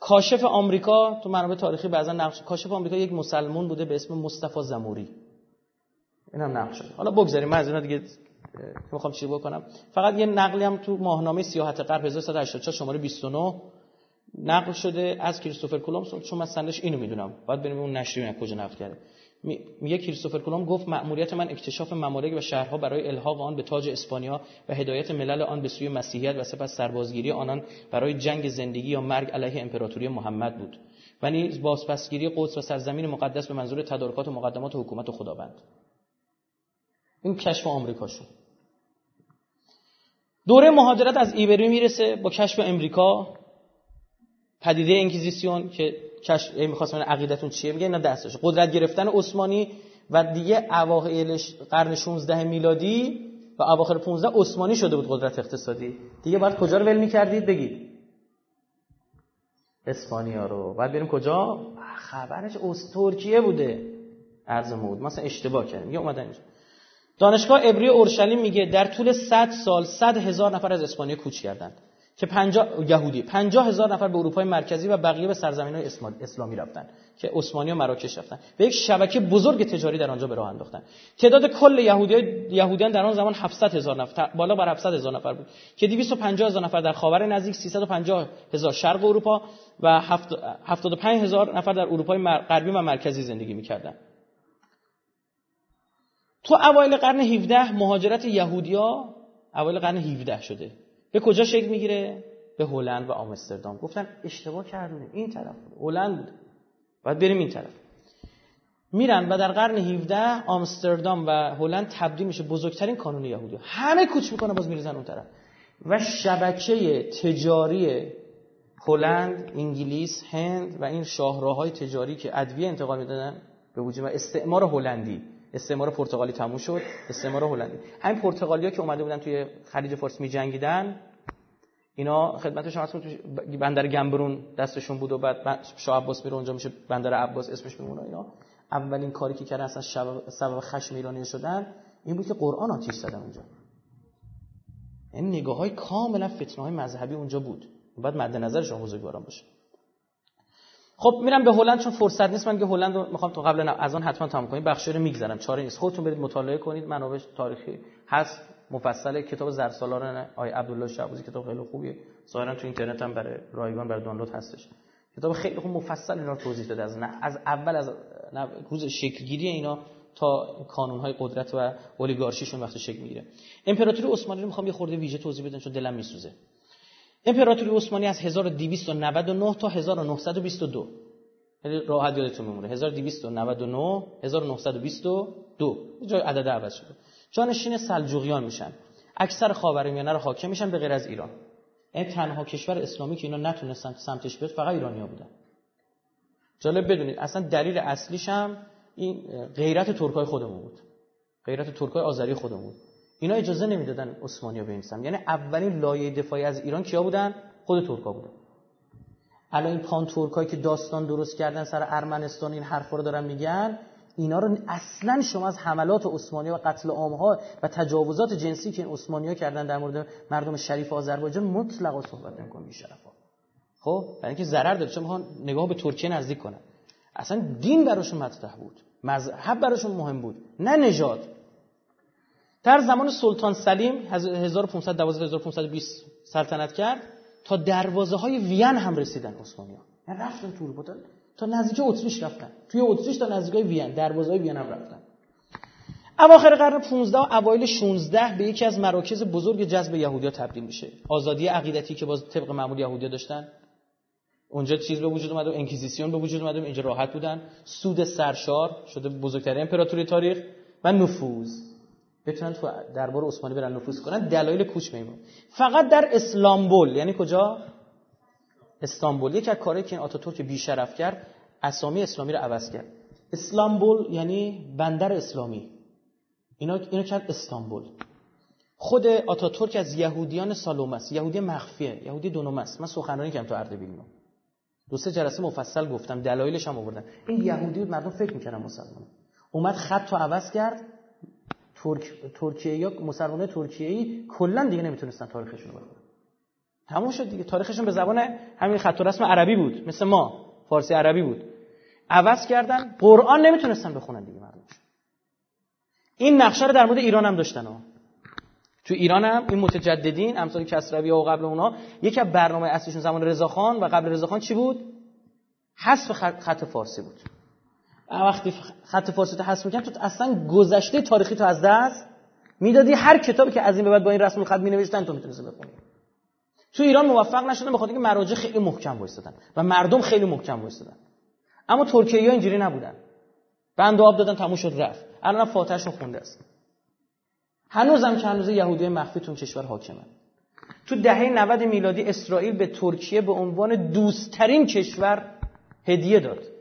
کاشف آمریکا تو منابع تاریخی بعضا نقش کاشف آمریکا یک مسلمان بوده به اسم مصطفی زموری. اینم نقش حالا بگذاریم من از اینا دیگه می‌خوام چی بکنم. فقط یه نقلی هم تو ماهنامه سیاحت غرب 1184 شماره 29 نقل شده از کریستوفر کلمبس چون من سندش اینو می‌دونم. باید بریم اون نشریه کجا نقل کرده. میگه کریستوفر کلمب گفت مأموریت من اکتشاف ممالک و شهرها برای الحاق آن به تاج اسپانیا و هدایت ملل آن به سوی مسیحیت و سپس سربازگیری آنان برای جنگ زندگی یا مرگ علیه امپراتوری محمد بود. و نیز بازپسگیری قدس و سرزمین مقدس به منظور تدارکات و مقدمات حکومت و خداوند. این کشف آمریکا شد. دوره مهاجرت از ایبری می‌رسه با کشف امریکا پدیده انکیزیسیون که کشف می‌خواستم عقیدتون چیه؟ میگه اینا دستش. قدرت گرفتن عثمانی و دیگه اواخر قرن 16 میلادی و اواخر 15 عثمانی شده بود قدرت اقتصادی. دیگه باید کجا رو ول می‌کردید؟ بگید. اسپانیا رو. بعد بریم کجا؟ خبرش از ترکیه بوده. ارز مود. مثلا اشتباه کردیم یه اومدن اینجا. دانشگاه ابری اورشلیم میگه در طول 100 سال 100 هزار نفر از اسپانیا کوچ کردند. که 50 یهودی. 50 هزار نفر به اروپای مرکزی و بقیه به سرزمین های اسلامی رفتن. که عثمانی و مراکش رفتن. به یک شبکه بزرگ تجاری در آنجا به راه انداختن. تعداد کل یهودی یهودیان در آن زمان 700 هزار نفر بالا بر 700 هزار نفر بود. که 250 هزار نفر در خاور نزدیک 350 هزار شرق اروپا و 75 هزار نفر در اروپای غربی و مرکزی زندگی می‌کردند تو اوایل قرن 17 مهاجرت یهودیا اوایل قرن 17 شده. به کجا شکل می‌گیره؟ به هلند و آمستردام. گفتن اشتباه کردیم این طرف هلند بود. باید بریم این طرف. میرن و در قرن 17 آمستردام و هلند تبدیل میشه بزرگترین کانون یهودی. همه کوچ می‌کنه باز میریزن اون طرف. و شبکه تجاری هلند، انگلیس، هند و این شاهراهای تجاری که ادویه انتقال می‌دادن به وجود و استعمار هلندی. استعمار پرتغالی تموم شد استعمار هلندی. همین پرتغالیا که اومده بودن توی خلیج فارس می جنگیدن اینا خدمت شما تو بندر گمبرون دستشون بود و بعد شاه عباس میره اونجا میشه بندر عباس اسمش میمونه اینا. اولین کاری که کردن اصلا سبب خشم ایرانی شدن این بود که قرآن آتیش زدن اونجا. این یعنی نگاه های کاملا فتنه های مذهبی اونجا بود. بعد مد نظر شما بزرگواران باشه. خب میرم به هلند چون فرصت نیست. من که هلند می‌خوام تا قبل از آن حتما تمام کنیم. بخشی رو میگذرم چاره نیست. خودتون برید مطالعه کنید. منابع تاریخی هست. مفصل کتاب زرسالاران آی عبدالله شعبوزی کتاب خیلی خوبیه. ظاهرا تو اینترنت هم برای رایگان برای دانلود هستش. کتاب خیلی خوب مفصل اینا رو توضیح داده. از نه از اول از روز شکلگیری اینا تا کانون های قدرت و اولیگارشیشون وقتی شکل می‌گیره. امپراتوری عثمانی رو می‌خوام یه خورده ویژه توضیح بدم چون دلم میسوزه. امپراتوری عثمانی از 1299 تا 1922 خیلی راحت یادتون میمونه 1299 1922 جای عدد عوض شده. جانشین سلجوقیان میشن. اکثر خاورمیانه رو حاکم میشن به غیر از ایران. این تنها کشور اسلامی که اینا نتونستن سمتش بیاد فقط ایرانیا بودن. جالب بدونید اصلا دلیل اصلیش هم این غیرت ترکای خودمون بود. غیرت ترکای آذری خودمون بود. اینا اجازه نمی‌دادن عثمانیا بنویسن. یعنی اولین لایه دفاعی از ایران کیا بودن؟ خود ترکا بودن. الان این پان ترکایی که داستان درست کردن سر ارمنستان این حرفا رو دارن میگن اینا رو اصلا شما از حملات عثمانی و قتل عامها و تجاوزات جنسی که این عثمانی کردن در مورد مردم شریف آذربایجان مطلقا صحبت نمی‌کنن بی شرفا. خب؟ برای اینکه ضرر داره. چون نگاه به ترکیه نزدیک کنن. اصلا دین براشون مطرح بود. مذهب براشون مهم بود. نه نژاد. در زمان سلطان سلیم 1512 1520 سلطنت کرد تا دروازه های وین هم رسیدن عثمانی ها یعنی رفتن تو اروپا تا نزدیک اتریش رفتن. توی اتریش تا نزدیک وین دروازه های وین هم رفتن. اواخر قرن 15 و اوایل 16 به یکی از مراکز بزرگ جذب یهودیا تبدیل میشه. آزادی عقیدتی که باز طبق معمول یهودیا داشتن. اونجا چیز به وجود اومد و انکیزیسیون به وجود اومد و اینجا راحت بودن. سود سرشار شده بزرگترین امپراتوری تاریخ و نفوذ. بتونن تو دربار عثمانی برن نفوذ کنن دلایل کوچ میمون. فقط در اسلامبول یعنی کجا؟ استانبول. یکی از کارهایی که این آتاتورک بیشرف کرد اسامی اسلامی رو عوض کرد. اسلامبول یعنی بندر اسلامی. اینا اینو کرد استانبول. خود آتاتورک از یهودیان سالونیک است یهودی مخفیه یهودی دونمه است من سخنرانی کردم تو اردبیل دو سه جلسه مفصل گفتم دلایلش هم آوردم. این یهودی بود مردم فکر می‌کردن مسلمان اومد خط تو عوض کرد. ترک ترکیه یا مسلمان ترکیه ای کلا دیگه نمی‌تونستن تاریخشون رو بخونن. تموم شد دیگه. تاریخشون به زبان همین خط و رسم عربی بود. مثل ما. فارسی عربی بود. عوض کردن. قرآن نمی‌تونستن بخونن دیگه مردم. این نقشه رو در مورد ایران هم داشتن ها. تو ایران هم این متجددین امثال کسروی و قبل اونا یکی از برنامه اصلیشون زمان رضاخان و قبل رضاخان چی بود؟ حذف خط فارسی بود. وقتی خط فارسی تو حذف می‌کردن تو اصلا گذشته تاریخی تو از دست می‌دادی. هر کتابی که از این به بعد با این رسم الخط مینوشتن تو می‌تونستی بخونی. تو ایران موفق نشدن بخاطر اینکه مراجع خیلی محکم وایسادن و مردم خیلی محکم وایسادن اما ترکیه اینجوری نبودن. بند آب دادن تموم شد رفت. الان فاتحشون خونده است. هنوزم که هنوز یهودی مخفی تو کشور حاکمن. تو دهه 90 میلادی اسرائیل به ترکیه به عنوان دوستترین کشور هدیه داد.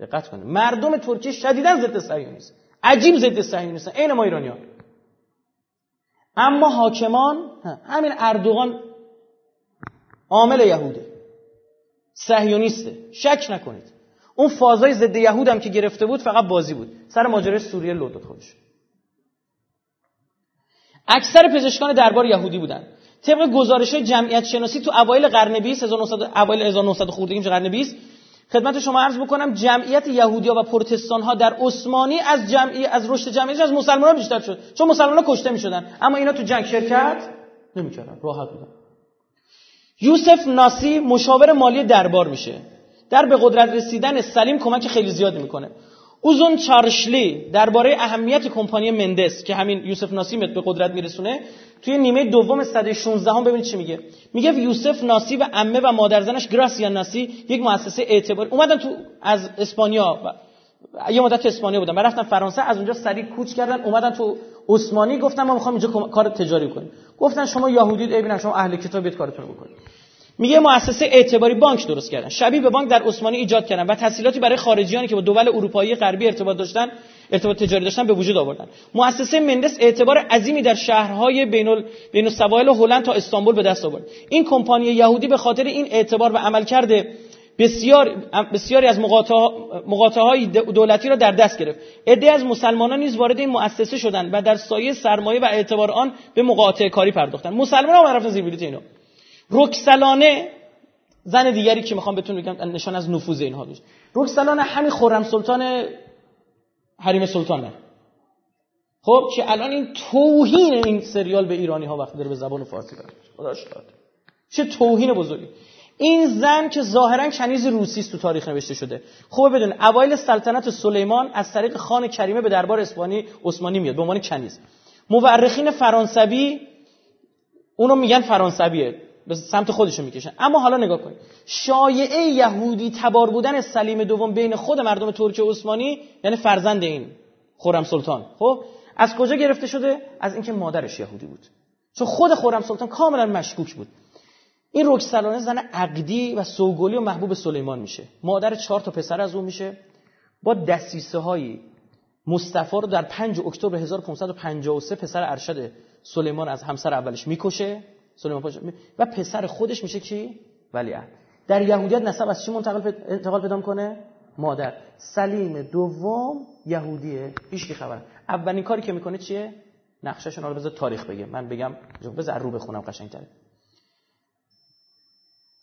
دقت کنید. مردم ترکیه شدیدا ضد صهیونیست عجیب ضد صهیونیستن عین ما ایرانیان. اما حاکمان همین اردوغان عامل یهوده. صهیونیسته. شک نکنید. اون فازای ضد یهود هم که گرفته بود فقط بازی بود. سر ماجرای سوریه لو داد خودش. اکثر پزشکان دربار یهودی بودن. طبق گزارش جمعیت شناسی تو اوایل قرن 20 1900 اوایل 1900 خورده قرن 20 خدمت شما عرض بکنم جمعیت یهودیا و پروتستان ها در عثمانی از جمعی از رشد جمعیت از مسلمان بیشتر شد. چون مسلمان ها کشته می‌شدن. اما اینا تو جنگ شرکت نمی‌کردن. راحت بودن. یوسف ناسی مشاور مالی دربار میشه. در به قدرت رسیدن سلیم کمک خیلی زیادی می‌کنه. اوزون چارشلی درباره اهمیت کمپانی مندس که همین یوسف ناسی به قدرت میرسونه توی نیمه دوم صده 16 هم ببینید چی میگه. میگه یوسف ناسی و عمه و مادرزنش گراسیا ناسی یک مؤسسه اعتباری اومدن تو از اسپانیا و یه مدت اسپانیا بودن. و رفتن فرانسه از اونجا سریع کوچ کردن اومدن تو عثمانی. گفتن ما می‌خوام اینجا کار تجاری کنیم. گفتن شما یهودید ببینن شما اهل کتاب بیت کارتون رو بکنید. میگه مؤسسه اعتباری بانک درست کردن. شبیه به بانک در عثمانی ایجاد کردن و تسهیلاتی برای خارجیانی که با دول اروپایی غربی ارتباط داشتن ارتباط تجاری داشتن به وجود آوردن. مؤسسه مندس اعتبار عظیمی در شهرهای بین ال... بین السواحل هلند تا استانبول به دست آورد. این کمپانی یهودی به خاطر این اعتبار و عملکرد بسیار بسیاری از مقاطعه های دولتی را در دست گرفت. عده از مسلمانان نیز وارد این مؤسسه شدند و در سایه سرمایه و اعتبار آن به مقاطعه کاری پرداختند. مسلمانان هم رفتن زیر اینا. رکسلانه زن دیگری که می‌خوام بهتون بگم نشان از نفوذ اینها داشت رکسلانه همین خرم سلطان حریم سلطانه خب که الان این توهین این سریال به ایرانی ها وقتی داره به زبان فارسی برد خدا شد چه توهین بزرگی. این زن که ظاهرا کنیز روسی است تو تاریخ نوشته شده. خوب بدون اوایل سلطنت سلیمان از طریق خان کریمه به دربار اسپانی عثمانی میاد به عنوان کنیز. مورخین فرانسوی اونو میگن فرانسویه. به سمت خودشون می‌کشن. اما حالا نگاه کنید. شایعه یهودی تبار بودن سلیم دوم بین خود مردم ترک عثمانی یعنی فرزند این خورم سلطان. خب؟ از کجا گرفته شده؟ از اینکه مادرش یهودی بود. چون خود خورم سلطان کاملا مشکوک بود. این رکسلانه زن عقدی و سوگلی و محبوب سلیمان میشه. مادر چهار تا پسر از اون میشه. با دستیسه هایی مصطفی رو در 5 اکتبر 1553 پسر ارشد سلیمان از همسر اولش می‌کشه. سلیمان پاشا و پسر خودش میشه کی؟ ولیعهد. در یهودیت نسب از چی منتقل انتقال پیدا کنه مادر. سلیم دوم یهودیه. هیچ خبر. اولین کاری که می‌کنه چیه؟ نقشهشون رو بذار تاریخ بگه من بگم بذار رو بخونم قشنگتره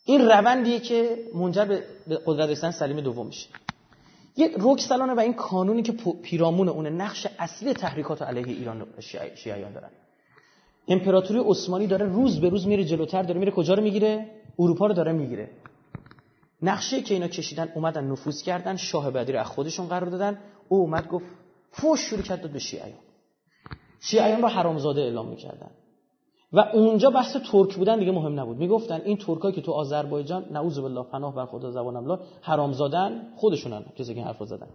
این روندیه که منجر به قدرت رسیدن سلیم دوم میشه. یک رکسلانه و این کانونی که پیرامون اون نقش اصلی تحریکات علیه ایران شیعیان دارن. امپراتوری عثمانی داره روز به روز میره جلوتر داره میره کجا رو می‌گیره؟ اروپا رو داره می‌گیره. نقشه که اینا کشیدن اومدن نفوذ کردن شاه بعدی رو از خودشون قرار دادن. او اومد گفت فوش شروع کرد داد به شیعیان. شیعیان رو حرامزاده اعلام می‌کردن. و اونجا بحث ترک بودن دیگه مهم نبود. می‌گفتن این ترکایی که تو آذربایجان نعوذ بالله پناه بر خدا زبانم لا حرامزادن خودشونن کسی که حرف زدن.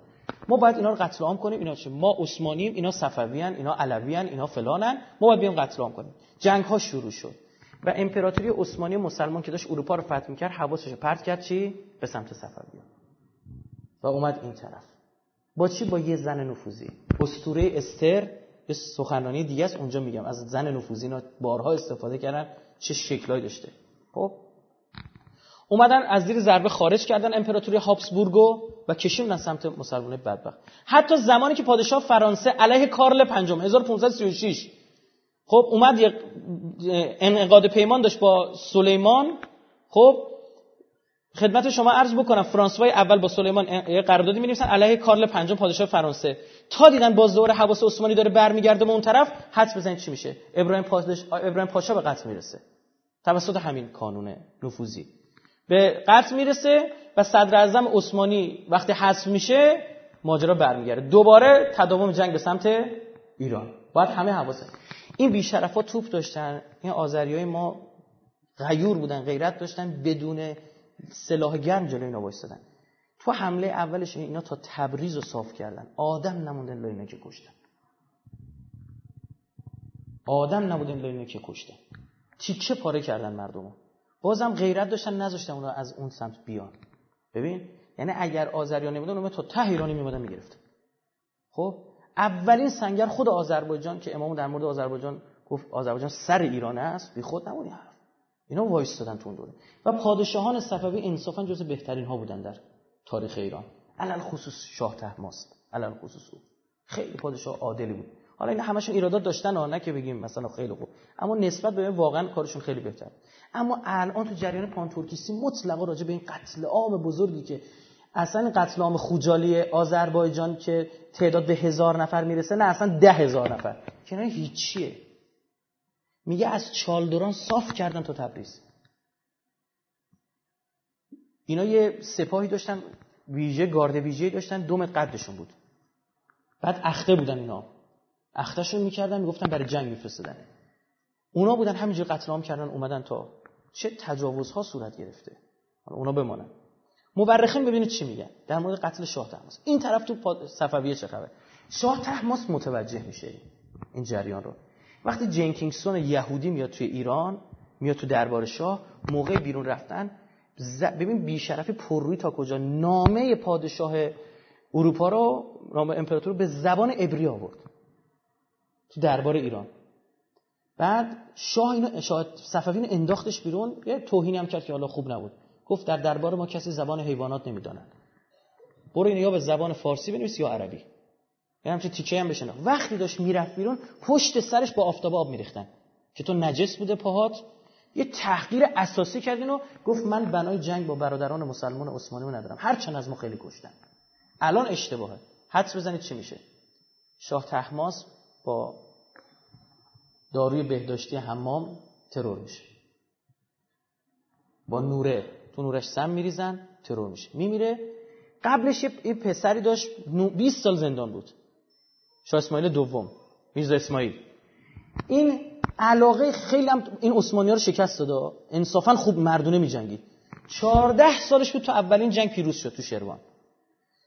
ما باید اینا رو قتل عام کنیم. اینا چه ما عثمانیم اینا صفویان اینا علویان اینا فلانن ما باید بیام قتل عام کنیم. جنگ ها شروع شد. و امپراتوری عثمانی مسلمان که داشت اروپا رو فتح می‌کرد حواسش پرت کرد چی؟ به سمت صفویان و اومد این طرف. با چی؟ با یه زن نفوذی. اسطوره استر یه سخنرانی دیگه است. اونجا میگم. از زن نفوذی اینا بارها استفاده کردن. چه شکلایی داشته. خب؟ اومدن از زیر ضربه خارج کردن امپراتوری هابسبورگو و کشیدن سمت مسلمان بدبخت. حتی زمانی که پادشاه فرانسه علیه کارل پنجم 1536 خب اومد انعقاد پیمان داشت با سلیمان خب خدمت شما عرض بکنم فرانسوای اول با سلیمان یه قراردادی می‌نویسن علیه کارل پنجم پادشاه فرانسه. تا دیدن باز دوره حواس عثمانی داره برمیگرده به اون طرف حدس بزنید چی میشه؟ ابراهیم پادش... ابراهیم پاشا به قتل می‌رسه. توسط همین قانون نفوذی. به قتل می‌رسه و صدر اعظم عثمانی وقتی حذف میشه ماجرا برمیگرده. دوباره تداوم جنگ به سمت ایران. باید همه حواسه. این بیشرفا توپ داشتن. این آذریای ما غیور بودن غیرت داشتن بدون سلاح گرم جلوی اینا وایستادن. تو حمله اولش اینا تا تبریز رو صاف کردن. آدم نموندن اینا که کشتن. آدم نبودن اینا که کشتن. تیکه پاره کردن مردمو؟ بازم غیرت داشتن نذاشتن اونا از اون سمت بیان. ببین یعنی اگر آذریا نمیدن اونم تا ته ایرانی میمدن می‌گرفت خب؟ اولین سنگر خود آذربایجان که امام در مورد آذربایجان گفت آذربایجان سر ایران است بی خود نبودی حرف. اینا وایستادن تو اون دوره. و پادشاهان صفوی انصافا جز بهترین ها بودن در تاریخ ایران. علل خصوص شاه طهماسب علل خصوص او. خیلی پادشاه عادلی بود. حالا این همشون ایرادات داشتن ها نه که بگیم مثلا خیلی خوب. اما نسبت به واقعا کارشون خیلی بهتر اما الان تو جریان پان‌ترکیسم مطلقا راجع به این قتل عام بزرگی که اصلا قتل عام خوجالی آذربایجان که تعداد به هزار نفر می‌رسه نه اصلا ده هزار نفر. که هیچیه. میگه از چالدوران صاف کردن تا تبریز. اینا یه سپاهی داشتن ویژه گارد ویژه داشتن دوم قدشون بود. بعد اخته بودن اینا. اختشون می‌کردن می‌گفتن برای جنگ میفرستادن. اونا بودن همینجور قتل عام کردن اومدن تا چه تجاوزها صورت گرفته. اونا بمانن. مورخین ببینید چی میگن. در مورد قتل شاه تحماس. این طرف تو صفویه چه خبره؟ شاه تحماس متوجه میشه این جریان رو. وقتی جنکینگسون یهودی میاد توی ایران میاد تو دربار شاه موقع بیرون رفتن ببین بیشرفی پرروی تا کجا. نامه پادشاه اروپا رو نامه امپراتور به زبان عبری آورد. تو دربار ایران. بعد شاه اینو صفوی انداختش بیرون یه توهینی هم کرد که حالا خوب نبود. گفت در دربار ما کسی زبان حیوانات نمی‌دانن برو اینو یا به زبان فارسی بنویس یا عربی. یه همچه تیکه هم بشن وقتی داشت می‌رفت بیرون پشت سرش با آفتاب آب میریختن که تو نجس بوده پاهات. یه تحقیر اساسی کردین و گفت من بنای جنگ با برادران مسلمان عثمانی ندارم. هرچند از ما خیلی کشتن. الان اشتباهه. حدس بزنید چی میشه. شاه تحماس با داروی بهداشتی حمام ترور میشه. با نوره تو نورش سم میریزن ترور میشه. میمیره. قبلش یه پسری داشت 20 سال زندان بود. شاه اسماعیل دوم میرزا اسماعیل. این علاقه خیلی هم این عثمانی ها رو شکست داده انصافا خوب مردونه میجنگید. 14 سالش بود تو اولین جنگ پیروز شد تو شروان.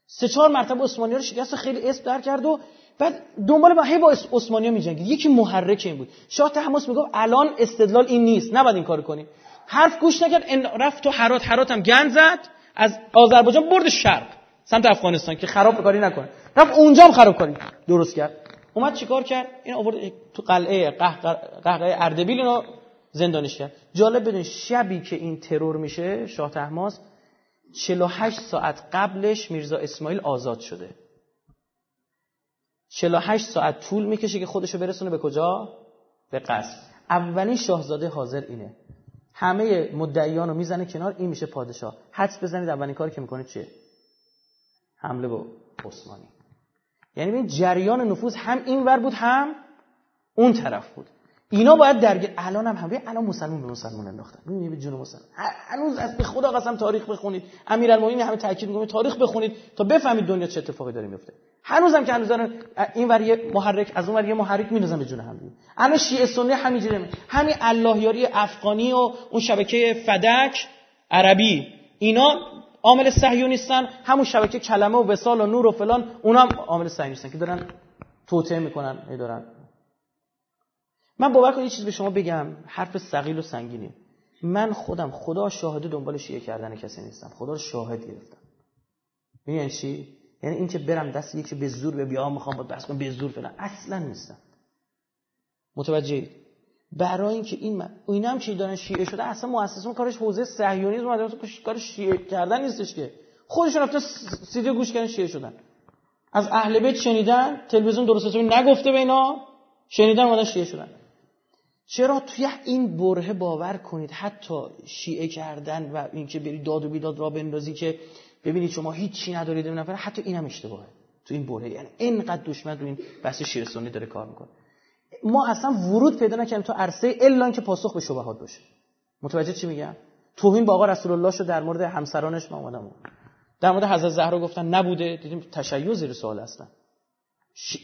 سه چهار مرتبه عثمانی ها رو شکست خیلی اسم در کرد و بعد دنبال با هی با عثمانی ها میجنگید. یکی محرک این بود. شاه تحماس می‌گفت الان استدلال این نیست. نباید این کارو کنی حرف گوش نکرد رفت تو حرات. حرات هم گند زد. از آذربایجان برد شرق. سمت افغانستان که خراب کاری نکنه رفت اونجا هم خراب کاری درست کرد. اومد چیکار کرد؟ این آورد تو قلعه قهقه اردبیل اینو زندانش کرد. جالب بدون شبی که این ترور میشه شاه تحماس 48 ساعت قبلش میرزا اسماعیل آزاد شده. 48 ساعت طول می‌کشه که خودشو برسونه به کجا؟ به قصر. اولین شاهزاده حاضر اینه. همه مدعیان رو می‌زنه کنار این میشه پادشاه. حدس بزنید اولین کاری که می‌کنه چیه؟ حمله به عثمانی. یعنی این جریان نفوذ هم این ور بود هم اون طرف بود. اینا باید درگیر الان هم همه الان مسلمان به مسلمان انداختن. می‌بینی به جون مسلمان هنوز از به خدا قسم تاریخ بخونید. امیرالمومنین همه تاکید می‌کنه تاریخ بخونید تا بفهمید دنیا چه اتفاقی داره میفته هنوز هم که هنوز این ور محرک از اون ور یه محرک میندازن به جون هم الان شیعه سنی همینجوری همین اللهیاری افغانی و اون شبکه فدک عربی. اینا عامل صهیونیستن. همون شبکه کلمه و وسال و نور و فلان اونا هم عامل صهیونیستن که دارن توطئه می‌کنن دارن من باور کنید یه چیز به شما بگم. حرف ثقیل و سنگینی. من خودم خدا شاهده دنبال شیعه کردن کسی نیستم. خدا رو شاهد گرفتم. یعنی چی؟ یعنی اینکه برم دست یکی به زور به بیا می‌خوام با بس کنم به زور فلان. اصلا نیستم. متوجه برای اینکه این اینا هم که دارن شیعه شده. اصلا مؤسسون کارش حوزه صهیونیسم اومده. کار شیعه کردن نیستش که. خودشون رفتن سیدی گوش کردن شیعه شدن. از اهل بیت شنیدن. تلویزیون درست نگفته به اینا. شنیدن اومدن شیعه شدن. چرا توی این بره باور کنید حتی شیعه کردن و اینکه بری داد و بیداد را بندازی که ببینید شما هیچی ندارید نفر حتی اینم اشتباهه. تو این بره یعنی اینقدر دشمن رو این بحث شیر سنی داره کار می‌کنه. ما اصلا ورود پیدا نکردیم تو عرصه الا که پاسخ به شبهات باشه. متوجه چی میگم؟ توهین با آقا رسول الله شو در مورد همسرانش ما اومدم در مورد حضرت زهرا گفتن نبوده. دیدیم تشیع زیر سوال هستن.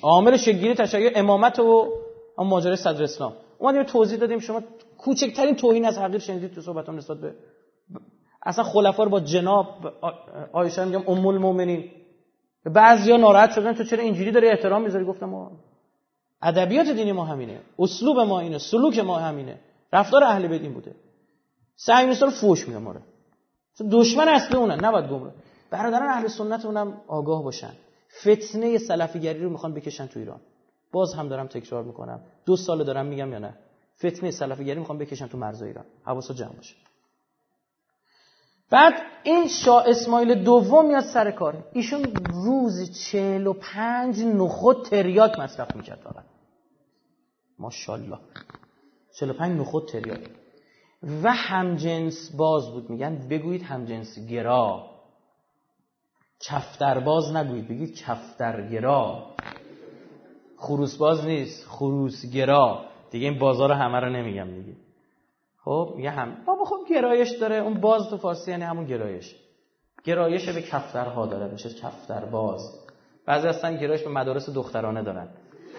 عامل شگیری تشیع امامت و اون ماجرای صدر اسلام. اومدیم توضیح دادیم شما کوچکترین توهین از حقیر شنیدید تو صحبتون نسبت به اصلا خلفا رو با جناب عایشه میگم ام المؤمنین بعضیا ناراحت شدن تو چرا اینجوری داری احترام می‌ذاری؟ گفتم ما ادبیات دینی ما همینه اسلوب ما اینه سلوک ما همینه رفتار اهل بیت این بوده. سعی رو فوش میده ماره دشمن اصلی اونن نباید گمراه. برادران اهل سنت اونم آگاه باشن. فتنه سلفیگری رو می‌خوان بکشن تو ایران. باز هم دارم تکرار می‌کنم. دو سال دارم میگم یا نه؟ فتنه سلفیگری می‌خوان بکشن تو مرز ایران. حواسا جمع باشه. بعد این شاه اسماعیل دوم میاد سر کار. ایشون روز چهل و پنج نخود تریاک مصرف می‌کرد فقط ماشاءالله. چهل و پنج نخود تریاک. و همجنس باز بود. میگن بگویید همجنس گرا. کفتر باز نگویید. بگید کفتر گرا خروس باز نیست خروس گرا دیگه این بازار همه رو نمیگم دیگه. خب میگه هم بابا خب گرایش داره. اون باز تو فارسی یعنی همون گرایش. گرایش به کفترها داره میشه کفتر باز بعضی هستن گرایش به مدارس دخترانه دارن.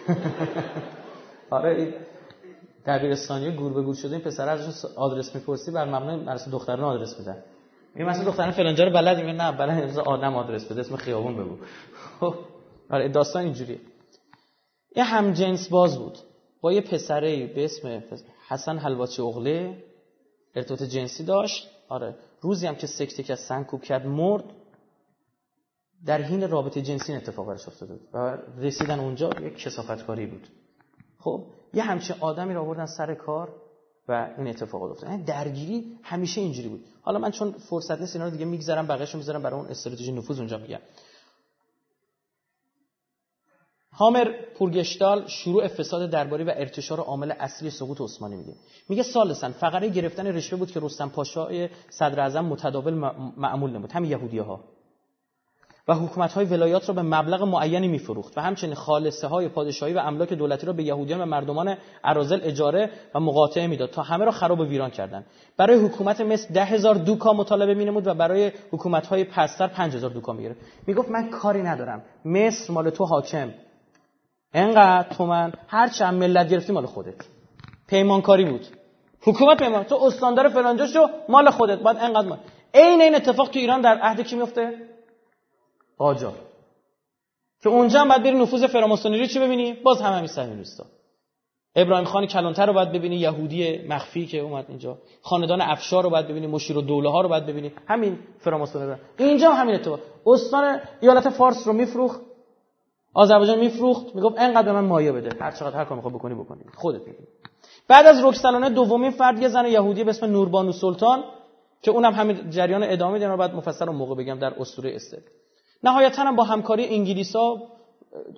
آره دبیرستانی گور به گور شده این پسر ازش آدرس می‌پرسی بر مبنای مدرسه دخترانه آدرس میدن این مثلا دختران فلانجا رو بلد میگه نه بلد آدم آدرس بده اسم خیابون بگو. خب آره داستان اینجوریه. یه هم جنس باز بود. با یه پسره به اسم حسن حلواچی اغله ارتباط جنسی داشت. آره. روزی هم که سکته که از سنگ کرد مرد. در حین رابطه جنسی اتفاق براش افتاده بود. و رسیدن اونجا یک کسافتکاری بود. خب یه همچین آدمی رو آوردن سر کار و این اتفاق افتاد. یعنی درگیری همیشه اینجوری بود. حالا من چون فرصت نیست اینا رو دیگه میگذرم بقیه‌شو می‌ذارم برای اون استراتژی نفوذ اونجا میگم. هامر پورگشتال شروع فساد درباری و ارتشار عامل اصلی سقوط عثمانی میگه. میگه سالسن فقره گرفتن رشوه بود که رستم پاشای صدر اعظم متداول معمول نمود همین یهودی ها و حکومت های ولایات را به مبلغ معینی میفروخت و همچنین خالصه های پادشاهی و املاک دولتی را به یهودیان و مردمان ارازل اجاره و مقاطعه می‌داد تا همه را خراب و ویران کردند برای حکومت مصر ده دوکا مطالبه مینمود و برای حکومت های پستر پنج هزار دوکا می‌گرفت. می‌گفت من کاری ندارم. مصر مال تو حاکم. انقدر تومن هر چند ملت گرفتی مال خودت. پیمانکاری بود. حکومت پیمان تو استاندار فلانجا شو مال خودت. بعد انقدر مال عین این اتفاق تو ایران در عهد کی میفته؟ قاجار که اونجا هم باید بری نفوذ فراماسونری چی ببینی؟ باز هم همین سهمی ابراهیم خان کلانتر رو باید ببینی یهودی مخفی که اومد اینجا. خاندان افشار رو باید ببینی مشیر و دوله ها رو باید ببینی. همین فراماسونری اینجا هم همین اتفاق. استان ایالت فارس رو میفروخت. آذربایجان میفروخت می‌گفت انقدر به من مایه بده. هر چقدر هر کار می‌خواد بکنی بکنی. خودت میگی. بعد از رکسلانه دومین فرد یه زن یهودی به اسم نوربانو سلطان که اونم همین جریان ادامه رو بعد مفصل اون موقع بگم در اسطوره استر نهایتا هم با همکاری انگلیسا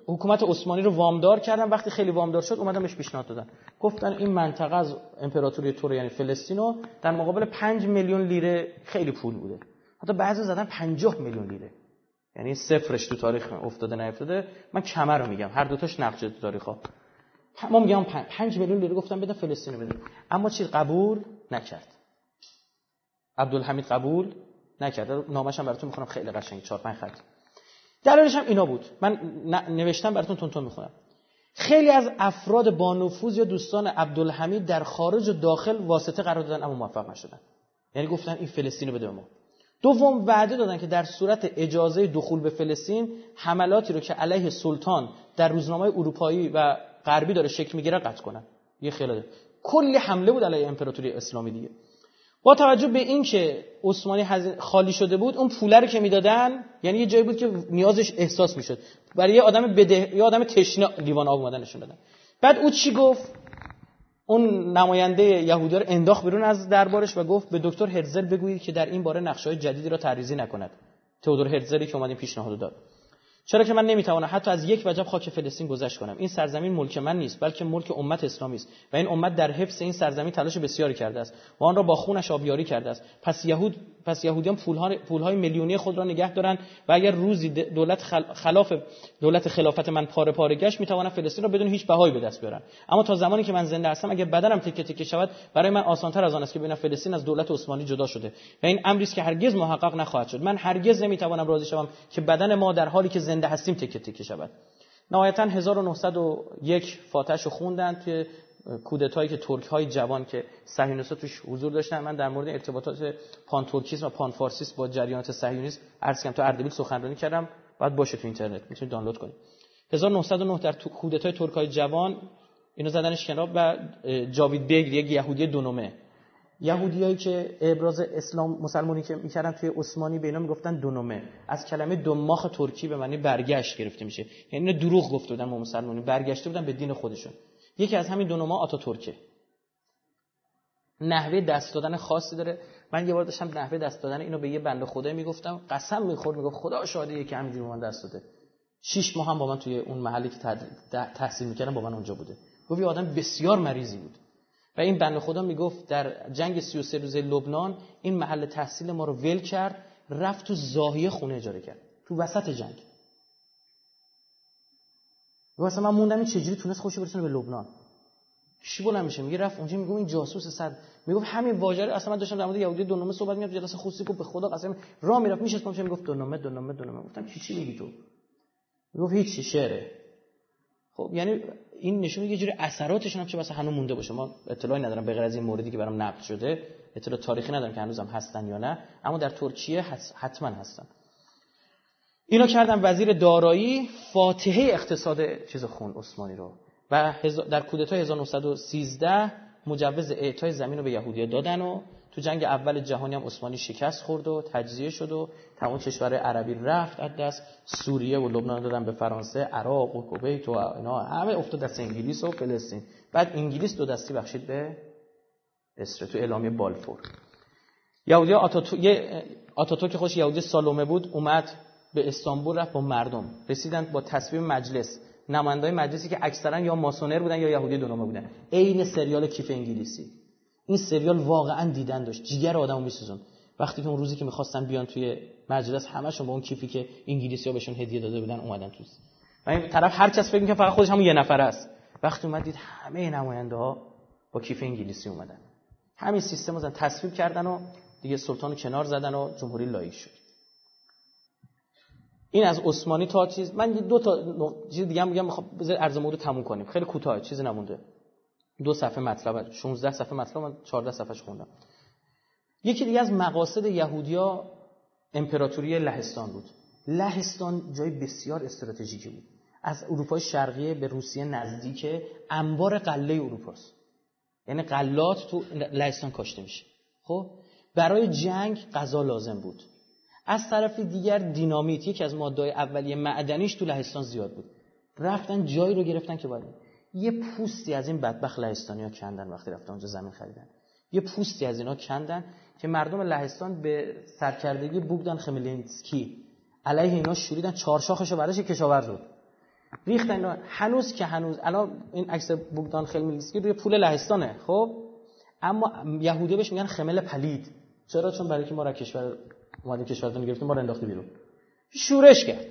حکومت عثمانی رو وامدار کردن. وقتی خیلی وامدار شد اومدن بهش پیشنهاد دادن. گفتن این منطقه از امپراتوری تور یعنی فلسطینو در مقابل 5 میلیون لیره خیلی پول بوده. حتی بعضی زدن 50 میلیون لیره. یعنی صفرش تو تاریخ افتاده نیفتاده. من کمر رو میگم. هر دوتاش نقش تو تاریخ ها. ما میگم 5 میلیون لیره گفتم بده فلسطین بده اما چی؟ قبول نکرد. عبدالحمید قبول نکرد. نامش هم براتون می‌خونم. خیلی قشنگ. 4 5 خط. دلیلش هم اینا بود. من نوشتم براتون تون می‌خونم. خیلی از افراد با نفوذ یا دوستان عبدالحمید در خارج و داخل واسطه قرار دادن اما موفق نشدن. یعنی گفتن این فلسطین رو بده به ما. دوم وعده دادن که در صورت اجازه دخول به فلسطین حملاتی رو که علیه سلطان در روزنامه اروپایی و غربی داره شکل می‌گیره قطع کنن. یه خیلی کلی حمله بود علیه امپراتوری اسلامی دیگه. با توجه به این که عثمانی خالی شده بود اون پوله رو که می‌دادن یعنی یه جایی بود که نیازش احساس می‌شد. برای یه آدم بده یه آدم تشنه لیوان آب اومدن نشون دادن بعد او چی گفت؟ اون نماینده یهودی رو انداخت بیرون از دربارش و گفت به دکتر هرزل بگویید که در این باره نقشه های جدیدی را تعریضی نکند. تئودور هرزلی که این پیشنهاد داد. چرا که من نمی‌توانم حتی از یک وجب خاک فلسطین گذشت کنم؟ این سرزمین ملک من نیست بلکه ملک امت اسلامی است. و این امت در حفظ این سرزمین تلاش بسیاری کرده است. و آن را با خونش آبیاری کرده است. پس یهود پس یهودیان پولهای میلیونی خود را نگه دارند. و اگر روزی دولت خلاف دولت خلافت من پاره پاره گشت می‌توانم فلسطین را بدون هیچ بهایی به دست بیارم اما تا زمانی که من زنده هستم اگر بدنم تکه تکه شود برای من آسانتر از آن است که ببینم فلسطین از دولت عثمانی جدا شده. و این امری است که هرگز محقق نخواهد شد. من هرگز نمی‌توانم راضی شوم که بدن ما در حالی که زنده هستیم تکه تکه شود. نهایتا 1901 فاتحش رو خوندن توی کودتایی که ترک های جوان که صهیونیست‌ها توش حضور داشتن. من در مورد ارتباطات پان ترکیسم و پان فارسیسم با جریانات صهیونیسم عرض کردم. تو اردبیل سخنرانی کردم. بعد باشه تو اینترنت. می‌تونید دانلود کنید. 1909 در کودتای ترک های جوان اینو زدنش کنار و جاوید بیگ یک یهودی دونومه یهودیایی که ابراز اسلام مسلمانی که می‌کردن توی عثمانی به اینا می‌گفتن دونومه. از کلمه دماخ ترکی به معنی برگشت گرفته میشه. یعنی دروغ گفته بودن ما مسلمانی. برگشته بودن به دین خودشون. یکی از همین دونوما آتا ترکه نحوه دست دادن خاصی داره. من یه بار داشتم نحوه دست دادن اینو به یه بنده خدا می‌گفتم. قسم می‌خورد می‌گفت خدا شاهده که همینجوری من دست داده. شش ماه هم با من توی اون محلی که تحصیل می‌کردم با من اونجا بوده. گفت یه آدم بسیار مریضی بود. و این بنده خدا می‌گفت در جنگ 33 روزه لبنان این محل تحصیل ما رو ول کرد رفت تو زاهیه خونه اجاره کرد تو وسط جنگ. واسه من موندم این چجوری تونست خوشو برسونه به لبنان. چی بلند میشه؟ میگه رفت اونجا میگه این جاسوس صد می‌گفت همین واژه اصلا من داشتم در مورد یهودی دو نامه صحبت می‌کردم جلسه خصوصی گفت به خدا قسم راه می‌رفت میشه می‌گفت دو نامه دو نامه دو نامه گفتم چی چی میگی تو؟ می‌گفت هیچ شعره. خب یعنی این نشون یه جوری اثراتشون هم چه مثلا هنوز مونده باشه. ما اطلاعی ندارم به غیر از این موردی که برام نقل شده. اطلاع تاریخی ندارم که هنوزم هستن یا نه. اما در ترکیه حتما هستن. اینا کردن وزیر دارایی فاتحه اقتصاد چیز خون عثمانی رو. و در کودتای 1913 مجوز اعطای زمین رو به یهودیه دادن و تو جنگ اول جهانی هم عثمانی شکست خورد و تجزیه شد و تمام کشور عربی رفت. از دست سوریه و لبنان دادن به فرانسه عراق و کویت و اینا. همه افتاد دست انگلیس و فلسطین. بعد انگلیس دو دستی بخشید به اسرائیل تو اعلامیه بالفور. یهودی آتاتو که خوش یهودی سالومه بود اومد به استانبول رفت با مردم. رسیدن با تصویب مجلس. نمایندای مجلسی که اکثرا یا ماسونر بودن یا یهودی دونامه بودن. عین سریال کیف انگلیسی. این سریال واقعا دیدن داشت. جیگر آدمو میسوزون. وقتی که اون روزی که می‌خواستن بیان توی مجلس همشون با اون کیفی که انگلیسی ها بهشون هدیه داده بودن اومدن تو و این طرف هر کس فکر می‌کنه فقط خودش همون یه نفر است. وقتی اومد دید همه نماینده ها با کیف انگلیسی اومدن. همین سیستم رو تصویب کردن و دیگه سلطان کنار زدن و جمهوری لایق شد. این از عثمانی تا چیز من دو تا چیز دیگه میگم. می‌خوام بذار عرض مورد تموم کنیم. خیلی کوتاه چیزی نمونده. دو صفحه مطلب 16 صفحه مطلب من 14 صفحهش خوندم. یکی دیگه از مقاصد یهودیا امپراتوری لهستان بود. لهستان جای بسیار استراتژیکی بود. از اروپای شرقی به روسیه نزدیک انبار قله اروپاست. یعنی قلات تو لهستان کاشته میشه. خب؟ برای جنگ غذا لازم بود. از طرف دیگر دینامیت یکی از ماده‌های اولیه معدنیش تو لهستان زیاد بود. رفتن جایی رو گرفتن که باید. یه پوستی از این بدبخت لهستانی ها کندن وقتی رفتن اونجا زمین خریدن. یه پوستی از اینا کندن که مردم لهستان به سرکردگی بوگدان خمیلینسکی علیه اینا شوریدن چارشاخش رو براش کشاورز بود. ریختن اینا. هنوز که هنوز. الان این عکس بوگدان خمیلینسکی روی پول لهستانه خب؟ اما یهودی بهش میگن خمل پلید. چرا؟ چون برای که ما را کشور اومدیم کشورتون گرفتیم ما رو انداخته بیرون. شورش کرد.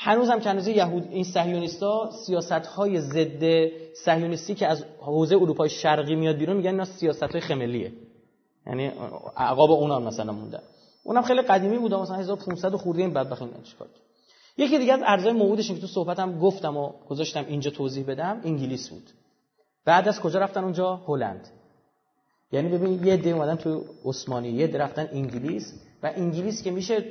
هنوز هم که یهود این صهیونیستا سیاست های ضد صهیونیستی که از حوزه اروپای شرقی میاد بیرون میگن اینا سیاست های خملیه یعنی عقاب اونها مثلا موندن اونم خیلی قدیمی بود مثلا 1500 خورده این بدبخت این چیکار یکی دیگه از ارزهای موجودش که تو صحبتم گفتم و گذاشتم اینجا توضیح بدم انگلیس بود. بعد از کجا رفتن اونجا؟ هلند. یعنی ببین یه دی اومدن تو عثمانی یه رفتن انگلیس و انگلیس که میشه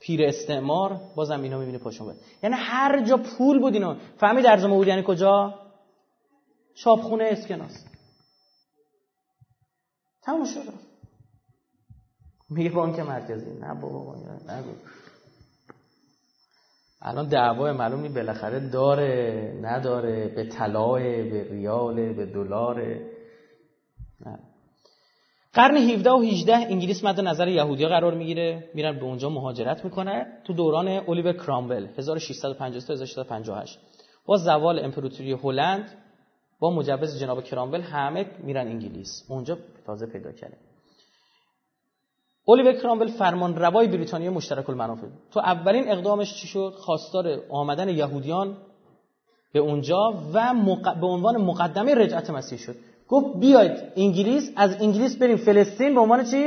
پیر استعمار بازم اینا می‌بینه پاشون بود یعنی هر جا پول بود اینا. فهمید ارز موجود یعنی کجا؟ چاپخونه اسکناس. تموم شد. میگه بانک مرکزی. نه بابا نگو. الان دعوای معلومی بالاخره داره نداره. به طلاه به ریال به دلار قرن 17 و 18 انگلیس مد نظر یهودیا قرار می‌گیره. میرن به اونجا مهاجرت می‌کنه. تو دوران الیور کرامبل 1650 تا 1658 با زوال امپراتوری هلند با مجوز جناب کرامبل همه میرن انگلیس. اونجا تازه پیدا کرده. الیور کرامبل فرمان روای بریتانیا مشترک المنافع تو اولین اقدامش چی شد؟ خواستار آمدن یهودیان به اونجا و به عنوان مقدمه رجعت مسیح شد. گفت بیاید انگلیس از انگلیس بریم فلسطین به عنوان چی؟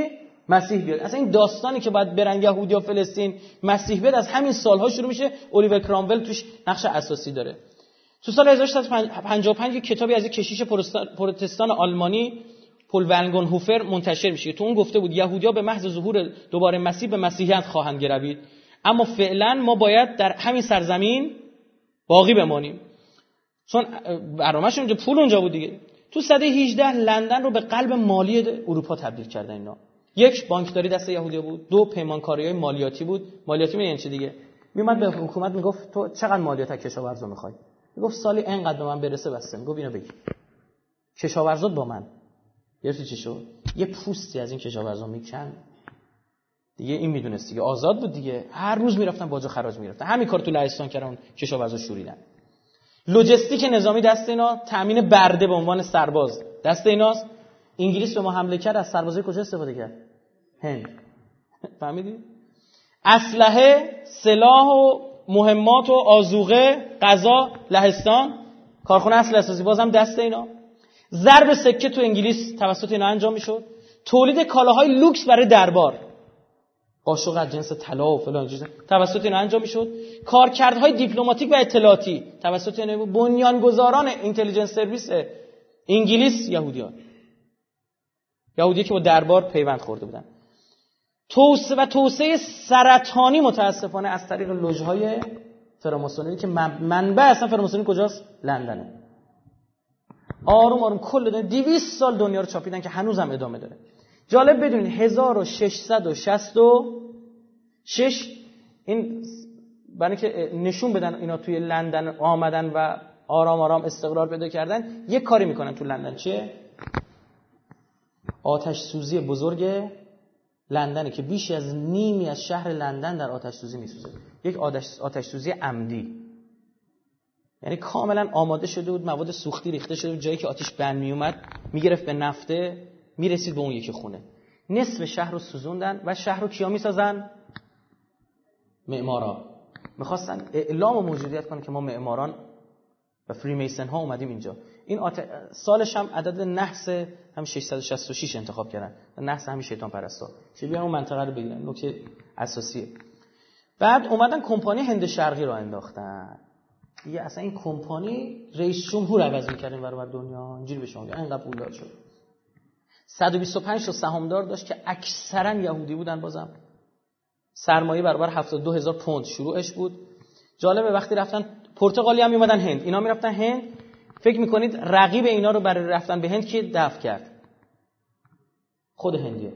مسیح بیاد. اصلا این داستانی که باید برن یهودیا فلسطین مسیح بیاد از همین سالها شروع میشه. الیور کرامول توش نقش اساسی داره. تو سال 1855 کتابی از کشیش پروتستان آلمانی پول ونگون هوفر منتشر میشه. تو اون گفته بود یهودیا به محض ظهور دوباره مسیح به مسیحیت خواهند گروید. اما فعلا ما باید در همین سرزمین باقی بمانیم. چون برنامه‌شون اونجا پول اونجا بود دیگه. تو سده 18 لندن رو به قلب مالی اروپا تبدیل کردن اینا. یک بانکداری دست یهودی بود دو پیمانکاری های مالیاتی بود. مالیاتی یعنی چی دیگه؟ میومد به حکومت می‌گفت تو چقدر مالیات از کشاورزا می‌خوای؟ می‌گفت سالی انقدر به من برسه بسته می‌گفت اینو بگی کشاورزات با من. گرفتی چی شد؟ یه پوستی از این کشاورزا میکن. دیگه این می‌دونست دیگه. آزاد بود دیگه. هر روز می‌رفتن باجا خراج می‌رفتن. همین کار تو لهستان کردن کشاورزا شوریدن. لوجستیک نظامی دست اینا تامین برده به عنوان سرباز. دست ایناست. انگلیس به ما حمله کرد از سربازای کجا استفاده کرد؟ هند. فهمیدی؟ اسلحه سلاح و مهمات و آزوقه غذا لهستان. کارخونه اصل اساسی بازم دست اینا. ضرب سکه تو انگلیس توسط اینا انجام می‌شد. تولید کالاهای لوکس برای دربار. قاشق از جنس طلا و فلان چیزا. توسط اینا انجام می‌شد. کارکردهای دیپلماتیک و اطلاعاتی. توسط اینا بنیانگذاران اینتلیجنس سرویس انگلیس یهودیان. یهودی که با دربار پیوند خورده بودن. توسعه و توسعه سرطانی متاسفانه از طریق لوژهای فراماسونی که منبع اصلا فراماسونی کجاست؟ لندنه آروم آروم کل دنیا 200 سال دنیا رو چاپیدن که هنوزم ادامه داره. جالب بدونید 1666 این برای که نشون بدن اینا توی لندن آمدن و آرام آرام استقرار پیدا کردن یه کاری می‌کنن تو لندن. چیه؟ آتش سوزی بزرگ لندنه که بیش از نیمی از شهر لندن در آتش سوزی میسوزه. یک آتش, سوزی عمدی. یعنی کاملا آماده شده بود مواد سوختی ریخته شده بود جایی که آتش بند میومد می‌گرفت به نفته. می‌رسید به اون یکی خونه. نصف شهر رو سوزوندن و شهر رو کیا می‌سازن؟ معمارا می‌خواستن اعلام و موجودیت کنن که ما معماران و فری میسن ها اومدیم اینجا. این آت... سالش هم عدد نحس هم 666 انتخاب کردن. نحس همین شیطان پرستا که بیان اون منطقه رو بگیرن. نکته اساسیه. بعد اومدن کمپانی هند شرقی رو انداختن. دیگه اصلا این کمپانی رئیس جمهور عوض می‌کردن برابر دنیا. اینجوری به شما اینقدر پولدار شد. 125 تا سهامدار داشت که اکثرا یهودی بودن بازم. سرمایه برابر 72 هزار پوند شروعش بود. جالبه وقتی رفتن پرتغالی هم میومدن هند. اینا می‌رفتن هند. فکر می‌کنید رقیب اینا رو برای رفتن به هند کی دفع کرد؟ خود هندیه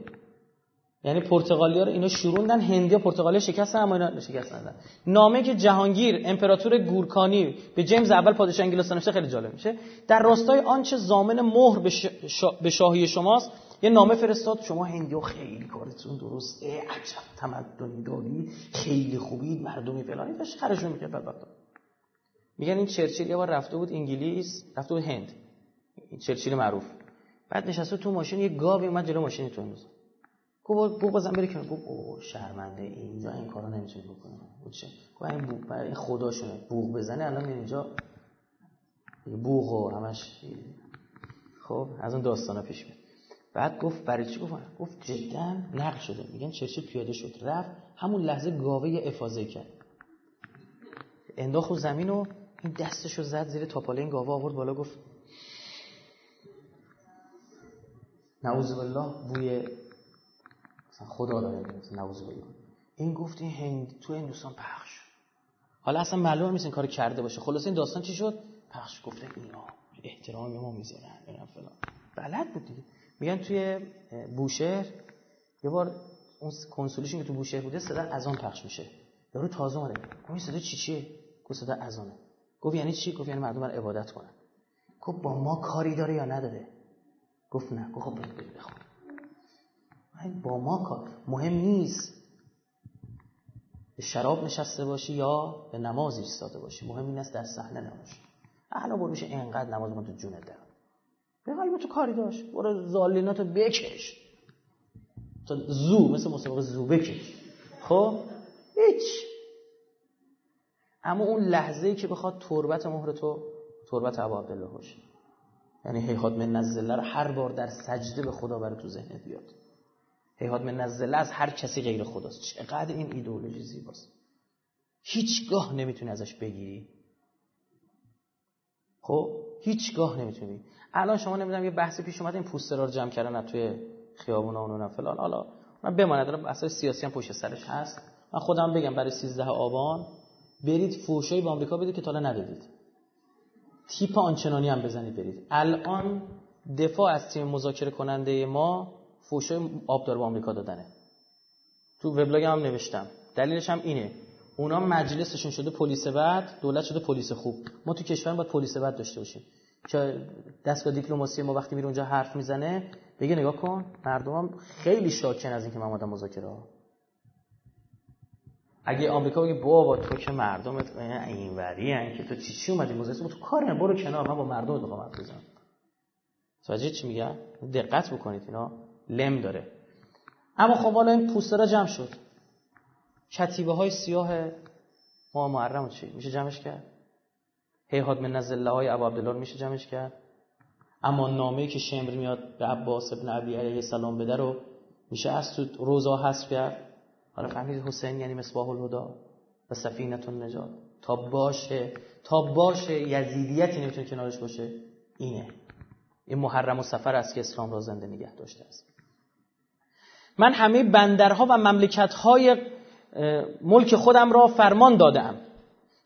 یعنی پرتغالیا رو اینا شروندن هندیا پرتغالیا شکستن اما اینا شکست ندادن نامه که جهانگیر امپراتور گورکانی به جیمز اول پادشاه انگلیس نوشته خیلی جالب میشه. در راستای آنچه زامن مهر به, شاهی شماست یه نامه فرستاد. شما هندیا خیلی کارتون درست عجب تمدنی داری خیلی خوبی مردمی فلانی داشت خرجون می‌کرد. بدبختا میگن این چرچیل یه بار رفته بود انگلیس رفته بود هند. چرچیل معروف. بعد نشسته تو ماشین یه گاوی اومد جلو ماشین تو اندازه گفت بو بازم بری کنه گفت اوه شرمنده اینجا این کارا نمی‌تونی بکنه گفت چه گفت این بوق این خداشونه بوق بزنه الان اینجا. بوق و همش خب از اون داستانا پیش میاد. بعد گفت برای چی گفت؟ گفت جدا نقل شده میگن چرچه پیاده شد رفت همون لحظه گاوه افاضه کرد. انداخت زمین و این دستشو زد زیر تاپاله این گاوه آورد بالا گفت نعوذ بالله بوی خدا داره نعوذ بالله این گفت این هند تو هندوستان پخش حالا اصلا معلوم نیست این کار کرده باشه. خلاص این داستان چی شد؟ پخش گفته اینا. احترام ما می‌ذارن اینا فلان. بلد بود دیگه. میگن توی بوشهر یه بار اون کنسولشون که تو بوشهر بوده صدا اذان پخش میشه. یارو تازه اومده. گفت این صدا چی چیه؟ گفت صدا اذانه. گفت یعنی چی؟ گفت یعنی مردم عبادت کنن. گفت با ما کاری داره یا نداره؟ گفت نه. گفت خب بخون با ما کار. مهم نیست به شراب نشسته باشی یا به نماز ایستاده باشی. مهم این است در صحنه نباشی احنا برو میشه اینقدر نماز ما تو جونه در به تو کاری داشت. برو زالیناتو بکش. تا زو مثل مسابقه زو بکش. خب؟ هیچ. اما اون لحظه ای که بخواد تربت مهر تو تربت ابو عبدالله باشه. یعنی هیهات من نزله رو هر بار در سجده به خدا برای تو ذهنت بیاد. هیهات من نزله از هر کسی غیر خداست. چقدر این ایدئولوژی زیباست. هیچگاه نمی‌تونی ازش بگیری. خب؟ هیچگاه نمی‌تونی. الان شما نمی‌دونم یه بحثی پیش اومد این پوسترها رو جمع کردن توی خیابونا اون فلان. حالا من بماند بحث سیاسی هم پشت سرش هست. من خودم بگم برای 13 آبان برید فوشای به آمریکا بدید که تا ندیدید. تیپ آنچنانی هم بزنید برید. الان دفاع از تیم مذاکره کننده ما فوشای آبدار به آمریکا دادنه. تو وبلاگ هم نوشتم. دلیلش هم اینه. اونا مجلسشون شده پلیس بد دولت شده پلیس خوب. ما تو کشور باید پلیس بد داشته باشیم. که دستگاه دیپلماسی ما وقتی میره اونجا حرف می‌زنه بگه نگاه کن مردم خیلی شاکن از اینکه من اومدم مذاکره اگه آمریکا بگه بابا تو که مردمت اینوری که تو چی چی اومدی مذاکره؟ تو کار برو کنار من با مردم می‌خوام حرف بزنم. چی میگم دقت بکنید اینا. لم داره. اما خب حالا این پوسترا جمع شد. کتیبه های سیاه ما محرم چی؟ میشه جمعش کرد؟ هیهات من نزله های ابو عبدالله میشه جمعش کرد؟ اما نامه که شمر میاد به عباس ابن عبی علیه السلام بده رو میشه از تو روزا حذف کرد؟ حالا فهمید حسین یعنی مصباح الهدا و سفینه نجات تا باشه تا باشه یزیدیتی نمی‌تونه کنارش باشه. اینه. این محرم و سفر است که اسلام را زنده نگه داشته است. من همه بندرها و مملکتهای ملک خودم را فرمان دادم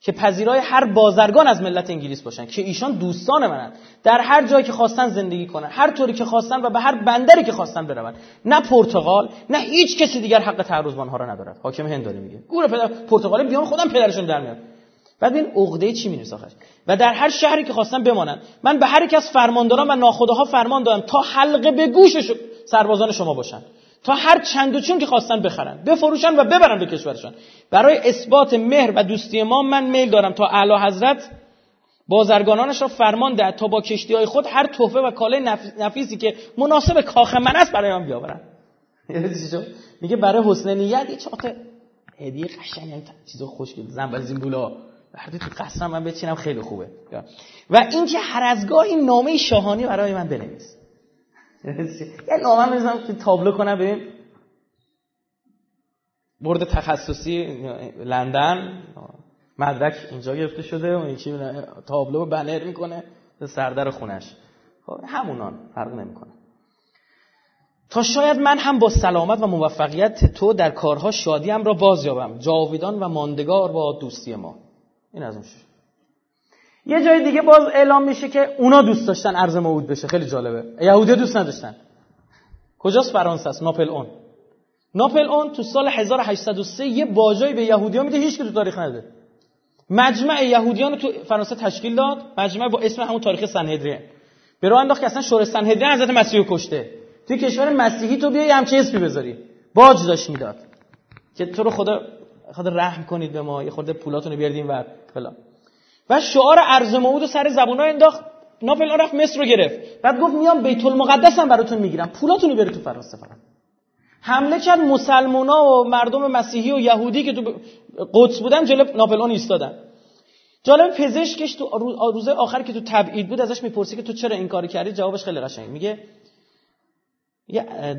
که پذیرای هر بازرگان از ملت انگلیس باشن که ایشان دوستان منن. در هر جایی که خواستن زندگی کنن هر طوری که خواستن و به هر بندری که خواستن برون نه پرتغال نه هیچ کسی دیگر حق تعرض آنها را ندارد. حاکم هند داره میگه. گور پدر پرتغالی بیان خودم پدرشون در میاد. بعد این عقده چی می آخرش. و در هر شهری که خواستن بمانن من به هر یک از فرمانداران و ناخداها فرمان دادم تا حلقه به گوش سربازان شما باشن. تا هر چند و چون که خواستن بخرن. بفروشن و ببرن به کشورشان. برای اثبات مهر و دوستی ما من میل دارم تا اعلی حضرت بازرگانانش را فرمان دهد تا با کشتی های خود هر تحفه و کالای نفیسی که مناسب کاخ من است برای من بیاورن. میگه برای حسن نیت یه چاته هدیه قشنگ یعنی چیزا خوشگل. زنبل زیمبولا. هر تو قصرم من بچینم خیلی خوبه. و اینکه هر از گاه این نامه شاهانی برای من بنویس. یه نامه می‌زنم که تابلو کنم ببین. برد تخصصی لندن مدرک اینجا گرفته شده و یکی تابلو بنر می‌کنه به سردر خونش. خب همونان فرق نمی‌کنه. تا شاید من هم با سلامت و موفقیت تو در کارها شادیم را باز یابم جاویدان و ماندگار با دوستی ما. این از اون شد. یه جای دیگه باز اعلام میشه که اونا دوست داشتن ارز موعود بشه. خیلی جالبه. یهودی دوست نداشتن. کجاست فرانسه است؟ ناپل اون. ناپل اون تو سال 1803 یه باجایی به یهودیان میده هیچ که تو تاریخ نده. مجمع یهودیان تو فرانسه تشکیل داد. مجمع با اسم همون تاریخ سنهدریه به راه انداخت که اصلا شورش سنهدریه حضرت مسیح کشته. توی کشور مسیحی تو بیای همچین اسمی بذاری. باج داشت می‌داد. که تو رو خدا خدا رحم کنید به ما. یه خورده پولاتونو بیاردین و فلان. و شعار ارز موعود سر زبونا انداخت. ناپل رفت مصر رو گرفت. بعد گفت میام بیت المقدس هم براتون می‌گیرم. پولاتون رو تو فرانسه فقط. حمله کرد مسلمونا و مردم مسیحی و یهودی که تو قدس بودن جلو ناپلئون ایستادن. جالب پزشکش تو روز آخر که تو تبعید بود ازش می‌پرسی که تو چرا این کاری کردی؟ جوابش خیلی قشنگه میگه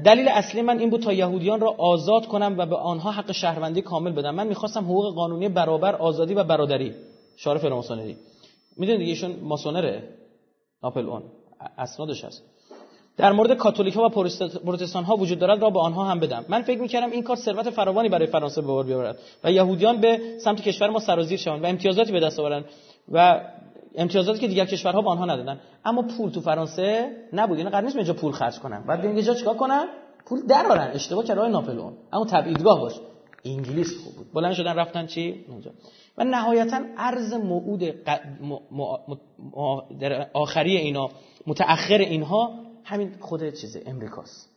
دلیل اصلی من این بود تا یهودیان را آزاد کنم و به آنها حق شهروندی کامل بدم. من می‌خواستم حقوق قانونی برابر آزادی و برادری شعار فراماسونری می‌دونید دیگه ایشون ماسونره ناپل اون. اسنادش هست. در مورد کاتولیک ها و پروتستان ها وجود دارد را به آنها هم بدم. من فکر می‌کردم این کار ثروت فراوانی برای فرانسه به بار بیاورد و یهودیان به سمت کشور ما سرازیر شوند و امتیازاتی به دست آورند و امتیازاتی که دیگر کشورها به آنها ندادن اما پول تو فرانسه نبود. یعنی قرار نیست اینجا پول خرج کنن. بعد ببین اینجا چیکار کنن؟ پول درارن اشتباه کردن ناپلئون اما تبعیدگاه باش. انگلیس خوب بود. بلند شدن رفتن چی؟ اونجا. و نهایتا ارز موعود در آخری اینا متأخر اینها همین خود چیزه امریکاست.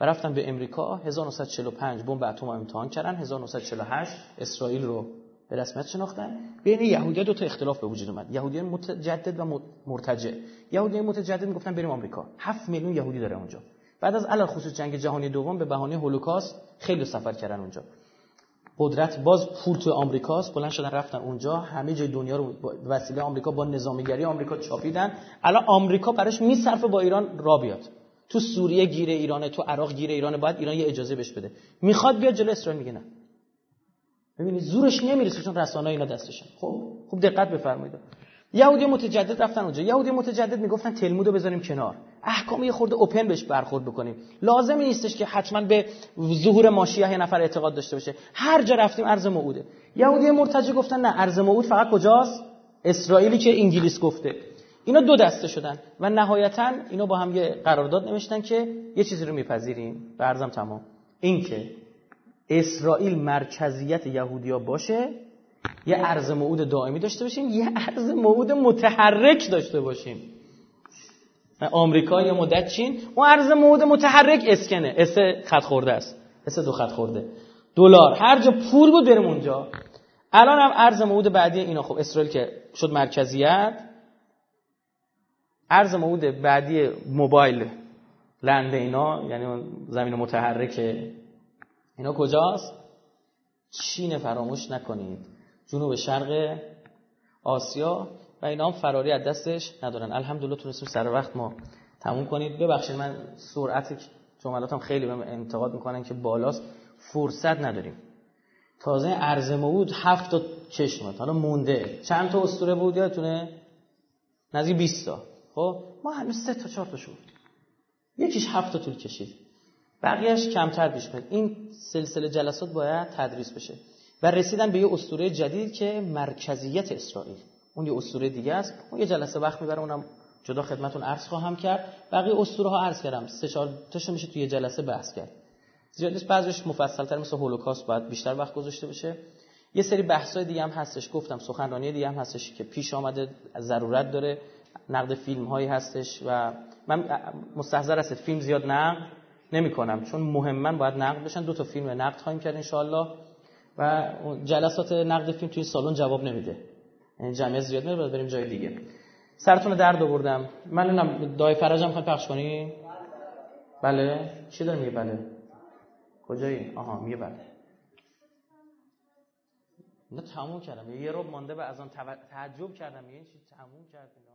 و رفتن به امریکا 1945 بمب اتم امتحان کردن 1948 اسرائیل رو به رسمیت شناختن. بین یهودیان دو تا اختلاف به وجود اومد. یهودیان متجدد و مرتجع. یهودیان متجدد می‌گفتن بریم آمریکا. 7 میلیون یهودی داره اونجا. بعد از علل خصوص جنگ جهانی دوم به بهانه هولوکاست خیلی سفر کردن اونجا. قدرت باز پول تو آمریکاست. بلند شدن رفتن اونجا. همه جای دنیا رو وسیله آمریکا با نظامیگری آمریکا چاپیدن. الان آمریکا براش میصرفه با ایران را بیاد. تو سوریه گیره ایرانه تو عراق گیره ایرانه باید ایران یه اجازه بهش بده. می‌خواد بیاد جلو اسرائیل میگه نه. ببینید زورش نمی‌رسه چون رسانه‌ها اینا دستشن. خب خوب دقت بفرمایید. یهودی متجدد رفتن اونجا. یهودی متجدد می‌گفتن تلمودو بذاریم کنار. احکام یه خورده اوپن بهش برخورد بکنیم. لازمی نیستش که حتما به ظهور ماشیه یه نفر اعتقاد داشته باشه. هر جا رفتیم ارز موعوده. یهودی مرتجع گفتن نه ارز موعود فقط کجاست؟ اسرائیلی که انگلیس گفته. اینا دو دسته شدن و نهایتا اینا با هم یه قرارداد نوشتن که یه چیزی رو میپذیریم. به عرضم تمام. اینکه اسرائیل مرکزیت یهودیا باشه یه ارض موعود دائمی داشته باشیم یه ارض موعود متحرک داشته باشیم. آمریکا یه مدت چین اون ارض موعود متحرک اسکنه. S خط خورده است. S دو خط خورده. دلار. هر جا پول بود بریم اونجا. الان هم ارض موعود بعدی اینا. خب اسرائیل که شد مرکزیت. ارز موعود بعدی موبایل لنده اینا یعنی زمین متحرکه اینا کجاست؟ چین فراموش نکنید. جنوب شرق آسیا و اینا هم فراری از دستش ندارن. الحمدلله تونستیم سر وقت ما تموم کنید ببخشید من سرعت جملاتم خیلی بهم انتقاد می‌کنن که بالاست. فرصت نداریم. تازه ارز بود هفت تا چشم حالا مونده. چند تا اسطوره بود یادتونه؟ نزدیک 20 تا. خب؟ ما هنوز سه تا چهار تا شد. یکیش هفت تا طول کشید. بقیهش کمتر پیش این سلسله جلسات باید تدریس بشه. و رسیدن به یه اسطوره جدید که مرکزیت اسرائیل. اون یه اسطوره دیگه است. اون یه جلسه وقت می‌بره اونم جدا خدمتون عرض خواهم کرد. بقیه اسطوره ها عرض کردم. سه چهار تاشو میشه توی یه جلسه بحث کرد. زیاد بعضیش مفصل تر مثل هولوکاست باید بیشتر وقت گذاشته بشه یه سری بحثای دیگه هم هستش. گفتم سخنرانی دیگه هم هستش که پیش آمده ضرورت داره. نقد فیلم هایی هستش و من مستحضر است فیلم زیاد نقد نمی کنم چون مهما باید نقد بشن. دو تا فیلم نقد خواهیم کرد ان و جلسات نقد فیلم توی سالن جواب نمیده. یعنی جمعیت زیاد باید بریم جای دیگه. سرتون درد آوردم. من اینم دای فرجم خواهیم پخش کنی بله. چی داره میگه؟ بله. کجایی؟ آها میگه بله. نه تموم کردم. یه رو مانده و از آن تعجب کردم. یه چی؟ تموم کرد اینا